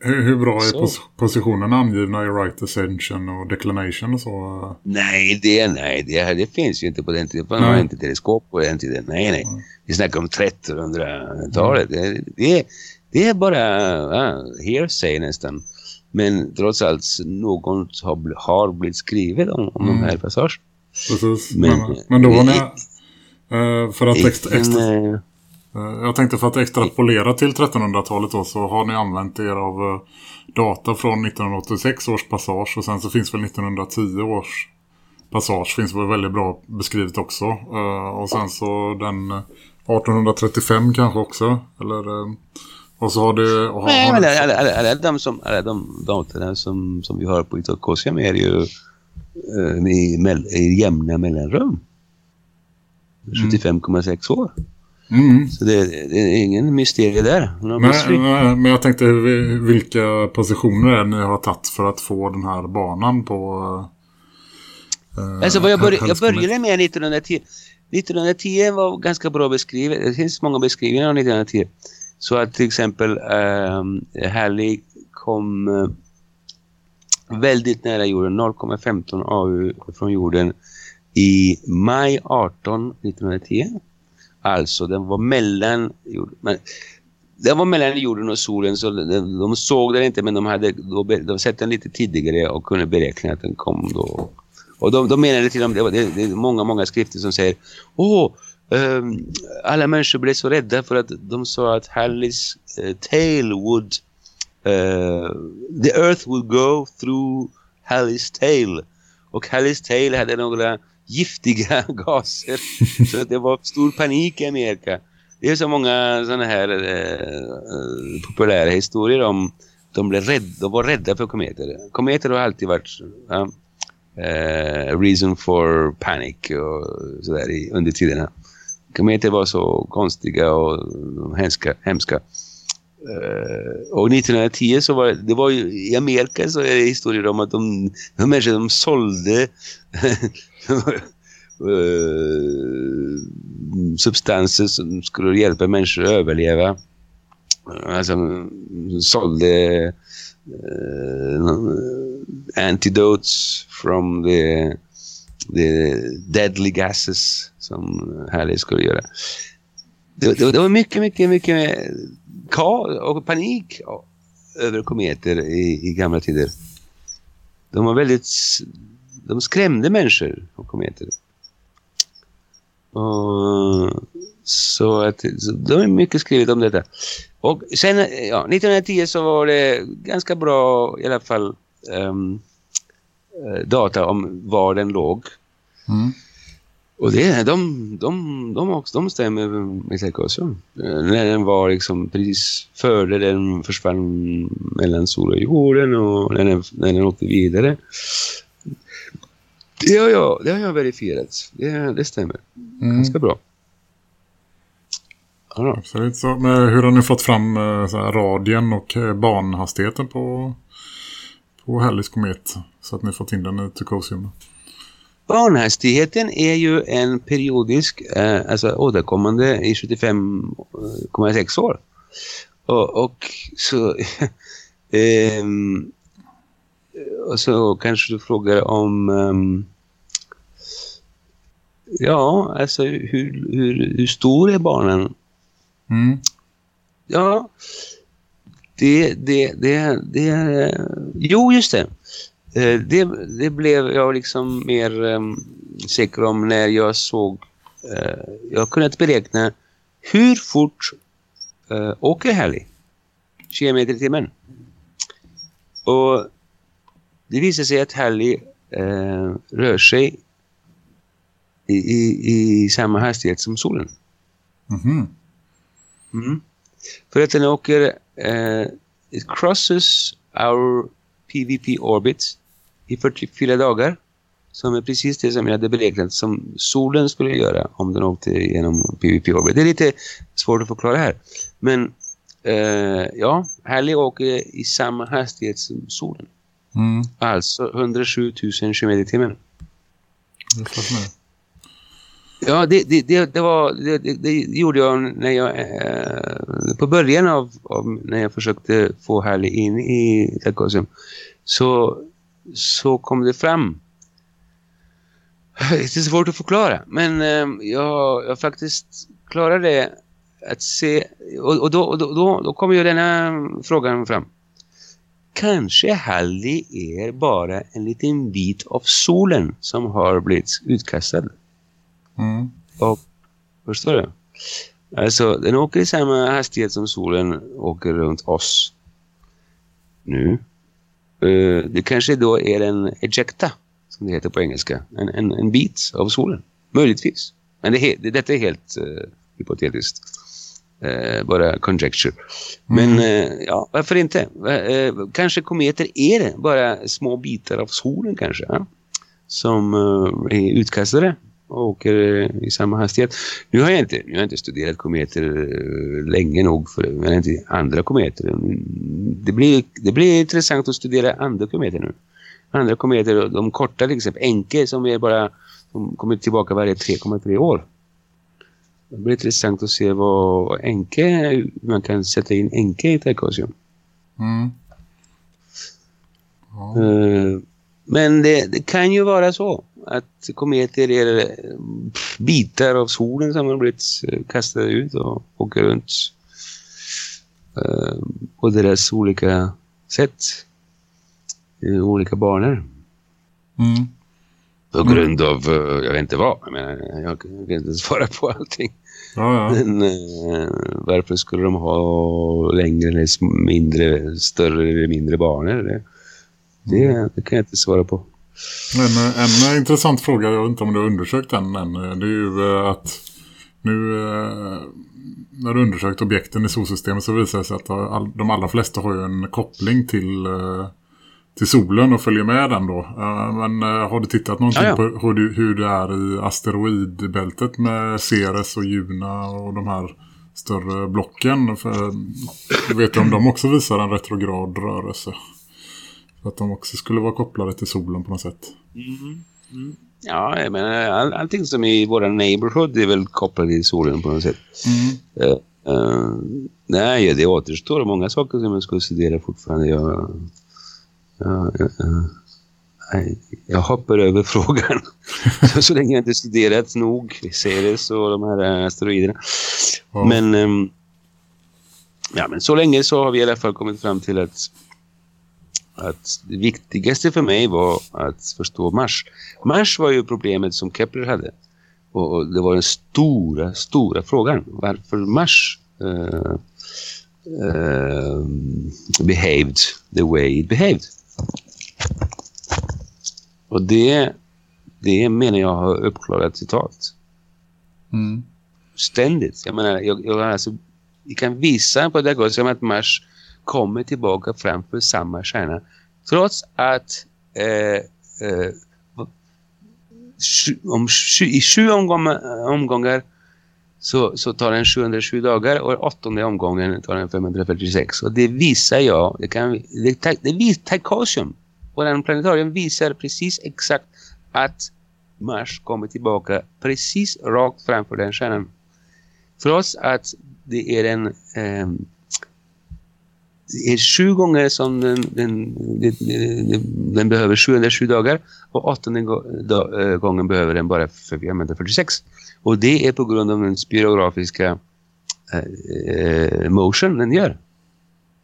hur, hur bra är pos positionerna angivna i right ascension och declination och så? nej, det, nej det, det finns ju inte på den tiden. Man har inte teleskop på den tiden. Nej, nej. Mm. Vi snackar om 1300-talet. Det, det, det är bara ja, hearsay nästan. Men trots allt, något har, bl- har blivit skrivet om, om Mm. de här passagerna. Precis. Men- Men, men då har ni... eh, för att extra, extra, jag tänkte för att extrapolera till 1300-talet då så har ni använt er av eh, data från 1986 års passage och sen så finns väl 1910 års passage finns väl väldigt bra beskrivet också. Eh, och sen så den eh, 1835 kanske också. Eller, eh, och så har det... Har, Nej, har men alla, alla, alla, de, som, alla de datorna som, som vi har på Itokosium är ju i, i jämna mellanrum. 75,6 år. Mm. Så det, det är ingen mysterie där. Men, men jag tänkte vilka positioner ni har tagit för att få den här banan på... eh, Alltså vad jag, började, jag började med 1910. 1910 var ganska bra beskrivet. Det finns många beskrivningar av 1910. Så att till exempel um, Halley kom eh, väldigt nära jorden, 0,15 AU från jorden i maj 18 1910. Alltså den var mellan jorden. Men, den var mellan jorden och solen så de, de såg den inte men de hade då, de sett den lite tidigare och kunde beräkna att den kom då. Och de, de menade till och med, det, det, det är många, många skrifter som säger Åh, um, alla människor blev så rädda för att de sa att Halleys uh, eh, tail would uh, the earth would go through Halleys tail. Och Halleys tail hade några giftiga *laughs* gaser. så det var stor panik i Amerika. Det är så många sådana här eh, eh, populära historier om de, blev rädda, de var rädda för kometer. Kometer har alltid varit ja, eh, reason for panic och sådär under tiderna. Kometer var så konstiga och hemska. hemska. Eh, och 1910 så var det var ju i Amerika så är det historier om att de, de människor de sålde *laughs* eh, substanser som skulle hjälpa människor att överleva. Alltså de sålde eh, antidotes from the, the deadly gases som Halley skulle göra. Det, det, det var mycket, mycket, mycket och panik över kometer i, i gamla tider. De var väldigt... De skrämde människor och kometer. Och, så att så de är mycket skrivet om detta. Och sen, ja, 1910 så var det ganska bra i alla fall um, data om var den låg. Mm. Och det, de, de, de, också, de stämmer med Sarkozy. När den var liksom precis före den försvann mellan sol och jorden och när den, när den åkte vidare. Det har jag, det har jag verifierat. Det, det stämmer. Mm. Ganska bra. Ja, Absolut. Så, men hur har ni fått fram eh, så här, radien och eh, banhastigheten på, på Halleys komet? Så att ni fått in den i Tukosium? Banhastigheten är ju en periodisk, eh, alltså återkommande i 75,6 år. Och, och så... *laughs* ehm, och så kanske du frågar om... ehm, ja, alltså hur, hur, hur stor är banan? Mm. Ja, det, det, det, det, jo just det. Eh, Det, det blev jag liksom mer um, säker om när jag såg, eh, jag har kunnat beräkna hur fort uh, åker Halley? Kilometer i timmen. Och det visar sig att Halley eh, rör sig i, i, i samma hastighet som solen. Mhm. Mm. För att den åker eh, it crosses our PVP orbit i 44 dagar som är precis det som jag hade beräknat som solen skulle göra om den åkte genom PVP orbit. Det är lite svårt att förklara här. Men eh, ja, Halley åker i samma hastighet som solen. Mm. Alltså 107 000 km i timmen. Ja, det, det, det, det var det, gjorde jag när jag eh, på början av, av när jag försökte få Harley in i Tarkosium så så kom det fram. Det är svårt att förklara, men eh, jag, jag faktiskt klarade att se och, och, då, och då, då, då kom ju denna frågan fram. Kanske Halley är bara en liten bit av solen som har blivit utkastad. Mm. Och, förstår du? Alltså, den åker i samma hastighet som solen åker runt oss. Nu. Uh, det kanske då är en ejecta, som det heter på engelska. En, en, en bit av solen. Möjligtvis. Men det, det, detta är helt uh, hypotetiskt. Uh, bara conjecture. Men uh, ja, varför inte? Kanske kometer är det. Bara små bitar av solen kanske. Ja? Som är utkastade och åker eh, i samma hastighet. Nu har jag inte, nu har inte studerat kometer eh, länge nog för men inte andra kometer. Mm, Det blir, det blir intressant att studera andra kometer nu. Andra kometer, de korta till exempel, Enke som är bara som kommer tillbaka varje 3,3 år. Det blir intressant att se vad Enke, man kan sätta in Enke i Tarkosium. Mm. Ja. Eh, Men det, det kan ju vara så att kometer är bitar av solen som har blivit eh, kastade ut och åker runt eh, på deras olika sätt. I olika banor. Mm. På grund av, eh, jag vet inte vad, jag, menar, jag kan inte svara på allting. Ja, ja. Men varför skulle de ha längre eller mindre, större eller mindre banor? Det, det, det kan jag inte svara på. Men eh, en eh, intressant fråga, jag vet inte om du har undersökt den än, eh, det är ju att nu när du undersökt objekten i solsystemet så visar det sig att all, de allra flesta har ju en koppling till, till solen och följer med den då. Men har du tittat någonting Ja, ja. på hur, du, hur det är i asteroidbältet med Ceres och Juna och de här större blocken. För, vet om de också visar en retrograd rörelse. Så att de också skulle vara kopplade till solen på något sätt. Ja, jag menar, all, allting som är i våra neighborhood är väl kopplat till solen på något sätt. Eh, eh, nej, det återstår många saker som jag skulle studera fortfarande. Jag, ja, ja. Nej, jag hoppar över *laughs* frågan. så, så länge jag inte studerat nog Ceres och de här asteroiderna. Ja. Men, ehm, ja, men så länge så har vi i alla fall kommit fram till att, att det viktigaste för mig var att förstå Mars. Mars var ju problemet som Kepler hade. Och, det var den stora, stora frågan. Varför Mars eh, eh, behaved the way it behaved. Och det, det menar jag har uppklarat totalt Mm. ständigt. Jag menar, jag, jag, alltså, vi kan visa på det här som att Mars kommer tillbaka framför samma stjärna. Trots att eh, eh, om, i sju omgångar, omgångar så, så tar den 707 dagar och i åttonde omgången tar den 546. Och det visar jag, det, kan, det, det visar Tychosium. Vår planetarium visar precis exakt att Mars kommer tillbaka precis rakt framför den stjärnan. Trots att det är en eh, är sju gånger som den, den, den, den, behöver 707 dagar och åttonde eh, gången behöver den bara 446. Och det är på grund av den spirografiska eh, eh, motion den gör.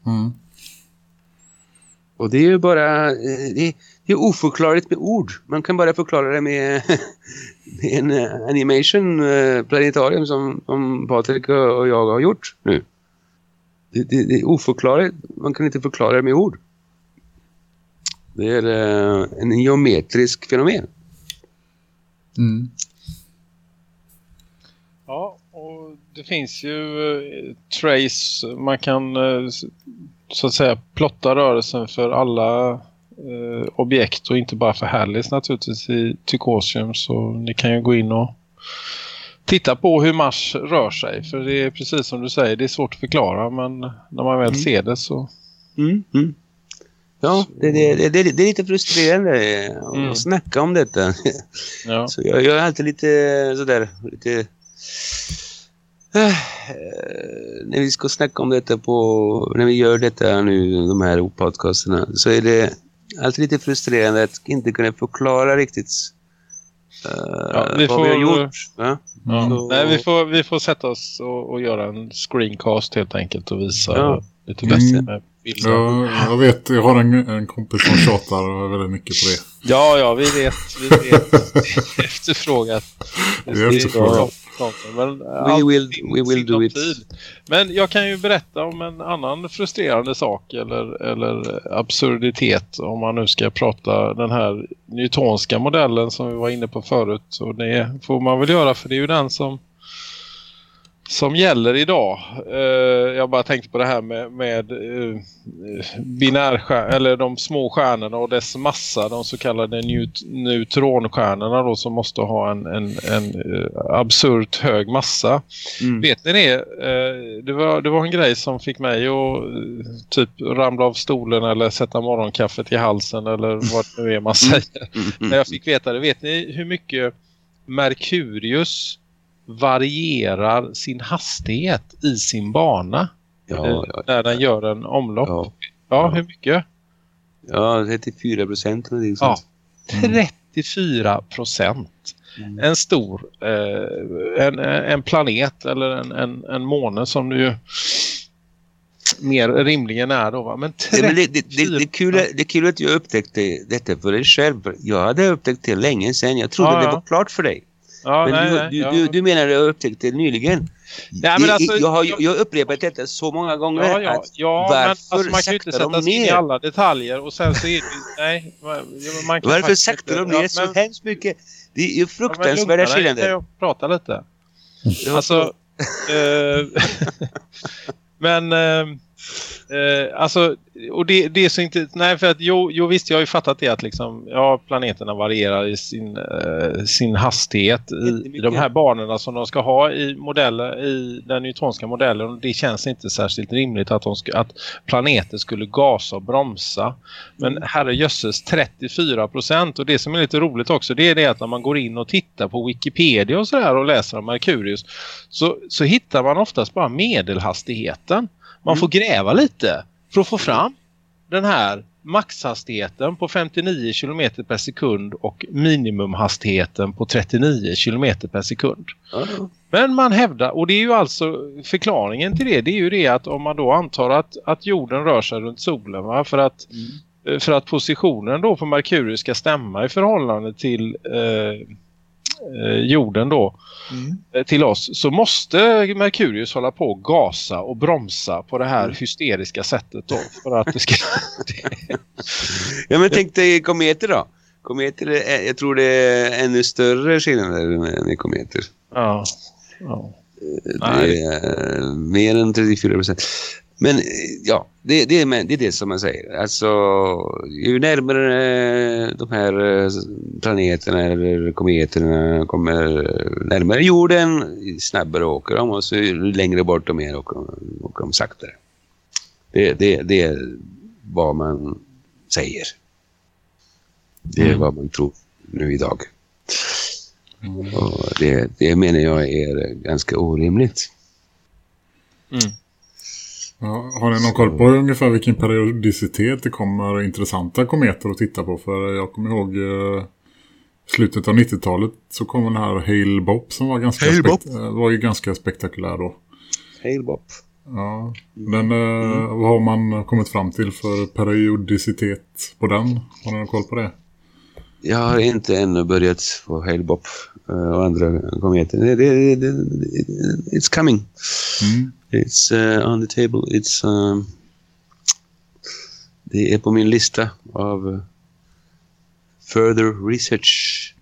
Mm. Och det är ju bara eh, det är, det är oförklarligt med ord. Man kan bara förklara det med, *laughs* med en animation planetarium som, som Patrik och jag har gjort nu. Det, det, det är oförklarligt. Man kan inte förklara det med ord. Det är eh, en geometrisk fenomen. Mm. Ja, och det finns ju eh, trace, man kan eh, så att säga plotta rörelsen för alla eh, objekt och inte bara för Hallis naturligtvis i Tychosium så ni kan ju gå in och titta på hur Mars rör sig för det är precis som du säger, det är svårt att förklara men när man väl ser det så Mm, mm. Ja, det, det, det, det, är lite frustrerande att Mm. snacka om detta. ja. *laughs* Så jag, jag är alltid lite sådär, lite... Eh, när vi ska snacka om detta på, när vi gör detta nu, de här podcasterna, så är det alltid lite frustrerande att inte kunna förklara riktigt Ja, vi vad vi har får- gjort. Ja? Ja. Så- Nej, vi får, vi får sätta oss och, och göra en screencast helt enkelt och visa Ja. lite bättre Mm. med bilder. Ja, jag vet, jag har en, en kompis som tjatar väldigt mycket på det. Ja, ja, vi vet. Vi vet. *laughs* Efterfrågat. Det är. Men, We will, we will do it. Men jag kan ju berätta om en annan frustrerande sak eller, eller absurditet om man nu ska prata den här newtonska modellen som vi var inne på förut. Och det får man väl göra för det är ju den som som gäller idag. Eh, jag bara tänkte på det här med, med uh, binärstjär- eller de små stjärnorna och dess massa, de så kallade neut- neutronstjärnorna då som måste ha en, en, en uh, absurt hög massa. Mm. Vet ni det? Eh, det, var, det var en grej som fick mig att eh, typ ramla av stolen eller sätta morgonkaffet i halsen eller *laughs* vad det nu är man säger. Mm, När jag fick veta det. Vet ni hur mycket Merkurius varierar sin hastighet i sin bana Ja, eh, ja, när den gör en omlopp? Ja, ja. hur mycket? ja 34 procent Ja. sånt. 34 procent. Mm. En stor eh, en, en planet eller en, en, en måne som du mer rimligen är då va? Men Ja, men det, det, det, 34 det, är kul, det är kul att jag upptäckte detta för dig själv. Jag hade upptäckt det länge sedan. Jag trodde Ja, det var klart för dig. Ja, men nej, du, nej, du, ja. du, du menar att jag upptäckte det nyligen. Nej, men alltså, jag, har, jag- har upprepat detta så många gånger. Ja, ja, att ja men varför alltså, man kan ju inte sätta sig in i alla detaljer och sen så är det nej, man, men kan Varför saktar de ner ja, så men- hemskt mycket? Det är ju men fruktansvärda skillnader. Jag prata lite? Alltså, eh, *laughs* men eh, Eh, alltså, och det, det är så inte... Nej, för att jo, jo visst, jag har ju fattat det att liksom, ja, planeterna varierar i sin, eh, sin hastighet i, i de här banorna som de ska ha i, modeller, i den newtonska modellen. Det känns inte särskilt rimligt att, de ska, att planeter skulle gasa och bromsa. Men herre jösses, 34 procent. Och det som är lite roligt också, det är det att när man går in och tittar på Wikipedia och sådär och läser om Merkurius så, så hittar man oftast bara medelhastigheten. Man får gräva lite för att få fram den här maxhastigheten på 59 km per sekund och minimumhastigheten på 39 km per sekund. Ja. Men man hävdar, och det är ju alltså förklaringen till det, det är ju det att om man då antar att, att jorden rör sig runt solen va, för att eh, för att positionen då på Merkurius ska stämma i förhållande till eh, jorden då eh, till oss så måste Merkurius hålla på att gasa och bromsa på det här hysteriska sättet då för att det ska *laughs* Ja, men tänk dig kometer då. Kometer, är, jag tror det är ännu större skillnader med, med kometer. ja, ja. Det är eh, mer än 34 procent. Men eh, ja, det, det, är, det är det som man säger. Alltså, ju närmare eh, de här eh, planeterna eller kometerna kommer närmare jorden, snabbare åker de och så ju längre bort de är åker de, åker de saktare. Det, det, det är vad man säger. Det är Mm. vad man tror nu idag. Och det, det menar jag är ganska orimligt. Mm. Ja, har ni någon koll på ungefär vilken periodicitet det kommer intressanta kometer att titta på? För jag kommer ihåg eh, slutet av 90-talet så kom den här Hale Bopp som var ganska, eh, var ju ganska spektakulär då. Hail Bob. Ja, den, eh, vad har man kommit fram till för periodicitet på den? Har ni någon koll på det? Jag har inte ännu börjat på Hail Bob eh, och andra kometer. Det, det, det, it's coming. Mm. It's uh, on the table. It's, um, det är på min lista av uh, further research.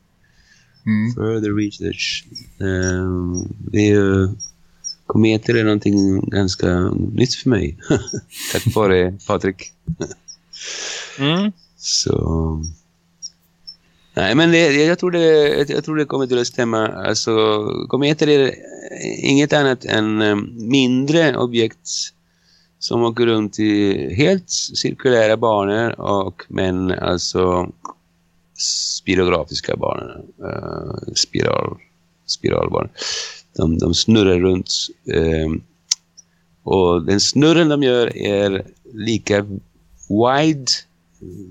Mm. Further research. Um, det är kometer är någonting ganska nytt för mig. *laughs* Tack vare Patrik. Mm. Så... Nej, men det, jag, tror det, jag tror det kommer till att stämma. Alltså, kometer är eh, inget annat än eh, mindre objekt som åker runt i helt cirkulära banor och men alltså spirografiska banor. Uh, spiral, spiralbanor. De, de snurrar runt. Uh, och den snurren de gör är lika wide,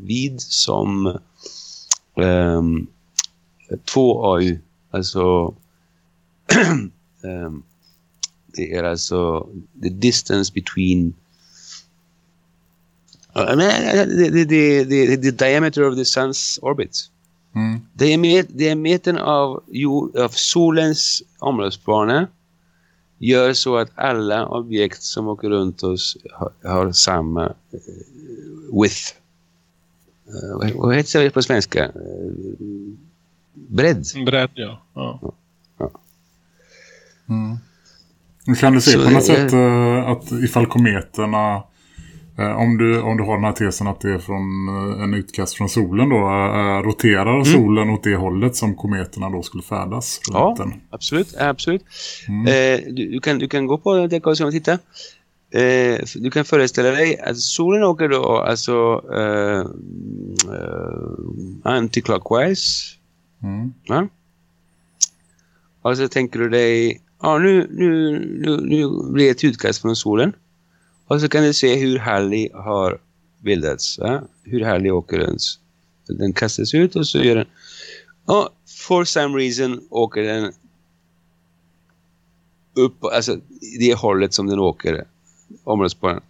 vid som um, 2AU. Alltså *clears throat* ehm, det är alltså the distance between uh, the, the, the, the, the diameter of the sun's orbit. Mm. Diamet, diametern av, av solens omloppsbana gör så att alla objekt som åker runt oss har, har samma eh, width. Eh, vad- vad heter det på svenska? Eh, bredd. Bredd, ja. ja. Mm. Nu kan du se Så på något det- sätt eh, att ifall kometerna om, du, om du har den här tesen att det är från en utkast från solen då roterar solen åt det hållet som kometerna då skulle färdas runt Ja. den. Absolut, absolut. Mm. Eh, du, du, kan, du kan gå på Dekoration och titta. Eh, du kan föreställa dig att solen åker då alltså eh, eh, anticlockwise. Mm. Ja? Och så tänker du dig, ja nu, nu, nu, nu blir det ett utkast från solen. Och så kan du se hur Halley har bildats. Va? Hur Halley åker runt. Den kastas ut och så gör den... Och for some reason åker den upp, alltså det hållet som den åker områdesbanan.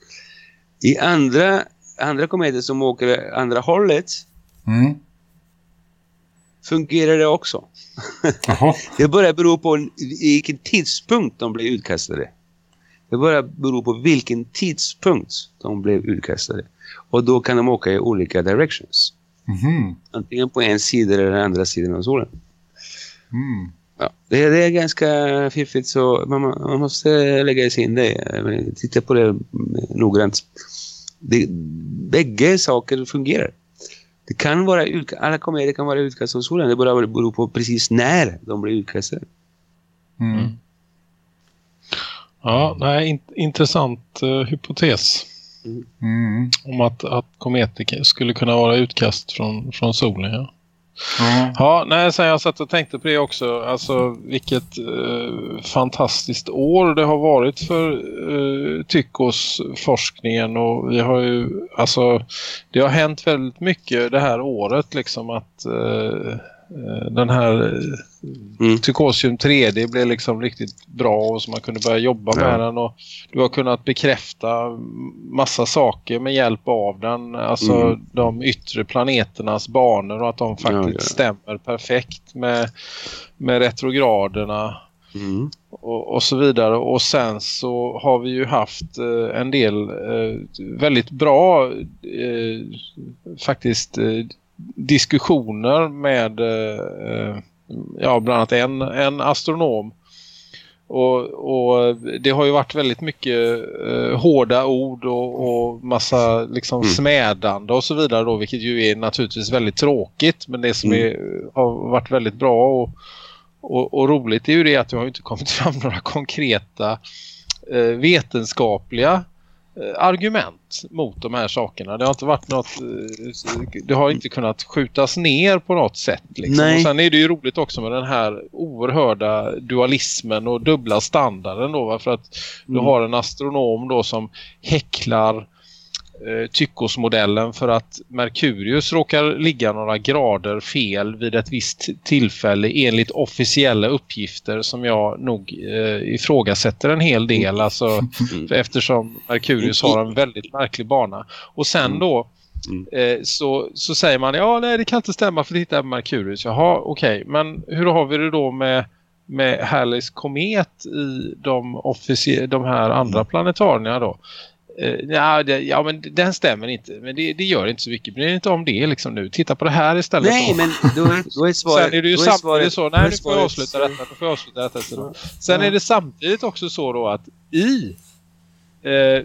I andra, andra kometer som åker andra hållet Mm. fungerar det också. *laughs* Det börjar bero på en- vilken tidspunkt de blev utkastade. Det börjar bero på vilken tidpunkt de blev utkastade. Och då kan de åka i olika directions. Mhm. Antingen på en sida eller den andra sidan av solen. Mm. Ja, det, det är ganska fiffigt så man, man måste lägga sig in det. Titta på det noggrant. Det, bägge saker fungerar. Det kan vara alla komedier kan vara utkast som solen. Det bara beror på precis när de blir utkastade. Mm. Ja, nej, in, intressant uh, hypotes. Mm. Om att, att kometer skulle kunna vara utkast från, från solen, ja. Mm. Ja, nej, sen jag satt och tänkte på det också. Alltså vilket eh, fantastiskt år det har varit för eh, Tyckos-forskningen och vi har ju, alltså det har hänt väldigt mycket det här året liksom att eh, den här Mm. Tykosium 3D blev liksom riktigt bra och så man kunde börja jobba Ja. med den och du har kunnat bekräfta massa saker med hjälp av den. Alltså Mm. de yttre planeternas banor och att de faktiskt Ja, ja. stämmer perfekt med, med retrograderna Mm. och, och så vidare. Och sen så har vi ju haft eh, en del eh, väldigt bra eh, faktiskt eh, diskussioner med eh, ja, bland annat en, en astronom. Och, och det har ju varit väldigt mycket eh, hårda ord och, och massa liksom Mm. smädande och så vidare då, vilket ju är naturligtvis väldigt tråkigt. Men det som Mm. är, har varit väldigt bra och, och, roligt är ju det att det har inte kommit *laughs* fram några konkreta eh, vetenskapliga argument mot de här sakerna. Det har inte varit något eh, det har inte kunnat skjutas ner på något sätt. Liksom. Och sen är det ju roligt också med den här oerhörda dualismen och dubbla standarden då. För att du Mm. har en astronom då som häcklar eh, Tychos-modellen för att Merkurius råkar ligga några grader fel vid ett visst tillfälle enligt officiella uppgifter som jag nog eh, ifrågasätter en hel del. Alltså, Mm. eftersom Merkurius har en väldigt märklig bana. Och sen Mm. då Mm. eh, så, så säger man ja nej det kan inte stämma för titta på Merkurius. Jaha okej men hur har vi det då med med Halleys komet i de, de här andra planetarierna då? Eh, ja, det, ja men den stämmer inte. Men det, det gör inte så mycket. Bry inte om det liksom nu. Titta på det här istället. Nej, då. men då, då är *laughs* svaret... Sen är det ju samtidigt så, nej är nu får jag avsluta detta, nu får jag avsluta detta. Så. Sen Ja. är det samtidigt också så då att i eh,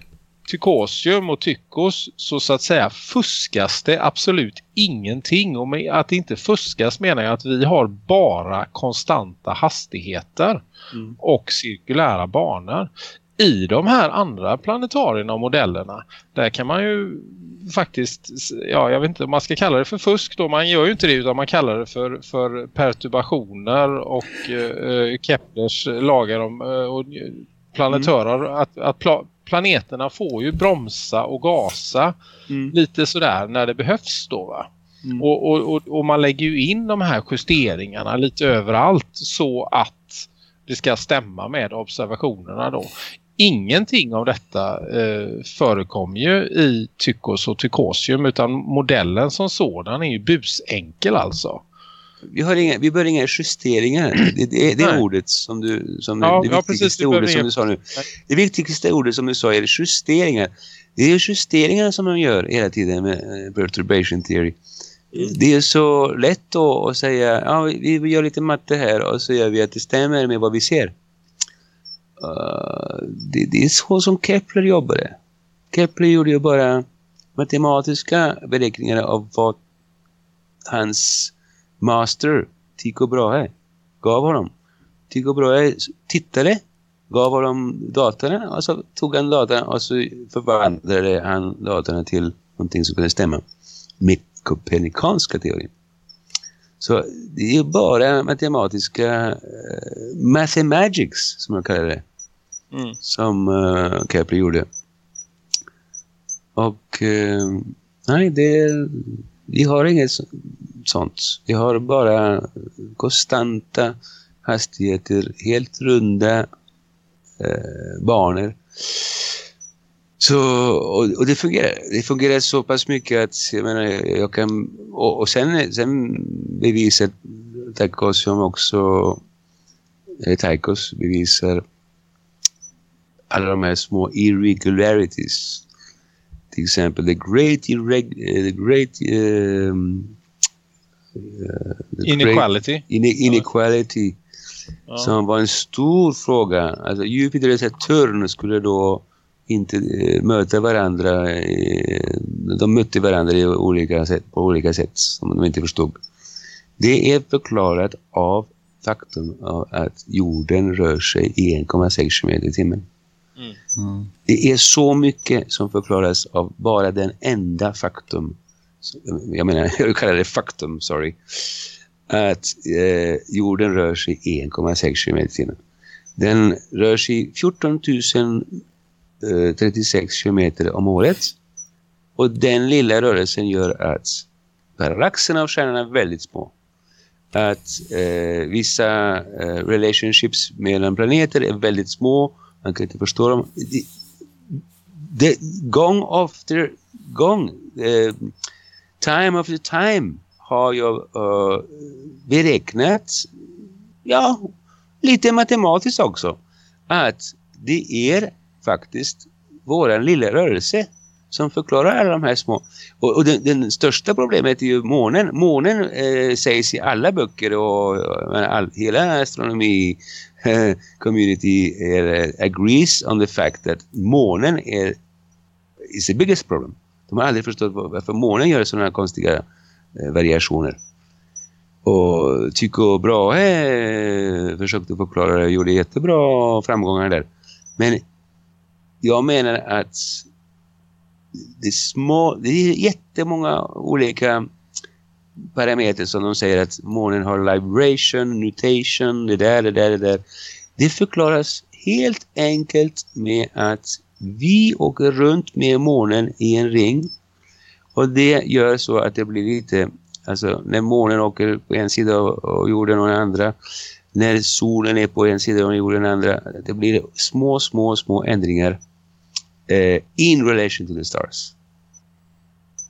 Tykosium och Tykos så så att säga fuskas det absolut ingenting. Och med att det inte fuskas menar jag att vi har bara konstanta hastigheter Mm. och cirkulära banor. I de här andra planetarierna och modellerna där kan man ju faktiskt, ja jag vet inte om man ska kalla det för fusk då, man gör ju inte det utan man kallar det för, för perturbationer och eh, Keplers lagar om eh, och planetörer att, att pla, planeterna får ju bromsa och gasa Mm. lite sådär när det behövs då va. Mm. Och, och, och, och man lägger ju in de här justeringarna lite överallt så att det ska stämma med observationerna då. Ingenting av detta eh, förekommer ju i Tykos och Tykosium utan modellen som sådan är ju busenkel alltså. Vi, har inga, vi bör inga justeringar. Det, det, det är ordet som du... Som Ja, det ja, viktigaste precis, vi ordet behöver som du sa nu. Nej. Det viktigaste ordet som du sa är justeringar. Det är justeringar som de gör hela tiden med eh, perturbation theory. Det är så lätt då att säga ja, vi, vi gör lite matte här och så gör vi att det stämmer med vad vi ser. Uh, det, det är så som Kepler jobbade. Kepler gjorde ju bara matematiska beräkningar av vad hans master Tycho Brahe gav honom. Tycho Brahe tittade, gav honom datorn och så tog han datorn och så förvandlade han datorn till någonting som kunde stämma med kopernikanska teorin. Så det är bara matematiska eh, uh, mathemagics som jag kallar det Mm. som eh, uh, Capri gjorde. Och eh, nej, det, vi har inget sånt. Vi har bara konstanta hastigheter, helt runda eh, banor. Så, och, och det fungerar. Det fungerar så pass mycket att jag menar, jag kan... Och, och sen, sen bevisar som också... Eh, Taikos bevisar alla de här små irregularities. Till exempel the great, irreg eh, the great the great Inequality. ine- inequality Ja. som var en stor fråga. Alltså Jupiter och Saturn skulle då inte eh, möta varandra. Eh, de mötte varandra i olika sätt, på olika sätt som de inte förstod. Det är förklarat av faktum av att jorden rör sig i 1,6 km i timmen. Mm. Det är så mycket som förklaras av bara den enda faktum. Jag menar, *laughs* jag kallar det faktum, sorry. Att eh, jorden rör sig 1,6 km i timmen. Den rör sig 14 036 eh, kilometer om året. Och den lilla rörelsen gör att parallaxerna av stjärnorna är väldigt små. Att eh, vissa eh, relationships mellan planeter är väldigt små. Man kan inte förstå dem. Det, det, gång efter gång, eh, time after time har jag eh, beräknat, ja, lite matematiskt också, att det är faktiskt våran lilla rörelse som förklarar alla de här små. Och, och den, den största problemet är ju månen. Månen eh, sägs i alla böcker och och all, hela astronomi *laughs* community är, eh, agrees on the fact that månen är is the biggest problem. De har aldrig förstått varför månen gör sådana här konstiga eh, variationer. Och Tycho Brahe eh, försökte förklara det och gjorde jättebra framgångar där. Men jag menar att det är, små, det är jättemånga olika parametrar som de säger att månen har vibration, nutation, det där, det där, det där. Det förklaras helt enkelt med att vi åker runt med månen i en ring och det gör så att det blir lite, alltså när månen åker på en sida och, och jorden och den andra, när solen är på en sida och jorden den andra, det blir små, små, små ändringar eh, in relation to the stars.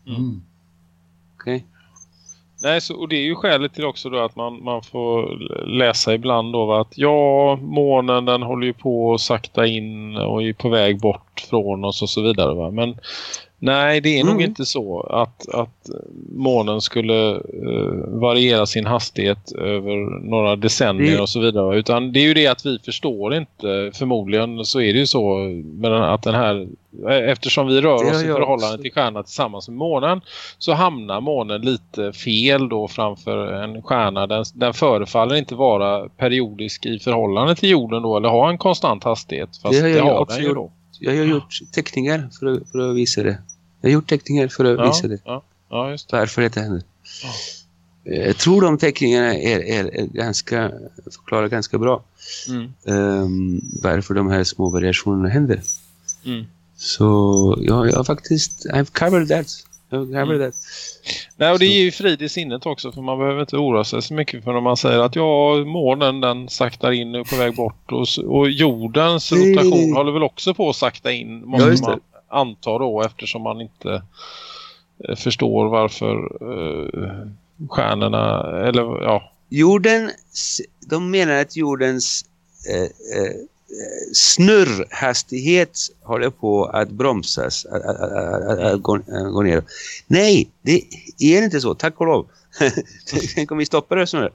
Mm. Okej? Nej, så, och det är ju skälet till också då att man, man får läsa ibland då va, att ja, månen den håller ju på att sakta in och är på väg bort från oss och så vidare va. Men nej, det är nog Mm. inte så att, att månen skulle eh, variera sin hastighet över några decennier Det- och så vidare. Utan det är ju det att vi förstår inte, förmodligen så är det ju så med den, att den här, eftersom vi rör oss i förhållande också. till stjärnan tillsammans med månen så hamnar månen lite fel då framför en stjärna. Den, den förefaller inte vara periodisk i förhållande till jorden då eller ha en konstant hastighet. Fast Det har det, har den ju då. Jag har gjort teckningar för att, för att visa det. Jag har gjort teckningar för att Ja, visa det. ja, ja, just det. Varför detta händer. Jag tror de teckningarna är, är, är ganska, förklarar ganska bra Mm, ehm, varför de här små variationerna händer. mm. Så ja, jag har faktiskt, I've covered that. I've covered Mm. that. Nej, och det ger ju frid i sinnet också för man behöver inte oroa sig så mycket för när man säger att ja, månen den saktar in och är på väg bort och, och jordens rotation nej. håller väl också på att sakta in Ja, måste det. man anta då eftersom man inte eh, förstår varför eh, stjärnorna eller ja, Jorden, de menar att jordens eh, eh, snurrhastighet håller på att bromsas, att, att, att, att, gå, gå ner. Nej, det är inte så, tack och lov. *laughs* Tänk om vi stoppar det snurrar.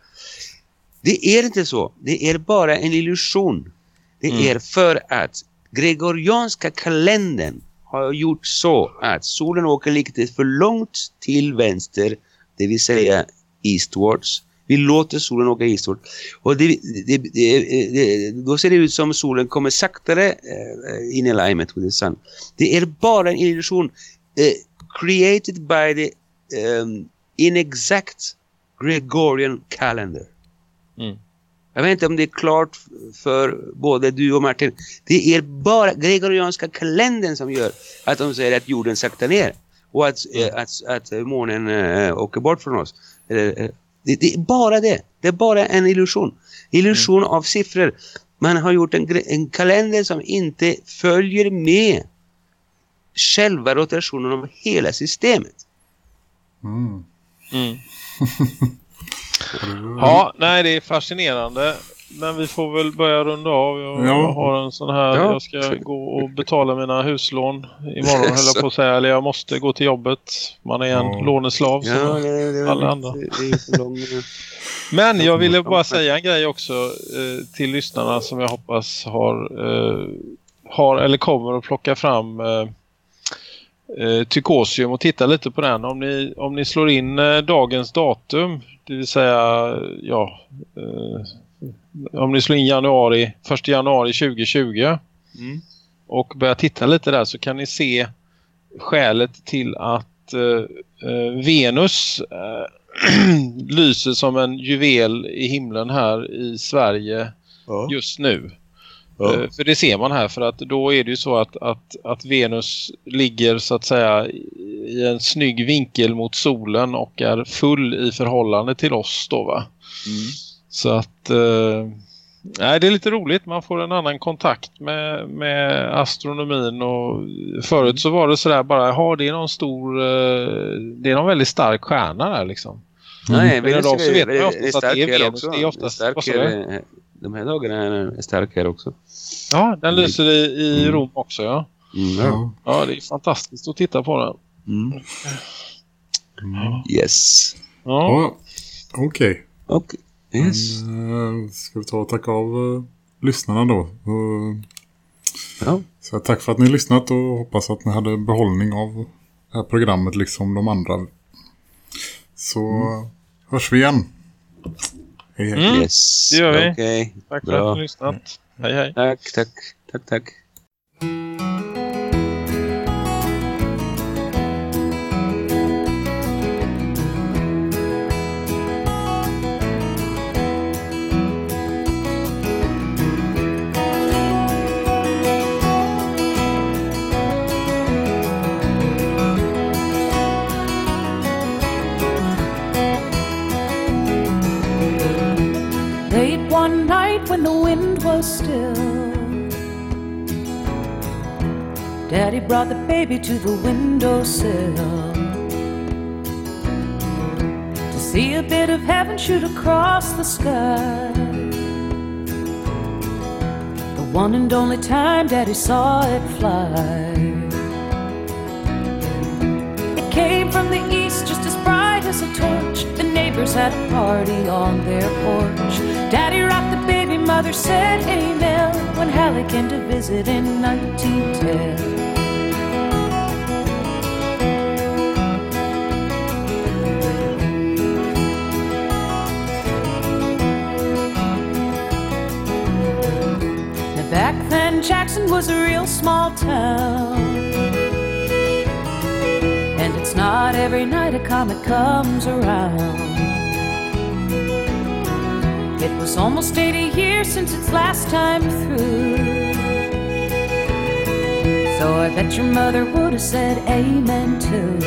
Det är inte så, det är bara en illusion. Det Mm. är för att gregorianska kalendern har gjort så att solen åker lite för långt till vänster, det vill säga eastwards. Vi låter solen åka eastward. Och det, det, det, då ser det ut som solen kommer saktare eh, in i alignment with the sun. Det är bara en illusion eh, created by the um, inexact Gregorian calendar. Mm. Jag vet inte om det är klart för både du och Martin. Det är bara gregorianska kalendern som gör att de säger att jorden saktar ner. Och att, eh, att, att månen äh, åker bort från oss. Eh, det, det är bara det. Det är bara en illusion. Illusion av siffror. Man har gjort en, en kalender som inte följer med själva rotationen av hela systemet. Mm. Mm. *laughs* Ja, nej det är fascinerande. Men vi får väl börja runda av. Jag, Ja. jag har en sån här, Ja. jag ska gå och betala mina huslån imorgon höll jag på att säga. Eller jag måste gå till jobbet. Man är en Ja. låneslav som Ja, det, det, det, alla andra. Det, det är för lång, Men jag ville bara säga en grej också eh, till lyssnarna som jag hoppas har, eh, har eller kommer att plocka fram eh, eh, Tykosium och titta lite på den. Om ni, om ni slår in eh, dagens datum, det vill säga ja, eh, om ni slår in januari, 1 januari 2020 Mm. och börjar titta lite där så kan ni se skälet till att eh, eh, Venus eh, *clears throat* lyser som en juvel i himlen här i Sverige Ja. just nu. Ja. Eh, För det ser man här för att då är det ju så att, att, att Venus ligger så att säga i en snygg vinkel mot solen och är full i förhållande till oss då va. Mm. Så att eh, nej, det är lite roligt. Man får en annan kontakt med, med astronomin och förut så var det sådär bara, ja det är någon stor, eh, det är någon väldigt stark stjärna där liksom. Nej, Men idag så vet man oftast är att det är Venus. också. Det är oftast- här, de här dagarna är stark här också. Ja, den lyser i, i Rom också ja. Mm. Ja. Ja, det är fantastiskt att titta på den. Mm. Mm. Yes. Ja, Ja, okej. Och yes. Eh, Ska vi ta och tacka av eh, lyssnarna då. Eh, Ja. Så tack för att ni har lyssnat och hoppas att ni hade behållning av det här programmet liksom de andra. Så hörs vi igen. Hej hej. Mm. Yes. det gör vi. Okej. tack för Bra. att ni har lyssnat. Hej hej. Tack, tack. Tack, tack. Brought the baby to the windowsill to see a bit of heaven shoot across the sky. The one and only time Daddy saw it fly. It came from the east just as bright as a torch. The neighbors had a party on their porch. Daddy rocked the baby, mother said amen when Hallie came to visit in 1910. Then, Jackson was a real small town. And it's not every night a comet comes around. It was almost 80 years since its last time through. So I bet your mother would have said amen too.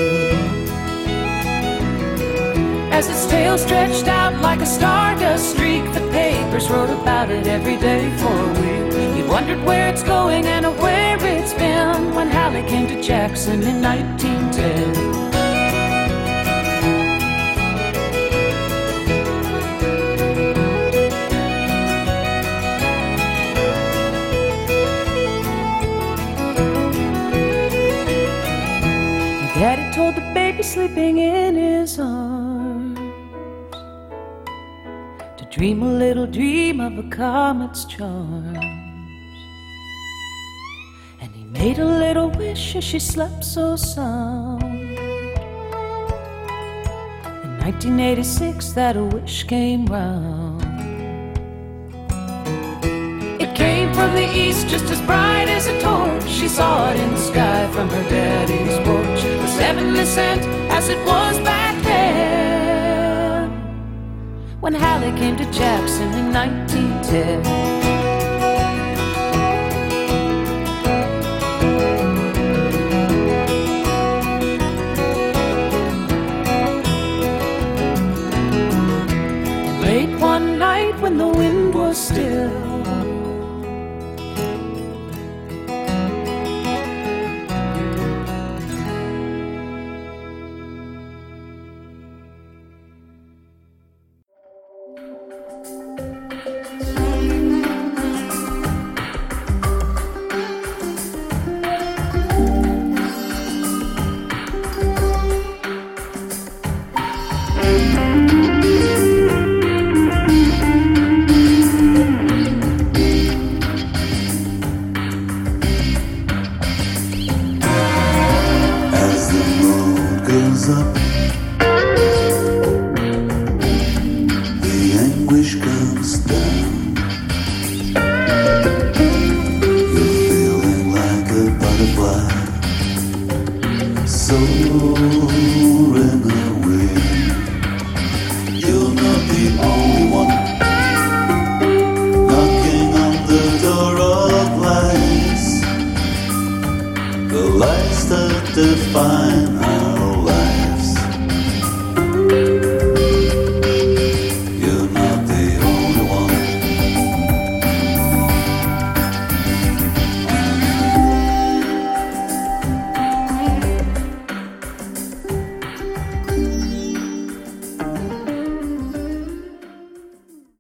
As its tail stretched out like a stardust streak, papers wrote about it every day for a week. You wondered where it's going and where it's been when Hallie came to Jackson in 1910. Daddy told the baby sleeping in dream a little dream of a comet's charms. And he made a little wish as she slept so sound. In 1986, that a wish came round. It came from the east just as bright as a torch. She saw it in the sky from her daddy's porch. As heavenly sent as it was back When Hallie came to Jackson in 1910.